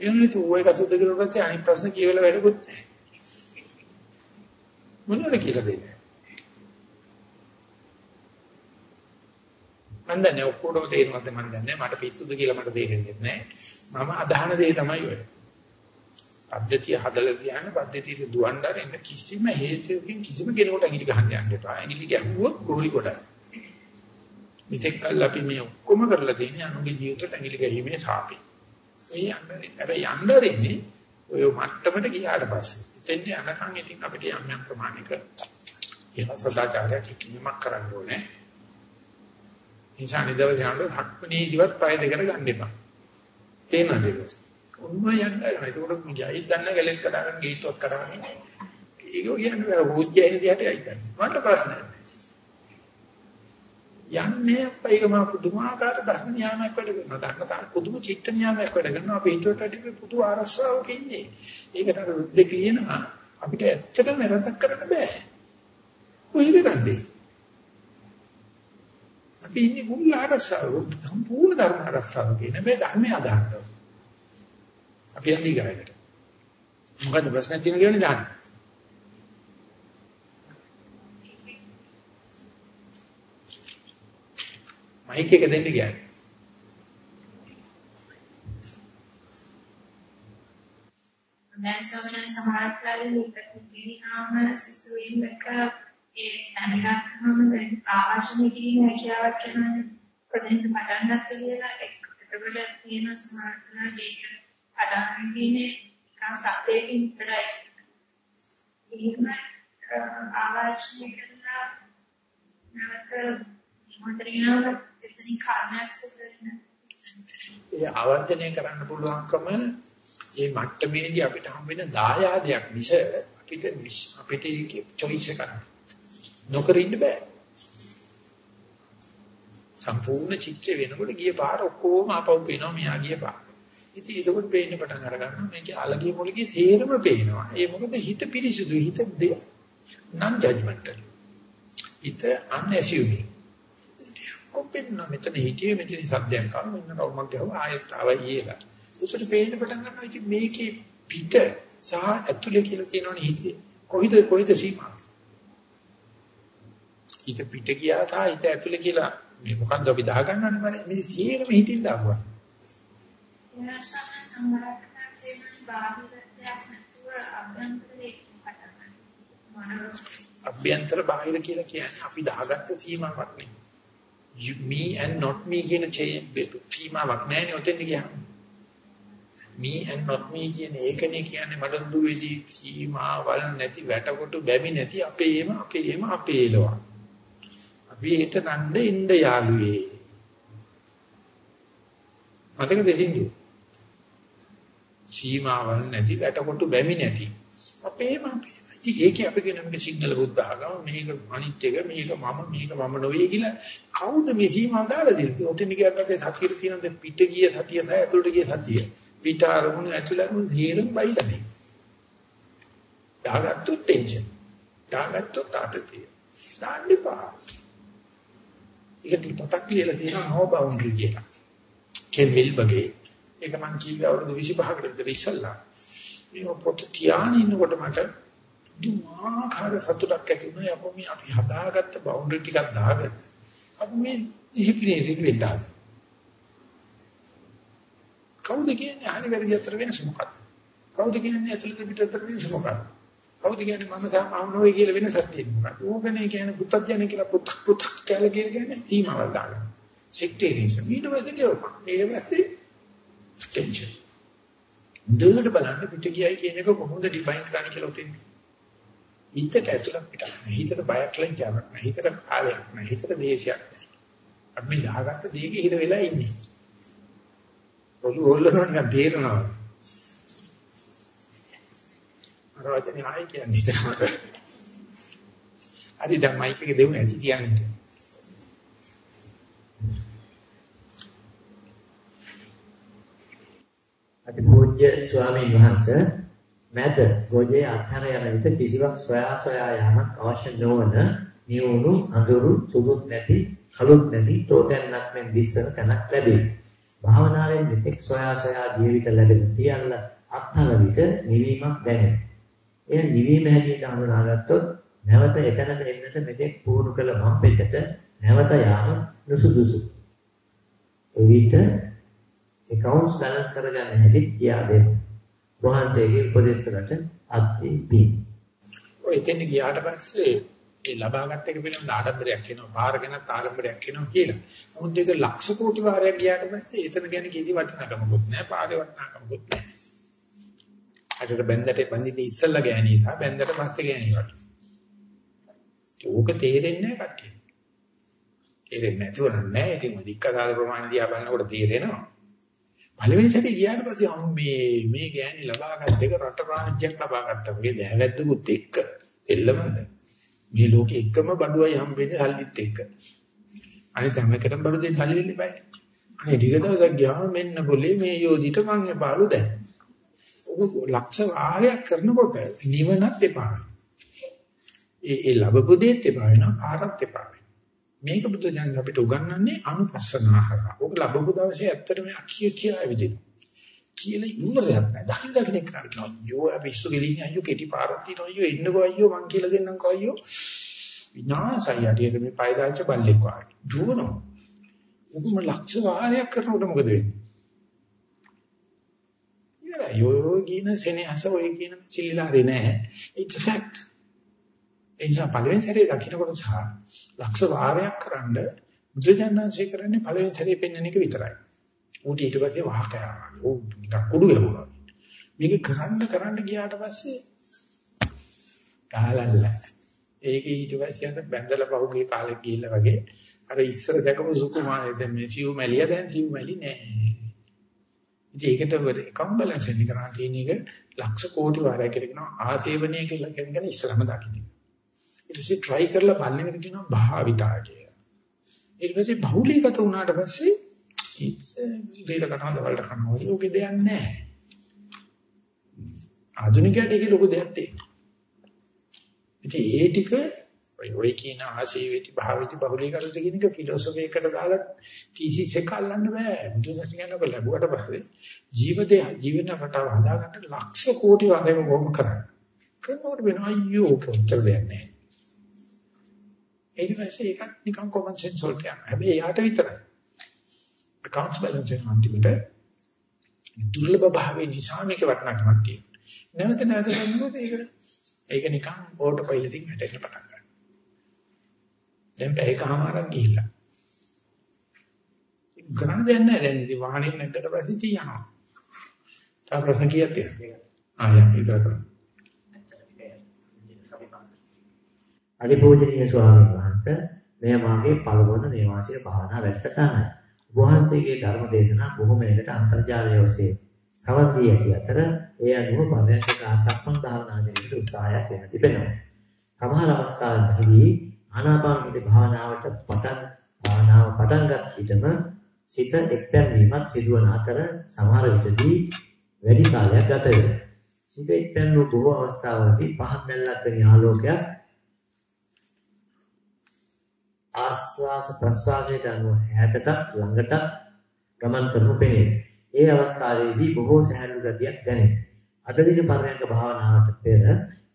එන්නේ තු ඔය කසුද කියලා පස්සේ අනිත් ප්‍රශ්න කියවලා වැඩකුත් නැහැ. මොනවද කියලා දෙන්නේ? මම දන්නේ ඔක්කොටම තේරෙනවද මම දන්නේ මට පිස්සුද කියලා මට තේරෙන්නේ නැහැ. මම අදහන දේ තමයි ඔය. පද්ධතිය හදලා තියන්න පද්ධතියට දුවන්න දෙන්න කිසිම හේතුවකින් කිසිම කෙනෙකුට ඇඟිලි ගහන්න යන්න එපා. ඇඟිලි ගැහුවොත් ගෝලි කොටයි. මෙතෙක් කල් අපි මේ ඔක්කොම කරලා තියෙන්නේ අනුගේ ජීවිතයට ඇඟිලි ගැහිමේ සාපේ. මේ යන්නේ හැබැයි යන්නරින්නේ ඔය මට්ටමට ගියාට පස්සේ. එතෙන්ට යනකම් ඉතින් අපිට යම් යම් ප්‍රමාණික ඒක සදාචාරයක් කිවීමක් කරන්න ඕනේ. ඉන්සානි දවස් යනකොට හක්මනේ දිවත් පය දෙකට ගන්න එපා. තේමද ඒක? ඔන්න යන්න යනවා. ඒකෝට මුජයි දන්න ගැලෙත් කඩාගෙන ගීතවත් කඩාගෙන. ඒක කියන්නේ රෝජ්ජයින දිහට යයි දන්න. මට ප්‍රශ්නයක් යන්නේ අපේක මා පුදුමාකාර ධර්ම නියාමයක් වැඩ කරනවා. ධර්ම තාන පුදුම චිත්ත නියාමයක් වැඩ කරනවා. අපි හිතුවට අඩි පුදු ආරස්සාවක ඉන්නේ. ඒකට අර දෙක ලියනවා අපිට ඇත්තටම වැරද්දක් කරන්න බෑ. කොයි කරන්නේ? අපි ඉන්නේ මුල් ආරස්සාව සම්පූර්ණ ධර්ම ආරස්සාව කියන මේ ධර්මය අදහනවා. අපි යන්නේ ගායකට. මොකද ප්‍රශ්න තියෙන කියන්නේ දාන්න. මයික් එක දෙන්න කියන්නේ. දැන් සමහර සමහර කාලේ ඉතිරිහාම සිතුවිල්ලක ඒ දැනගත්තාම දැන් ආවර්ජනය කිරීම හැකියාවක් කරනවා. ප්‍රදෙන්න පටන් ගත්ත කියලා එක්කකට තියෙන සමහර කාලේ අඩාගෙන ඉන්නේ නිකන් සත්‍යයෙන් විතරයි. එහෙම ආවර්ජනය කරලා නැවත මොන්ටරිනෝ එතනින් කාර්යයක් සිදුවෙන. ඒ ආවර්ජනය කරන්න පුළුවන්කම මේ මට්ටමේදී අපිට හම් වෙන දායාදයක් මිස අපිට අපිට ඒකේ choice එකක් නොකර ඉන්න බෑ. සම්පූර්ණ චිත්‍රය වෙනකොට ගිය පාර ඔක්කොම ආපහු පේනවා මෙහා ගිය පාර. ඉතින් ඒකෝට පේන්න පටන් අර ගන්නවා මේකේ අලගිය මොලගේ තේරම පේනවා. ඒ මොකද හිත පිරිසුදු හිත non judgmental. හිත unassuming. කොපෙන්න මෙතන හිතේ මෙතන සද්දයක් ආව මෙන්න කවුමක් ගහුව ආයෙත් ආවයි ඒලා. ඒකට පේන්න පටන් ගන්නවා ඉතින් මේකේ පිට සහ ඇතුලේ කියලා තියෙනවනේ හිතේ. කොයිද කොයිද සීමා? හිත පිට ගියා තා හිත ඇතුලේ කියලා මේ මොකද්ද අපි දාගන්නවනේ මේ සියරම හිතින් දාපුවා. අභ්‍යන්තර බාහිර කියලා කියන්නේ අපි දාගත්ත සීමාවක් නේ. me and not me කියන සීමාවක් නැහැ නේ ඔතෙන් ගියාම. me and not me කියන ඒකනේ කියන්නේ මඩඳු වෙදී සීමාවල් නැති වැටකොටු බැමි නැති අපේම අපේම අපේලවා. අපි හිත නණ්ඩ ඉන්න යාළුවේ. මතක දෙසින්දු. සීමාවල් නැති වැටකොටු බැමි නැති. අපේම අපේ ඉතින් ඒකේ අපි කියන මේක සිංහල බුද්ධ ආගම මේක අනිත් එක මේක මම මේක මම නොවේ කියලා කවුද මේ සීමාව දාලා දෙන්නේ? ඔතෙන් කියන්නත් සතියේ තියෙන පිට ගිය සතිය සහ ඇතුළට ගිය සතිය. පිට අරමුණු ඇතුළට හේරම් බයිලානේ දාගත්තොත් ටෙන්ෂන් දාගත්තොත් ආතතිය දාන්න එපා. ඒකට පතක් කියලා තියෙනවා නෝ බවුන්ඩරි කියලා කෙන් මිල්බගේ ඒක මං කීව අවුරුදු 25කට විතර ඉස්සල්ලා මේ පොත තියාගෙන ඉන්නකොට මට දුමාකාර සතුටක් ඇති වුණා. යපෝ මේ අපි හදාගත්ත බවුන්ඩරි ටිකක් දාගෙන අපි මේ ඩිසිප්ලිනරි වෙන්න. කවුද කියන්නේ අහන්නේ වැරදි අතර වෙනස මොකක්ද? කවුද කියන්නේ ඇතුළත පිට අතර වෙනස මොකක්ද? කවුද කියන්නේ මම තාම නොවේ කියලා වෙනසක් තියෙනවා මොකක්ද? ඕකනේ කියන්නේ පුත්තජන කියලා පුත් පුත් කියලා කියන්නේ සීමාවල් දාගන්න. සෙක්ටේරියනිසම් ඊට පස්සේ කියවපන්. ඊට පස්සේ ටෙන්ෂන්. දෙලට බලන්න පිට ගියයි කියන එක කොහොමද ඩිෆයින් කරන්න කියලා උතෙන්නේ. හිතට ඇතුළත් පිටක් නෑ. හිතට බයක් ලැජ්ජාවක් නෑ. හිතට කාලයක් නෑ. හිතට දේශයක් නෑ. අපි දාගත්ත දෙයක හිර වෙලා ඉන්නේ. ඔළුව හොල්ලනවා නිකන් තේරෙනවා. අර වචනේ ආයි කියන්නේ හිතනවා. හරි දැන් මයික් එක දෙමු ඇති තියන්නේ. අතිපූජ්‍ය ස්වාමීන් වහන්සේ මැද ගොජේ අත්හැර යන විට කිසිවක් සොයා සොයා යාමක් අවශ්‍ය නොවන නියුණු අඳුරු සුදුත් නැති කළුත් නැති තෝතැන්නක් මෙන් දිස්සන තැනක් ලැබේ. භාවනාවෙන් මෙතෙක් සොයා සොයා ජීවිත ලැබෙන සියල්ල අත්හල විට නිවීමක් දැනේ. එය නිවීම හැටියට හඳුනාගත්තොත් නැවත එතනට එන්නට මෙතෙක් පුහුණු කළ මම් පෙත්තට නැවත යාම නුසුදුසු. එවිට accounts balance කරගන්න හැටි කියා දෙන්න. වහන්සේගේ උපදේශ වලට අත්ති පිං. ඔය එතෙන් ගියාට පස්සේ ඒ ලබාගත් එක පිළිබඳ ආඩම්බරයක් එනවා. පාර ගැනත් ආඩම්බරයක් එනවා කියලා. නමුත් ඒක ලක්ෂ කෝටි වාරයක් ගියාට පස්සේ එතන ගැන කිසි වටිනාකමකුත් නැහැ. පාරේ වටිනාකමකුත් නැහැ. අදට බෙන්දට බඳින්න ඉස්සල්ලා ගෑණී සහ බෙන්දට පස්සේ ගෑණී වගේ. ඕක තේරෙන්නේ නැහැ කට්ටිය. තේරෙන්නේ නැතුව නෑ. ඉතින් මොකද ඉක්කසාද ප්‍රමාණ දිහා බලනකොට තේරෙනවා. පළවෙනි සැරේ ගියාට පස්සේ අම් මේ මේ ගෑණි ලබාගත් එක රට රාජ්‍යයක් ලබාගත්තා වගේ දැහැවැද්දුකුත් එක්ක එල්ලමද මේ ලෝකෙ එකම බඩුවයි හම්බෙන්නේ සල්ලිත් එක්ක අනිත් හැමකටම බඩු දෙන්න සල්ලි දෙන්න බෑ අනේ ටික දවසක් ගියාම මෙන්න બોලේ මේ යෝධිට මං එපාලු දැන් ඔබ ලක්ෂ වාරයක් කරනකොට නිවනත් එපා ඒ ඒ ලැබපු දෙත් එපා වෙනවා කාටත් එපා මේක බුදු දහම අපිට උගන්වන්නේ අනුපස්සනාහර. ඕක ලැබපු දවසේ ඇත්තටම අකිය කියා ඇවිදිනවා. කියලා ඉවරයක් නැහැ. දකින්න දකින්න කරන්නේ කියනවා. යෝ අපි ඉස්සු ගෙලින්නේ අයියෝ කෙටි පාරක් තියෙනවා අයියෝ එන්නකෝ අයියෝ මං කියලා දෙන්නම්කෝ අයියෝ. විනාසයි යටියට මේ පය දාච්ච බල්ලෙක් වගේ. දුවනවා. උගම ලක්ෂ වාරයක් කරනකොට මොකද වෙන්නේ? ඉතින් යෝ කියන සෙනෙහස ඔය කියන සිල්ලාරේ නැහැ. it's a fact. ඒ නිසා පළවෙනි සැරේ දකින්නකොට සහ ලක්ෂ වාරයක් කරන්ඩ බුදුජානනාංශය කරන්නේ පළවෙනි සැරේ පෙන්වන එක විතරයි. ඌට ඊට පස්සේ වහකය. ඌ කුඩු ගැහුවා. මේක කරන්න කරන්න ගියාට පස්සේ කාලල්ල. ඒක ඊට පස්සේ අර බැඳලා පහුගිය කාලෙක ගිහිල්ලා වගේ අර ඉස්සර දැකපු සුකුමාරය දැන් මේ සිව් මැලිය දැන් සිව් මැලි නෑ. ඉතින් ඒකට වල එකම් බැලන්ස් වෙන්න කරා තියෙන එක ලක්ෂ කෝටි වාරයක් කරනවා ආසේවනය කියලා කියන ඉස්සරම දකින්න. ඊට පස්සේ try කරලා බලන එකට කියනවා භාවිතා කියලා. ඊට පස්සේ බහුලීගත වුණාට පස්සේ it's දෙල කනවා වලට කනවා. ලෝකේ දෙයක් නැහැ. ආධුනිකයට ඒක ලොකු දෙයක් තියෙනවා. ඉතින් ඒ ටික ඔය ඔය කියන ආශීවිති භාවිති බහුලීකරණය කියන එක ෆිලොසොෆි එකට දාලා තීසිස් එක අල්ලන්න බෑ. බුදුන් කියනක ලැබුවට පස්සේ ජීවිතය ජීවන රටාව හදාගන්න ලක්ෂ කෝටි වගේම කොහොම කරන්නේ. කරනකොට වෙනවා අයියෝ කොච්චර දෙයක් නැහැ. ඊට පස්සේ ඒකත් නිකන් common sense වලට යනවා. හැබැයි යාට විතරයි. accounts balance එක අන්තිමට දුර්ලභ භාවයේ නිසා මේක වටිනාකමක් තියෙනවා. නැවත නැවත කරනකොට ඒක ඒක නිකන් ඕටෝ පයිලටින් වැටෙන්න පටන් ගන්නවා. දැන් පැයකමාරක් ගිහිල්ලා. කරන්න දෙයක් නැහැ. දැන් ඉතින් වාහනේ නැග්ගට පස්සේ තියනවා. තා ප්‍රශ්න කීයක් තියෙනවද? ආයෙත් විතර කරමු. අනිපූජනීය ස්වාමීන් වහන්සේ මෙය මාගේ පළමුවන නේවාසික භාවනා වැඩසටහනයි. වහන්සේගේ ධර්ම දේශනා බොහෝමයකට අන්තර්ජාලය ඔස්සේ සවන් දී ඇති අතර ඒ අනුව පරයන්ක ආසක්මන් භාවනාදීට උත්සාහයක් වෙන තිබෙනවා. සමහර අවස්ථාවලදී ආනාපානසති භාවනාවට පටන් භාවනාව පටන් ගත් විටම සිත එක්තැන් වීමත් සිදුවන අතර සමහර විටදී වැඩි කාලයක් ගත වෙනවා. සිත එක්තැන් වූ බොහෝ අවස්ථාවලදී පහත් දැල්ලක් වැනි ආලෝකයක් ආස්වාස ප්‍රස්වාසයට අනුව ඈතට ළඟට ගමන් කරනු පෙනේ. ඒ අවස්ථාවේදී බොහෝ සහැල්ලු ගතියක් දැනේ. අද දින පරයන්ක භාවනාවට පෙර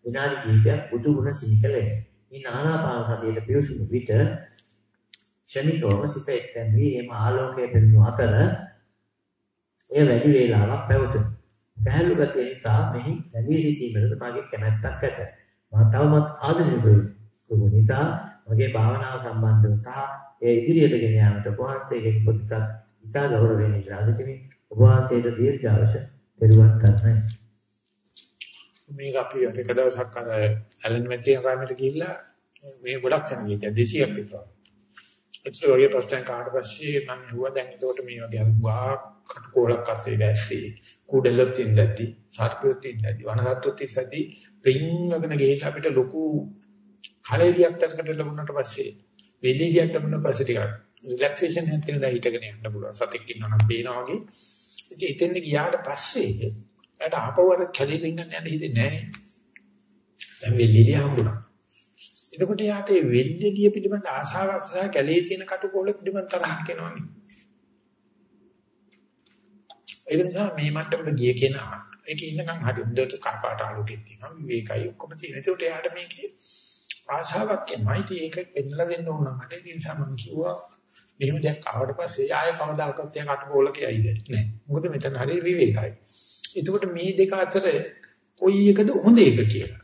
විනාඩි කිහිපයක් බුදු ගුණ සිහි කළේ. ඉන් ආනාපාන සතියට පිවිසුණු විට ක්ෂණිකවම සිත එක්තැන් වී එම ආලෝකයේ පෙනුණු අතර එය වැඩි වේලාවක් පැවතුණි. පැහැල්ලු ගතිය නිසා මෙහි රැඳී සිටීමට මගේ කැමැත්තක් ඇත. මා තවමත් ආධුනිකයෙකු නිසා මගේ භාවනාව සම්බන්ධව සහ ඒ ඉදිරියට ගෙන යාමට ඔබ වහන්සේගේ ප්‍රතිසත් ඉතා ගෞරවයෙන් ඉල්ලා සිටිමි. ඔබ වහන්සේට දීර්ඝායුෂ පෙරුවන් කරන්නයි. මේක අපි එක දවසක් අර ඇලන් මැතියන් රාමයට ගිහිල්ලා මේ ගොඩක් සෙනග ගියා 200ක් විතර. ඒත් ඔය ප්‍රශ්න කාට පස්සේ මම හෙව්වා දැන් ඒකට මේ වගේ අර ගා කටකෝලක් අස්සේ දැස්සේ කුඩලොත් ඉඳද්දි සර්පයොත් ඉඳද්දි වනසත්තුත් ඉඳද්දි පින්වගෙන ගිහිල්ලා අපිට ලොකු කලෙලියක් තරකට ලැබුණාට පස්සේ වෙලිලියක් ලැබුණාට පස්සේ ටිකක් රිලැක්සේෂන් එකක් තියෙනවා හිටගෙන යන්න පුළුවන් සතෙක් ඉන්නවා නම් පේනවා වගේ ඉතින් එතෙන්ද ගියාට පස්සේ එයාට ආපවර කැලිරින් යන්න හිතෙන්නේ නැහැ දැන් වෙලිලිය හම්බුණා එතකොට යාට මේ වෙල්ෙලිය පිළිබඳ ආශාවක් සහ කැලේ තියෙන කටුකොල පිළිබඳ තරහක් එනවනේ. ඒ නිසා මේ මට්ටමට ගිය කෙනා ඒකේ ඉන්නකම් හරි හොඳට කපාට ආලෝකෙත් තියෙනවා විවේකයි ඔක්කොම තියෙන. ඒකට යාට මේකේ ආශාවක් එනවායි. ඉතින් ඒක පෙන්නලා දෙන්න ඕන මට. ඉතින් සමන් කිව්වා මෙහෙම දැන් ආවට පස්සේ ආයෙ කවදාකවත් එයා කටුකොල කියයිද? නෑ. මොකද මෙතන හරි විවේකයි. එතකොට මේ දෙක අතර කොයි එකද හොඳ එක කියලා.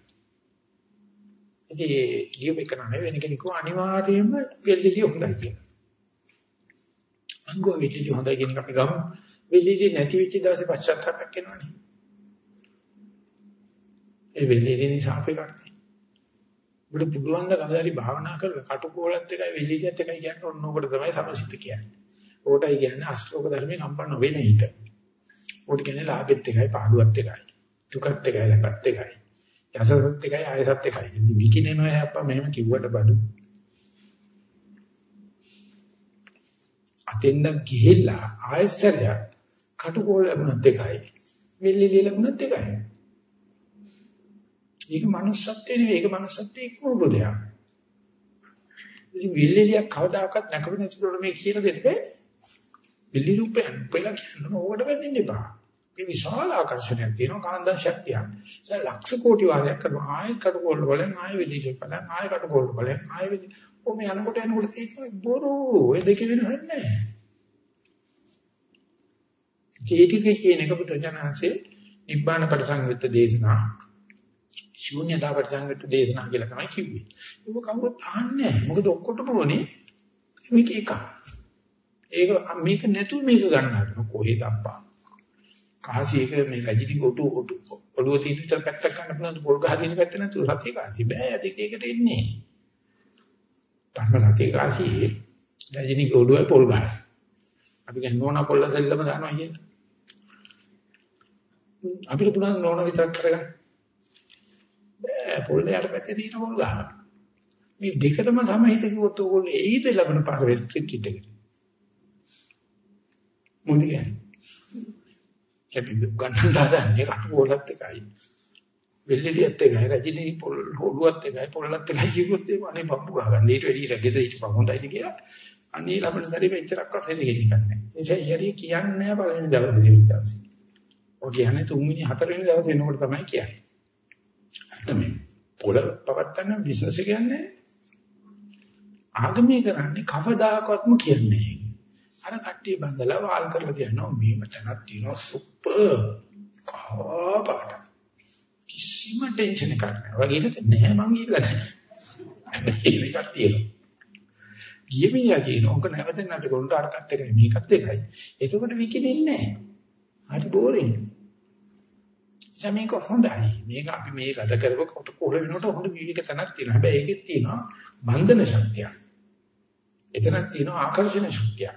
ඉතින් ඒ ලියුම එක නෑ වෙන කෙනෙකු අනිවාර්යයෙන්ම වෙල්ලිලි හොඳයි කියලා. අංගෝ වෙල්ලිලි හොඳයි කියන එක අපි ගමු. වෙල්ලිලි නැති වෙච්ච දවසේ පශ්චාත්තාපයක් එනවනේ. ඒ වෙල්ලිලි නිසා අපි කරන්නේ. ඔබට පුළුවන් ද කවදාරි භාවනා කරලා කටුකෝලත් එකයි වෙල්ලිලියත් එකයි කියන්නේ ඔන්න ඔකට තමයි සමසිත කියන්නේ. ඕකටයි කියන්නේ අෂ්ටෝක ධර්මයෙන් අම්පන්න වෙන හිත. ඕකට කියන්නේ ලාභෙත් එකයි පාඩුවත් එකයි. දුකත් එකයි ලැපත් එකයි. යසසත් එකයි ආයසත් එකයි. ඉතින් විකිනෙනවා හැප්පා මෙහෙම කිව්වට බඩු. අතෙන්ද ගිහිල්ලා ආයසරයක් කටුකෝල ලැබුණත් එකයි. මිල්ලි ලැබුණත් එකයි. ඒක manussත්වයේ නෙවෙයි ඒක manussත්වයේ එක්ම උබදයක්. ඉතින් විල්ලිලියක් කවදාකවත් නැකව නැතිකොට මේ කියලා දෙන්න බෑ. විල්ලි රූපයන් පෙළ කියන ඕකට වෙදින්න එපා. මේ විශාල ආකර්ෂණයක් තියෙනවා කාන්දන් ශක්තියක්. ඒක ලක්ෂ කෝටි වාරයක් කරනවා ආයෙ කටකෝල් වලින් ආයෙ විදිහට බලන් ආයෙ කටකෝල් වලින් ආයෙ විදිහ. ඔ මේ යනකොට යනකොට ඒක බොරු ඔය දෙක වෙනවන්නේ නැහැ. ජීවිතේ කියන එක පුතජනහන්සේ නිබ්බාන පරිසංයුක්ත දේශනා ශූන්‍යතා පරිසංයුක්ත දේශනා කියලා තමයි කිව්වේ. ඒක කවුරුත් අහන්නේ නැහැ. මොකද ඔක්කොටම ඕනේ මේක එකක්. ඒක මේක නැතුව මේක ගන්න හදන කොහෙද අප්පා. කාසියක මේ රජිනි කොටු කොටු ඔළුව තියෙන විතර පැත්තක් ගන්න පුළුවන් පොල් ගහ තියෙන පැත්ත නැතුව සතිය කාසිය බෑ ඇතික ඒකට එන්නේ. ධර්ම සතිය කාසියේ රජිනි ඔළුවේ පොල් ගහ. අපි කියන්නේ නෝනා පොල්ල සෙල්ලම දානවා කියන. අපිට පුළුවන් නෝනා විතරක් කරගන්න. බෑ පොල් යට පැත්තේ තියෙන පොල් ගහ. මේ දෙකටම සමහිත කිව්වොත් ඕගොල්ලෝ ඒයිද ලබන පාර වෙල් ක්‍රිකට් එකට. මොකද කියන්නේ? කැපි ගන්න දාන්නේ කටුකොලත් එකයි. වෙල්ලිලියත් එකයි රජිනී පොල් හොළුවත් එකයි පොල්ලත් එකයි කිව්වොත් ඒ අනේ බම්බු ගහගන්න. ඊට වැඩි රගෙද හිටපන් හොඳයිද කියලා. අනේ ලබන සැරේ මෙච්චරක්වත් හෙන්නේ නැහැ. ඒ කියන්නේ කියන්නේ පළවෙනි දවසේ දෙවෙනි දවසේ. ඔය කියන්නේ තුන්වෙනි හතරවෙනි දවසේ එනකොට තමයි කියන්නේ. තමයි පොළ පවත්තන බිස්නස් එක කියන්නේ ආගමී කරන්නේ කවදාකවත්ම කියන්නේ අර කට්ටිය බඳලා වාල් කරලා තියනවා මේම තැනක් තියෙනවා සුපර් කාපාට කිසිම ටෙන්ෂන් එකක් නැහැ. වගේ නේද නැහැ මං ඉල්ලන්නේ නැහැ. මේකක් තියෙනවා. ගියමිනියා කියනවා ඔක නැවත නැවත ගොන්ට අරකට එකයි මේකත් එකයි. එතකොට විකිනෙන්නේ නැහැ. හරි බෝරින්. මේක හොඳයි. මේක අපි මේ ගත කරපු කොට කොහොල වෙනකොට හොඳ විවිධ තැනක් තියෙනවා. හැබැයි ඒකෙත් තියෙනවා බන්ධන ශක්තියක්. එතනක් තියෙනවා ආකර්ෂණ ශක්තියක්.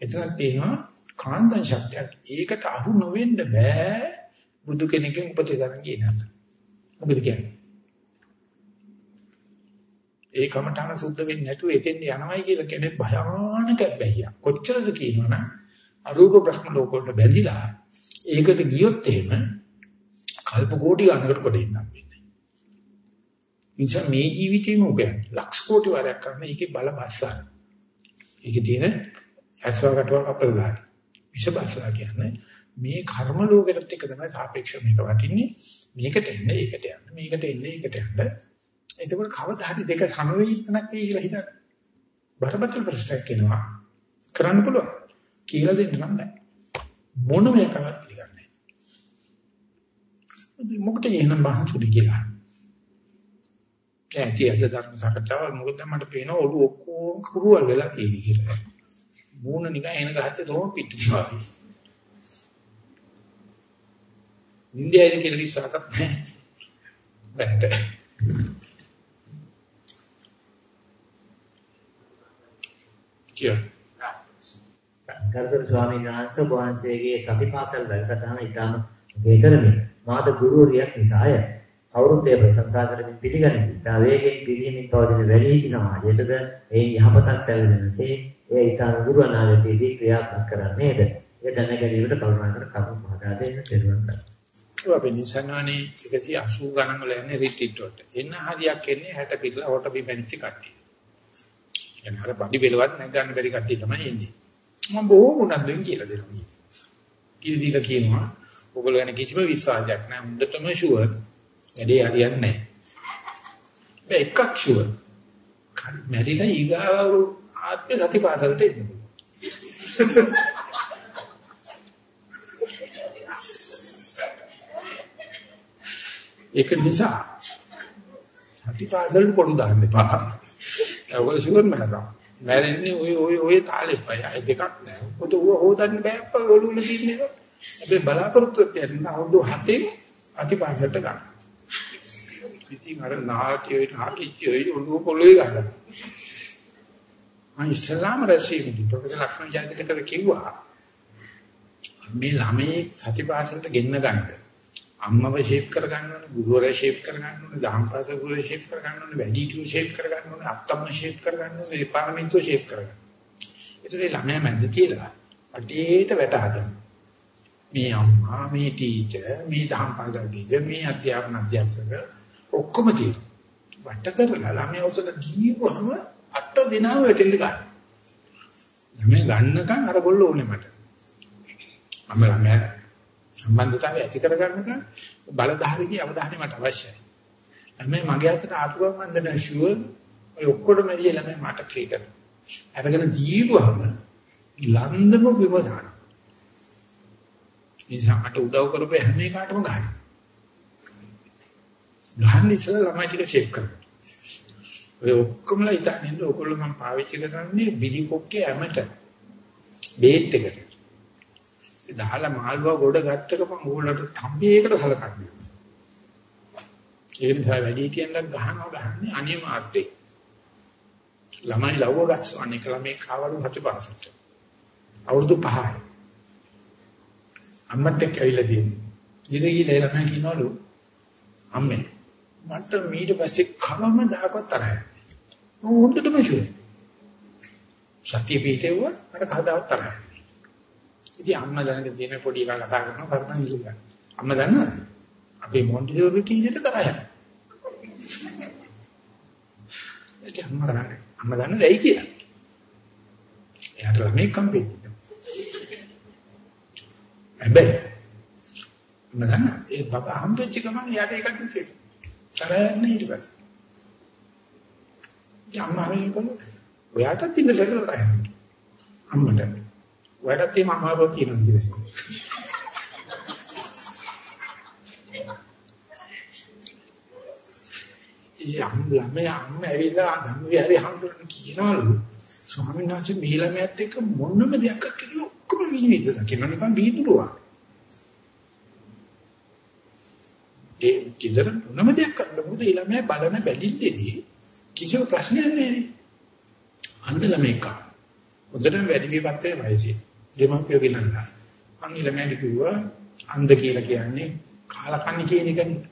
එතනක් තියෙනවා කාන්තන් ශක්තියක්. ඒකට අහු නොවෙන්න බෑ බුදු කෙනෙක්ගෙන් උපදෙස් ගන්න කියනවා. මොකද කියන්නේ? ඒ කමඨාන සුද්ධ වෙන්නේ නැතුව එතෙන් යනවයි කියලා කියන්නේ භයානක බැහැිය. කොච්චරද කියනවනම් අරූප බ්‍රහ්ම ලෝක වලට බැඳිලා ඒකට ගියොත් එහෙම කල්ප කෝටි ගණනකට කොට ඉන්නම් වෙන්නේ. ඉතින් මේ ජීවිතේම උගයන් ලක්ෂ කෝටි වරයක් කරන එකේ බල බස්සන. ඒකේ තියෙන ඇස්වකටවක් අපල දාන. විෂ බස්සලා කියන්නේ මේ කර්ම ලෝකෙට එක තමයි සාපේක්ෂව මේක වටින්නේ. මේකට එන්නේ ඒකට යන්න. මේකට එන්නේ ඒකට යන්න. එතකොට කවදා හරි දෙක සම වෙයි නැත්නම් කියලා හිතන්න. බරපතල ප්‍රශ්නයක් එනවා. කරන්න පුළුවන්. කියලා දෙන්න නම් බෑ. මොනම එකවත් පිළිගන්නේ නැහැ. මොකටද එහෙනම් බහන්සුනේ කියලා. ඒ තියද ධර්ම සාකච්ඡාව මොකද මට පේන ඔළුව ඔක්කොම කුරුවල් වෙලා තියෙන කියලා. මූණ නිකන් එන ගහත්තේ තෝම පිටු වගේ. නින්දයයි කියලා විශ්වාසත් නැහැ. බෑට. කියන්න. ගරුතර ස්වාමීන් වහන්සේ වහන්සේගේ සතිපාසල් වැඩසටහන ඉතාම වේතරමි. මාද ගුරුවරියක් නිසාය. කවුරුත් ඒ ප්‍රශංසා කරමින් පිළිගනිති. තා වේගෙන් පිළිහිමින් පවතින වැඩි සමාජයටද ඒ යහපතක් සැලසෙනසේ ඒ ඊටාන ගුරු අනාගතයේදී ක්‍රියාත්මක කරන්නේද? ඒ දැනගැනීමට කරුණාකර කරුණු පහදා දෙන්න දෙනුවන් සර්. අපි නිසනවනේ 180 ගණන් වල යන්නේ රිට්‍රීට් වලට. එන්න හරියක් එන්නේ 60 පිටලා හොට බිමෙනිච්ච කට්ටිය. يعني අර බඩි බෙලවත් නැගන්න බැරි කට්ටිය තමයි එන්නේ. මම බොහොම උනන්දුවෙන් කියලා දෙනවා. කියලා දීලා කියනවා ඔයගොල්ලෝ ගැන කිසිම විශ්වාසයක් නැහැ. හොඳටම ෂුවර්. වැඩේ හරියන්නේ නැහැ. මේ එකක් ෂුවර්. මැරිලා ඊගාව ආත්ම සතිපාසලට එන්න ඒක නිසා සතිපාසලට පොඩු දාන්න එපා. ඒගොල්ලෝ ෂුවර් මහරා. මැරෙන්නේ ওই ওই ওই තාලෙ පය. ඒ දෙකක් නෑ. පොත ඌ හොදන්න බෑ අප්පා ඔළුවල තින්නේ. අපි බලාපොරොත්තු වෙන්න අවුරුදු 7 අතිපාසලට ගන්න. ඉතින් අර නාකියෝ නාකිච්චෝ ඔළුව පොළොවේ ගන්න. මම ඉස්ලාම රැසීමේදී ප්‍රොෆෙසර් ලක්ෂණ ජයතිලකර කිව්වා මේ ළමයි සතිපාසලට ගෙන්න ගන්න. අම්මව ෂේප් කර ගන්න ඕනේ, ගුරුවරයා ෂේප් කර ගන්න ඕනේ, දහම්පාස ගුරුවරයා ෂේප් කර ගන්න ඕනේ, වැඩිහිටියෝ ෂේප් කර ගන්න ඕනේ, අත්තම්ම ෂේප් කර ගන්න ඕනේ, දෙපාර්තමේන්තුව ෂේප් කර ගන්න. ඒකේ ළමයා මැද තියලා අටේට වැට හදන්න. මේ අම්මා, මේ ටීචර්, මේ දහම්පාස ටීචර්, මේ අධ්‍යාපන අධ්‍යක්ෂක ඔක්කොම තියෙනවා. වට කරලා ළමයා උසල දීවම අට දිනම වැටෙන්න ගන්න. ළමයා ගන්නකම් අර ගොල්ල ඕනේ මට. මම ළමයා සම්බන්ධතාවය ඇති කරගන්නකම් බලධාරීගේ අවධානය මට අවශ්‍යයි. ළමයා මගේ අතට ආපු ගමන් මම දන්නා ෂුවර් ඔය ඔක්කොම මෙරිය ළමයා මට ක්ලී කරනවා. අරගෙන දීවම ලන්දම විවදාන. ඉතින් මට උදව් කරපේ හැම එකටම ගන්න. ගහන්න ඉස්සෙල්ලා ළමයි ටික ෂේප් කරනවා. ඔය ඔක්කොමලා ඉතින් නේද ඔයගොල්ලෝ මම පාවිච්චි කරන්නේ බිලි කොක්කේ ඇමට බේට් එකට. ඒ දහලා මාළුවා ගොඩ ගත්තක මම ඕගොල්ලන්ට තම්බියකට සලකන්නේ. ඒ නිසා වැඩි හිටියන්ලා ගහනවා ගහන්නේ අනිමාර්ථේ. ළමයි ලව්ව ගස්සවන්නේ කල මේ කවරු හතිපාසට. අවුරුදු 5යි. අම්මත් එක්ක ඇවිල්ලා තියෙන්නේ. ඉතින් ගිහලා ළමයි කියනවලු අම්මේ මට ඊට පස්සේ කවම දායකවත් තරහයි. හොඳටම ෂුවර්. සතිය පිටේව මට කවදාවත් තරහයි. ඉතින් අම්මා දැනගෙන තියෙන පොඩි එකා කතා කරනවා කරුණා ඉල්ලු ගන්න. අම්මා දන්නවද? අපේ මොන්ටිසෝරි ටීචර්ට තරහයි. ඒක අම්මා දන්නේ. අම්මා දන්නද ඇයි කියලා? එයාට ළමයි කම්පිට. හැබැයි මම දන්න ඒ බබා හම්බෙච්ච ගමන් යාට ඒකක් නෙවෙයි. තරන්නේ ඊට පස්සේ. අම්මා වෙනකොට ඔයාටත් ඉන්න ලැබෙනවා රහයි. අම්මට. ඔයාටත් මේ අමාරුව තියෙනවා කියලා. ඒ අම් ළමයා අම්ම ඇවිල්ලා ධම්ම විහාරේ හඳුනන කියනවලු ස්වාමීන් වහන්සේ මේ ළමයාත් එක්ක මොනම දෙයක් කියලා ඔක්කොම විනිවිද දකින්න නිකන් බීදුරුවා. ඒ කිදර මොනම දෙයක් කරන්න මොකද ඒ ළමයා බලන බැලිල්ලේදී කිසිම ප්‍රශ්නයක් නැහැ. අන්ධ ළමෙක්. හොඳටම වැඩි විපත් වේ වයසේ. දෙමාපියෝ කියනවා. මං ළමයාට කිව්වා අන්ධ කියලා කියන්නේ කාලකන්ණි කියන එකනේ.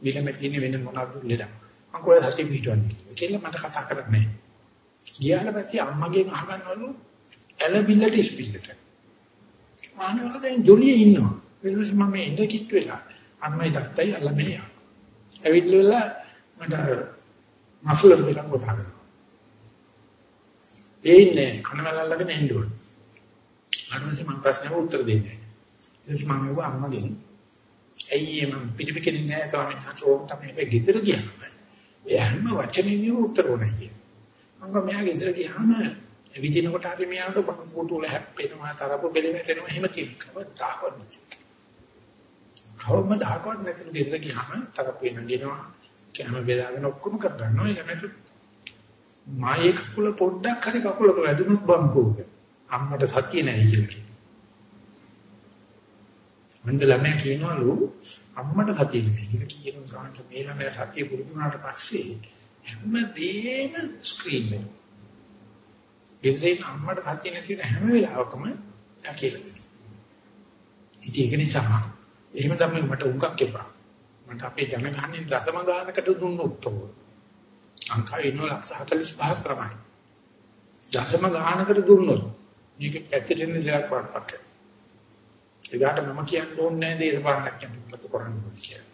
විලමෙත් ඉන්නේ වෙන මොනවද ලෙඩක්. මං කොහෙද හති පිටවන්නේ කියලා මට කතා කරන්නේ. ගියාට පස්සේ අම්මගෙන් අහගන්නවලු ඇලබිල්ලට ඉස්පිල්ලට. මානවල දැන් ජොලියේ ඉන්නවා. ඊට පස්සේ මම ඉඳ කිට් වෙලා අම්මයි තාත්තයි ළමයා. ඇවිල්ලා මට මෆ්ලර් දෙකක් කතා කරනවා. ඒ ඉන්නේ කනවලල්ලගෙන එන්න ඕන. ඊට පස්සේ මම ප්‍රශ්නෙට උත්තර දෙන්නේ. ඊට පස්සේ මම ඒවා අම්මගෙන් ඇයි මම පිළිපෙකෙන්නේ නැහැ ස්වාමීන් වහන්සේ ඕක තමයි මේ ගෙදර ගියාම. ඒ හැම වචනෙම උත්තර ඕනේ කිය. මම මම මෙයා ගෙදර ගියාම විදිනකොට හරි මෙයාට බං ෆෝටෝ වල හැප්පෙනවා තරපු බෙලි වැටෙනවා එහෙම තියෙනවා තාවවත් නැති. කවම දාකවත් නැතුව ගෙදර ගියාම තරපු වෙනගෙනවා කැම බෙදාගෙන ඔක්කොම කරගන්නවා ඊළඟට මායේ කකුල පොඩ්ඩක් හරි කකුලක වැදුනොත් බම්කෝක අම්මට සතිය නැහැ කියලා කියනවා. මන්ද ළමයා කියනවලු අම්මට සතිය නෙමෙයි කියලා කියනවා සාංශ මේ ළමයා සතිය පුරුදු වුණාට පස්සේ හැමදේම ස්ක්‍රීන් වෙනවා. ඉතින් අම්මට සතිය නැති වෙන හැම වෙලාවකම යා කියලා දෙනවා. ඉතින් ඒක නිසා එහෙම තමයි මට උඟක් එපා. මට අපේ ජනගහනේ දසම ගානකට දුන්නොත් තෝ. අංකය ඉන්න ලක්ෂ 45ක් ප්‍රමාණය. දසම ගානකට දුන්නොත් මේක පැතිරෙන දෙයක් වඩපත්. එදාට මම කියන්න ඕනේ නැහැ දේශපාලනයක් කියන්න මොකද කරන්න ඕනේ කියලා.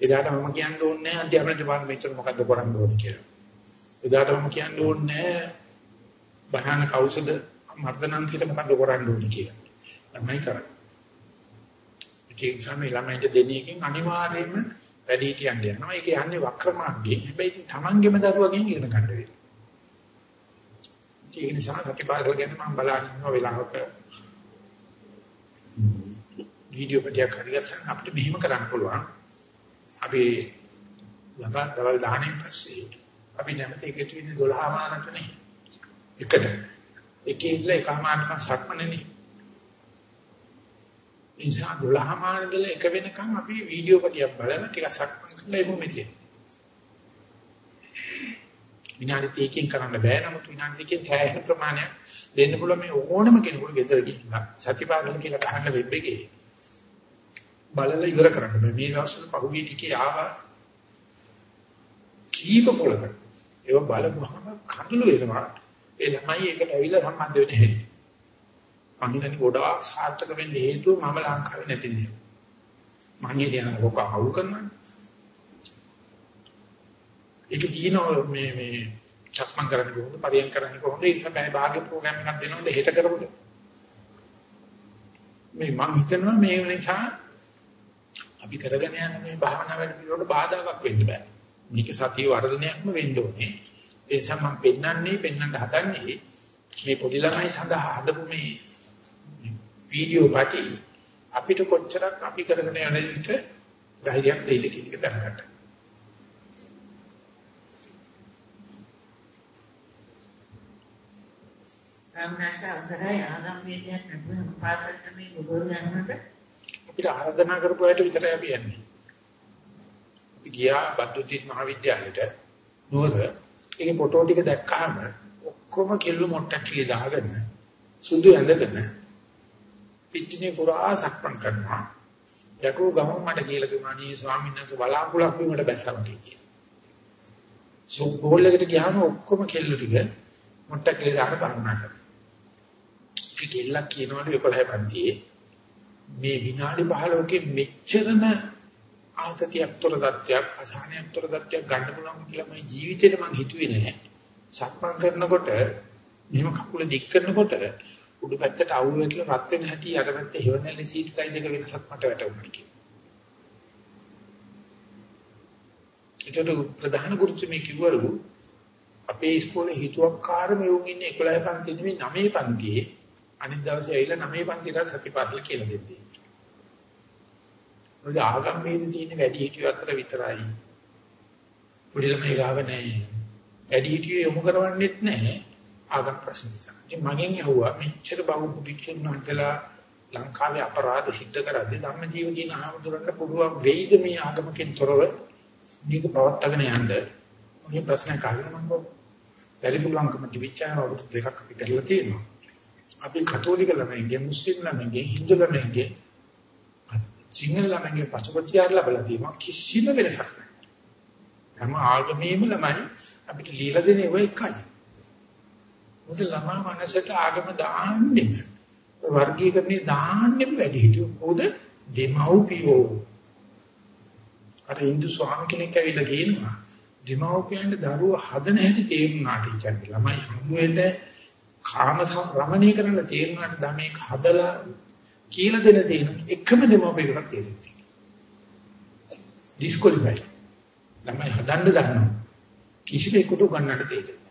එදාට මම කියන්න ඕනේ නැහැ අධ්‍යාපන දෙපාර්තමේන්තුවට මොකද්ද කරන්න ඕනේ කියලා. එදාට මම කියන්න ඕනේ නැහැ භයානක ඖෂධ මර්ධනන්තිට මොකද්ද කරන්න ඕනේ කියලා. ළමයි කරන්නේ. ඒක සමේ ළමයින්ට දෙන එකෙන් අනිවාර්යයෙන්ම වැඩි හිටියන්න යනවා. ඒක යන්නේ වක්‍ර මාර්ගයෙන්. හැබැයි ඉතින් Tamanගෙම දරුවගෙන් ඉගෙන ගන්න වෙනවා. ඒක නිසා සතිපාසල ගැන මම බලන ඉන්න වෙලාවක වීඩියෝ පිටියක් හරියට අපිට මෙහෙම කරන්න පුළුවන්. අපි ලබා දවල් 10න් පස්සේ අපි නැමෙත එකතු වෙන්නේ 12 මානට නේ. එකට. එකේ ඉඳලා එකමාරටම සක්මනනේ. ඉතින් 12 මාන ඉඳලා එක වෙනකන් අපි වීඩියෝ පිටියක් බලන ටික සක්මන් කරලා එමු මෙතේ. විනාඩි 3කින් කරන්න බෑ. නමුත් විනාඩි 3කින් තැහෙන ප්‍රමාණයක් දෙන්න පුළුවන් මේ ඕනම කෙනෙකුට ගෙදර ගිහින් සතිපාසල කියලා ගහන්න වෙබ් එකේ. බලලා ඉවර කරන්න බෑ. මේ දවස්වල පහුගිය ටිකේ ආවා කීප පොලකට ඒව බලපුවහම කඳුළු එනවා. ඒ ළමයි ඒකට ඇවිල්ලා සම්බන්ධ වෙන්න හැටි මම හිතන්නේ ගොඩාක් සාර්ථක වෙන්න හේතුව මම ලංකාවේ නැති නිසා. මම කියන කොක අවු කරනවා. ඒක තියෙනවා මේ මේ චක්මන් කරන්නේ කොහොමද පරියන් කරන්නේ කොහොමද? ඒ නිසා බෑ භාග්‍ය ප්‍රෝග්‍රෑම් එකක් දෙනවද? හෙට කරමුද? මේ මම හිතනවා මේ නිසා අපි කරගෙන යන මේ භාවනා වැඩ පිළිවෙලට බාධාවක් වෙන්න බෑ. මේක සතිය වර්ධනයක්ම වෙන්න ඕනේ. ඒ නිසා මම පෙන්වන්නේ පෙන්වන්න හදන්නේ මේ පොඩි ළමයි සඳහා හදපු මේ වීඩියෝ පාටි අපිට කොච්චරක් අපි කරගෙන යන විට ධෛර්යයක් දෙයිද කියන එක දැනගන්න. සම්මාස අවසරයි. ආගම් වේදයක් නැතුව පාසලට මේ ගොඩ යනකොට අපිට ආරාධනා කරපු අයට විතරයි අපි යන්නේ. අපි ගියා බද්දුතිත් මහවිද්‍යාලයට නුවර. ඒකේ ෆොටෝ ටික දැක්කහම ඔක්කොම කෙල්ල මොට්ටක් කිලි දාගෙන සුදු ඇඳගෙන පිටිනේ පුරා සක්මන් කරනවා. යකෝ ගමන් මට කියලා දුන්නා නේ ස්වාමීන් වහන්සේ බලාකුලක් වීමට බැස්සම කියලා. සුබෝල් එකට ගියාම ඔක්කොම කෙල්ල ටික මොට්ටක් කිලි දාගෙන බලනවා කරනවා. කෙල්ලක් කියනවලු 11 පන්තියේ මේ විනාඩි 15කේ මෙච්චරම ආතතියක් තොර தත්යක් අසහනයක් තොර தත්යක් ගන්න පුළුවන් කියලා මම ජීවිතේට මම හිතුවේ නෑ. සක්මන් කරනකොට මෙහෙම කකුල දික් කරනකොට උඩු පැත්තට අවුල් වෙట్లా රත් වෙන හැටි යට පැත්තේ හෙවණැලි සීට්ලයි දෙක වෙනසක් මට වැටුණා කියලා. ඒකට ප්‍රධාන ගුරුතුමී මේ කිව්වලු අපේ ඉස්කෝලේ හිතුවක්කාර මෙවුන් ඉන්නේ 11 පන්තියේ නෙමෙයි 9 පන්තියේ අනිත් දවසේ ඇවිල්ලා 9 පන්තියට සතිපාසල කියලා දෙන්නේ. මොකද ආගම් වේද තියෙන වැඩි හිටියෝ අතර විතරයි. පොඩි ළමයි ගාව නැහැ. වැඩි හිටියෝ යොමු කරවන්නෙත් නැහැ ආගම් ප්‍රශ්න නිසා. ඉතින් මගෙන් ඇහුවා මෙච්චර බහුපු භික්ෂුන් වහන්සේලා ලංකාවේ අපරාධ සිද්ධ කරද්දී ධම්මජීව කියන ආමතුරන්න පුළුවන් වෙයිද මේ ආගමකින් තොරව මේක පවත්වාගෙන යන්න? මේ ප්‍රශ්න කාගෙන මම බැරි පුළුවන්කම තිබිච්චා අවුරුදු දෙකක් අපි කරලා තියෙනවා. අපි කතෝලික ළමයින්ගේ මුස්ලිම් ළමයින්ගේ හින්දු ළමයින්ගේ සිංහල ළමයින්ගේ පසුපතියාර ලැබලා තියෙනවා කිසිම වෙනසක් නැහැ. හැම ආගමේම ළමයි අපිට ලීලා දෙන ඒවා එකයි. මොකද ළමා මනසට ආගම දාන්නෙම වර්ගීකරණේ දාන්නෙම වැඩි හිටියෝ පොද දෙමව්පියෝ. අර Hindu ස්වාමි කෙනෙක් ඇවිල්ලා කියනවා දෙමව්පියන්ට දරුවෝ හදන හැටි තේරුණාට කියන්නේ ළමයි හම්බ වෙන්නේ කාම රමණීය කරන්න තේරුණාට ධමේ හදලා කියලා දෙන තේන එකම දෙමව්පියෙකුට තේරෙන්නේ. ඩිස්කොලිෆයි. ළමයි හදන්න දන්නවා. කිසිවෙකුට ගන්නට තේරෙන්නේ.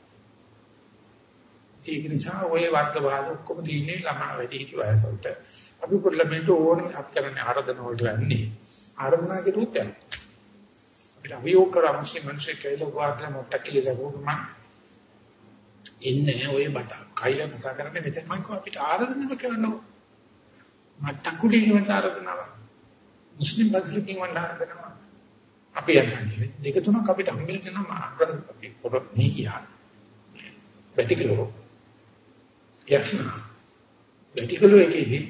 ඒක නිසා ওই වර්ගවාද ඔක්කොම තියෙන්නේ ළමා වැඩි හිටි වයසට. අපි පොඩ්ඩලමෙන්ට ඕනේ අපි කරන්නේ ආරාධන වලට යන්නේ. ආරාධනා කෙරුවොත් යනවා. අපිට අභියෝග කරා මුස්ලිම් මිනිස්සු කියලා වාදන මොකක්ද කියලා ගොම එන්නේ ඔය බත කයිල කතා කරන්නේ මෙතන මම කිව්වා අපිට ආරාධනාව කරන්නකො. මට කුඩේ වට ආරාධනාව. මුස්ලිම් බස්ලිකින් වට ආරාධනාව. අපි යන්නේ දෙක තුනක් අපිට හම්බෙලා තියෙනවා අපිට අපි පොර මේ කියා. වැටිකලෝ යක්ෂණා. වැටිකලෝ එකේදී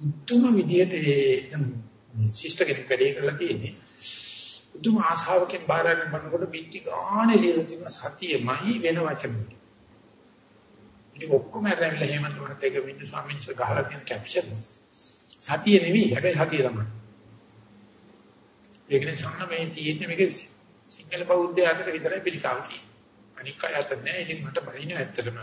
උතුම් විදියට ඒ ශිෂ්ට කෙනෙක් වැඩේ කරලා තියෙන්නේ. උතුම් ආශාවකින් බාරගෙන බලනකොට පිටි ගානේ ලියලා තියෙන සතියමයි වෙන වචන වල. ඉතින් ඔක්කොම ඇරලා හේමන්ත මහත්තයා වින්න ස්වාමීන් වහන්සේ ගහලා තියෙන කැප්ෂන්ස් සතිය නෙවෙයි හැබැයි සතිය තමයි. ඒක නිසා මේ තියෙන්නේ මේක සිංහල බෞද්ධ අතර විතරයි පිළිකාව තියෙන්නේ. අනික් අය අතර නෑ. ඉතින් මට බලින ඇත්තටම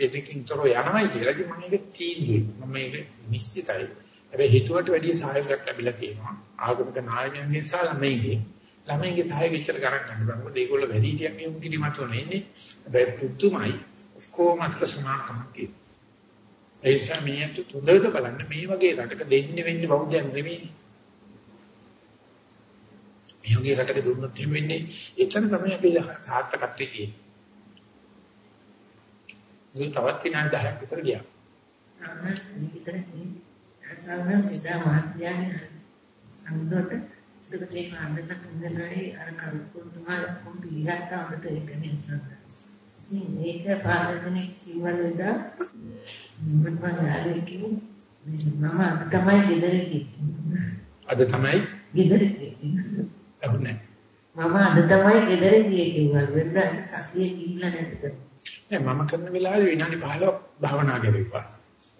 ආගන්තුකකින් එදකින් තොරව යනවයි කියලා ඉතින් මම ඒක තීන්දුවේ. මම මේක නිශ්චිතයි. හැබැයි හිතුවට වැඩිය සහයෝගයක් ලැබිලා තියෙනවා. ආගමික නායකයන්ගෙන් සහ ළමයින්ගෙන්. ළමයින්ගේ සහය විතර ගණන් ගන්න බෑ. මොකද ඒගොල්ලෝ වැඩි ටිකක් යොමු කිරීමත් උනේ ඉන්නේ. හැබැයි පුතුමයි කොහොම අතර සමානකමක් තියෙනවා. ඒ නිසා මේ අත තුන්දෙක බලන්න මේ වගේ රටක දෙන්නේ වෙන්නේ බෞද්ධයන් නෙවෙයි මේ වගේ රටක දුන්නොත් එහෙම වෙන්නේ. එතන තමයි අපි සාර්ථකත්වයේ තියෙන්නේ. ඒක තවත් විනාඩි 10ක් විතර ගියා. සාමාන්‍යයෙන් සිතා මහත්යන් සම්දොට දෙකේ ආනන්ද කුන්දනයි අර කල්පුතුමා කොම් පිළිගත්ත අමත ඒක නිසා. ඉතින් ඒක පාරදෙනෙක් කිව්වල විතර මම යාළුවෙක් කිව්වා මම තමයි ගෙදර ගියේ. අද තමයි ගෙදර ගියේ. අහුනේ. මම අද තමයි ගෙදර ගියේ කිව්වා. වෙනදා සතියේ ගිහිල්ලා නැද්ද? නෑ මම කරන වෙලාවේ විනාඩි 15ක් භාවනා කරුවා.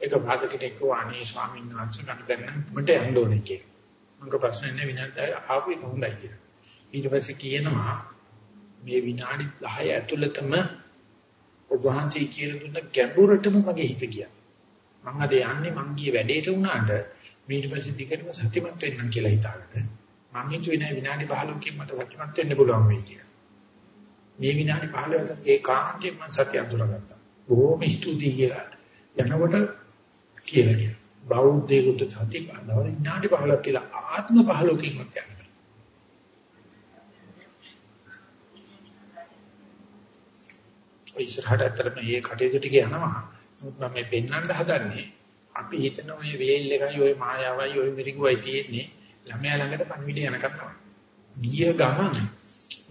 ඒක වාද කෙනෙක් වාණී ස්වාමීන් වහන්සේ ගන්න දැන්න මට යන්න ඕනේ කිය. මම ප්‍රශ්න නෑ විනාඩි 10 ආපු එක හොඳයි කියලා. ඊට පස්සේ කියනවා මේ විනාඩි 10 ඇතුළතම ඔබ වහන්සේ කියලා දුන්න ගැඹුරටම මගේ හිත ගියා. මම අද යන්නේ මං ගියේ වැඩේට වුණාට ඊට පස්සේ දිගටම සත්‍යමත් වෙන්නම් කියලා හිතාගෙන මං හිතුවේ නෑ විනාඩි 15කින් මට සත්‍යමත් වෙන්න පුළුවන් වෙයි කියලා. මේ විනාඩි 15 අතර ඒ කාන්තේ මම සත්‍ය අඳුරගත්තා. බොහොම ස්තුතියි කියලා. යනකොට කියලා කියන. බෞද්ධයෙකුට සත්‍ය බඳව විනාඩි 15ක් කියලා ආත්ම 15කින් මත යනවා. ඉස්සරහට අතරම මේ කටයුතු ටික යනවා. මම මේ පෙන්වන්න හදන්නේ අපි හිතන ඔය වේල් එකයි ඔය මායාවයි ඔය මිරිඟුවයි තියෙන්නේ ළමයා ළඟට පණිවිඩ යනකම් තමයි. ගිය ගමන්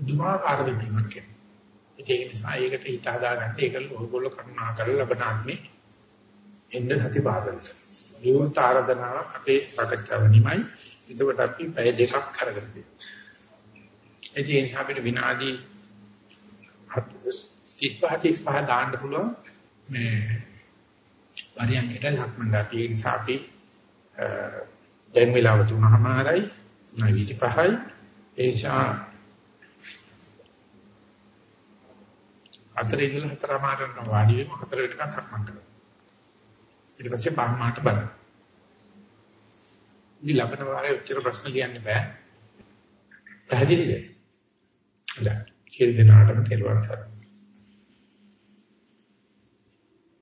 දුමාකාර වෙන්නක් කියනවා. ඒක නිසා ඒකට හිත හදාගන්න ඒක ඔයගොල්ලෝ කරුණා කරලා ලබන ආත්මේ එන්න සති පාසලට. නියුත් ආරාධනාවක් අපේ සාකච්ඡාව නිමයි. එතකොට අපි පැය දෙකක් කරගෙන තියෙනවා. ඒ නිසා අපිට විනාඩි 35 35 දාන්න පුළුවන් මේ පරියන්කට ලක්මන් දාපි ඒ නිසා අපි දැන් වෙලාව තුනමාරයි 9:25යි ඒ නිසා හතර ඉඳලා හතරමාරට වාඩි වෙමු හතර වෙනකන් සක්මන් කරමු. ඊට පස්සේ බාහමාට බලමු. ඉතින් ලබන වාරේ උත්තර ප්‍රශ්න ලියන්න බෑ. පැහැදිලිද? දැන් සියලු දෙනාටම තෙරුවන් සරණයි.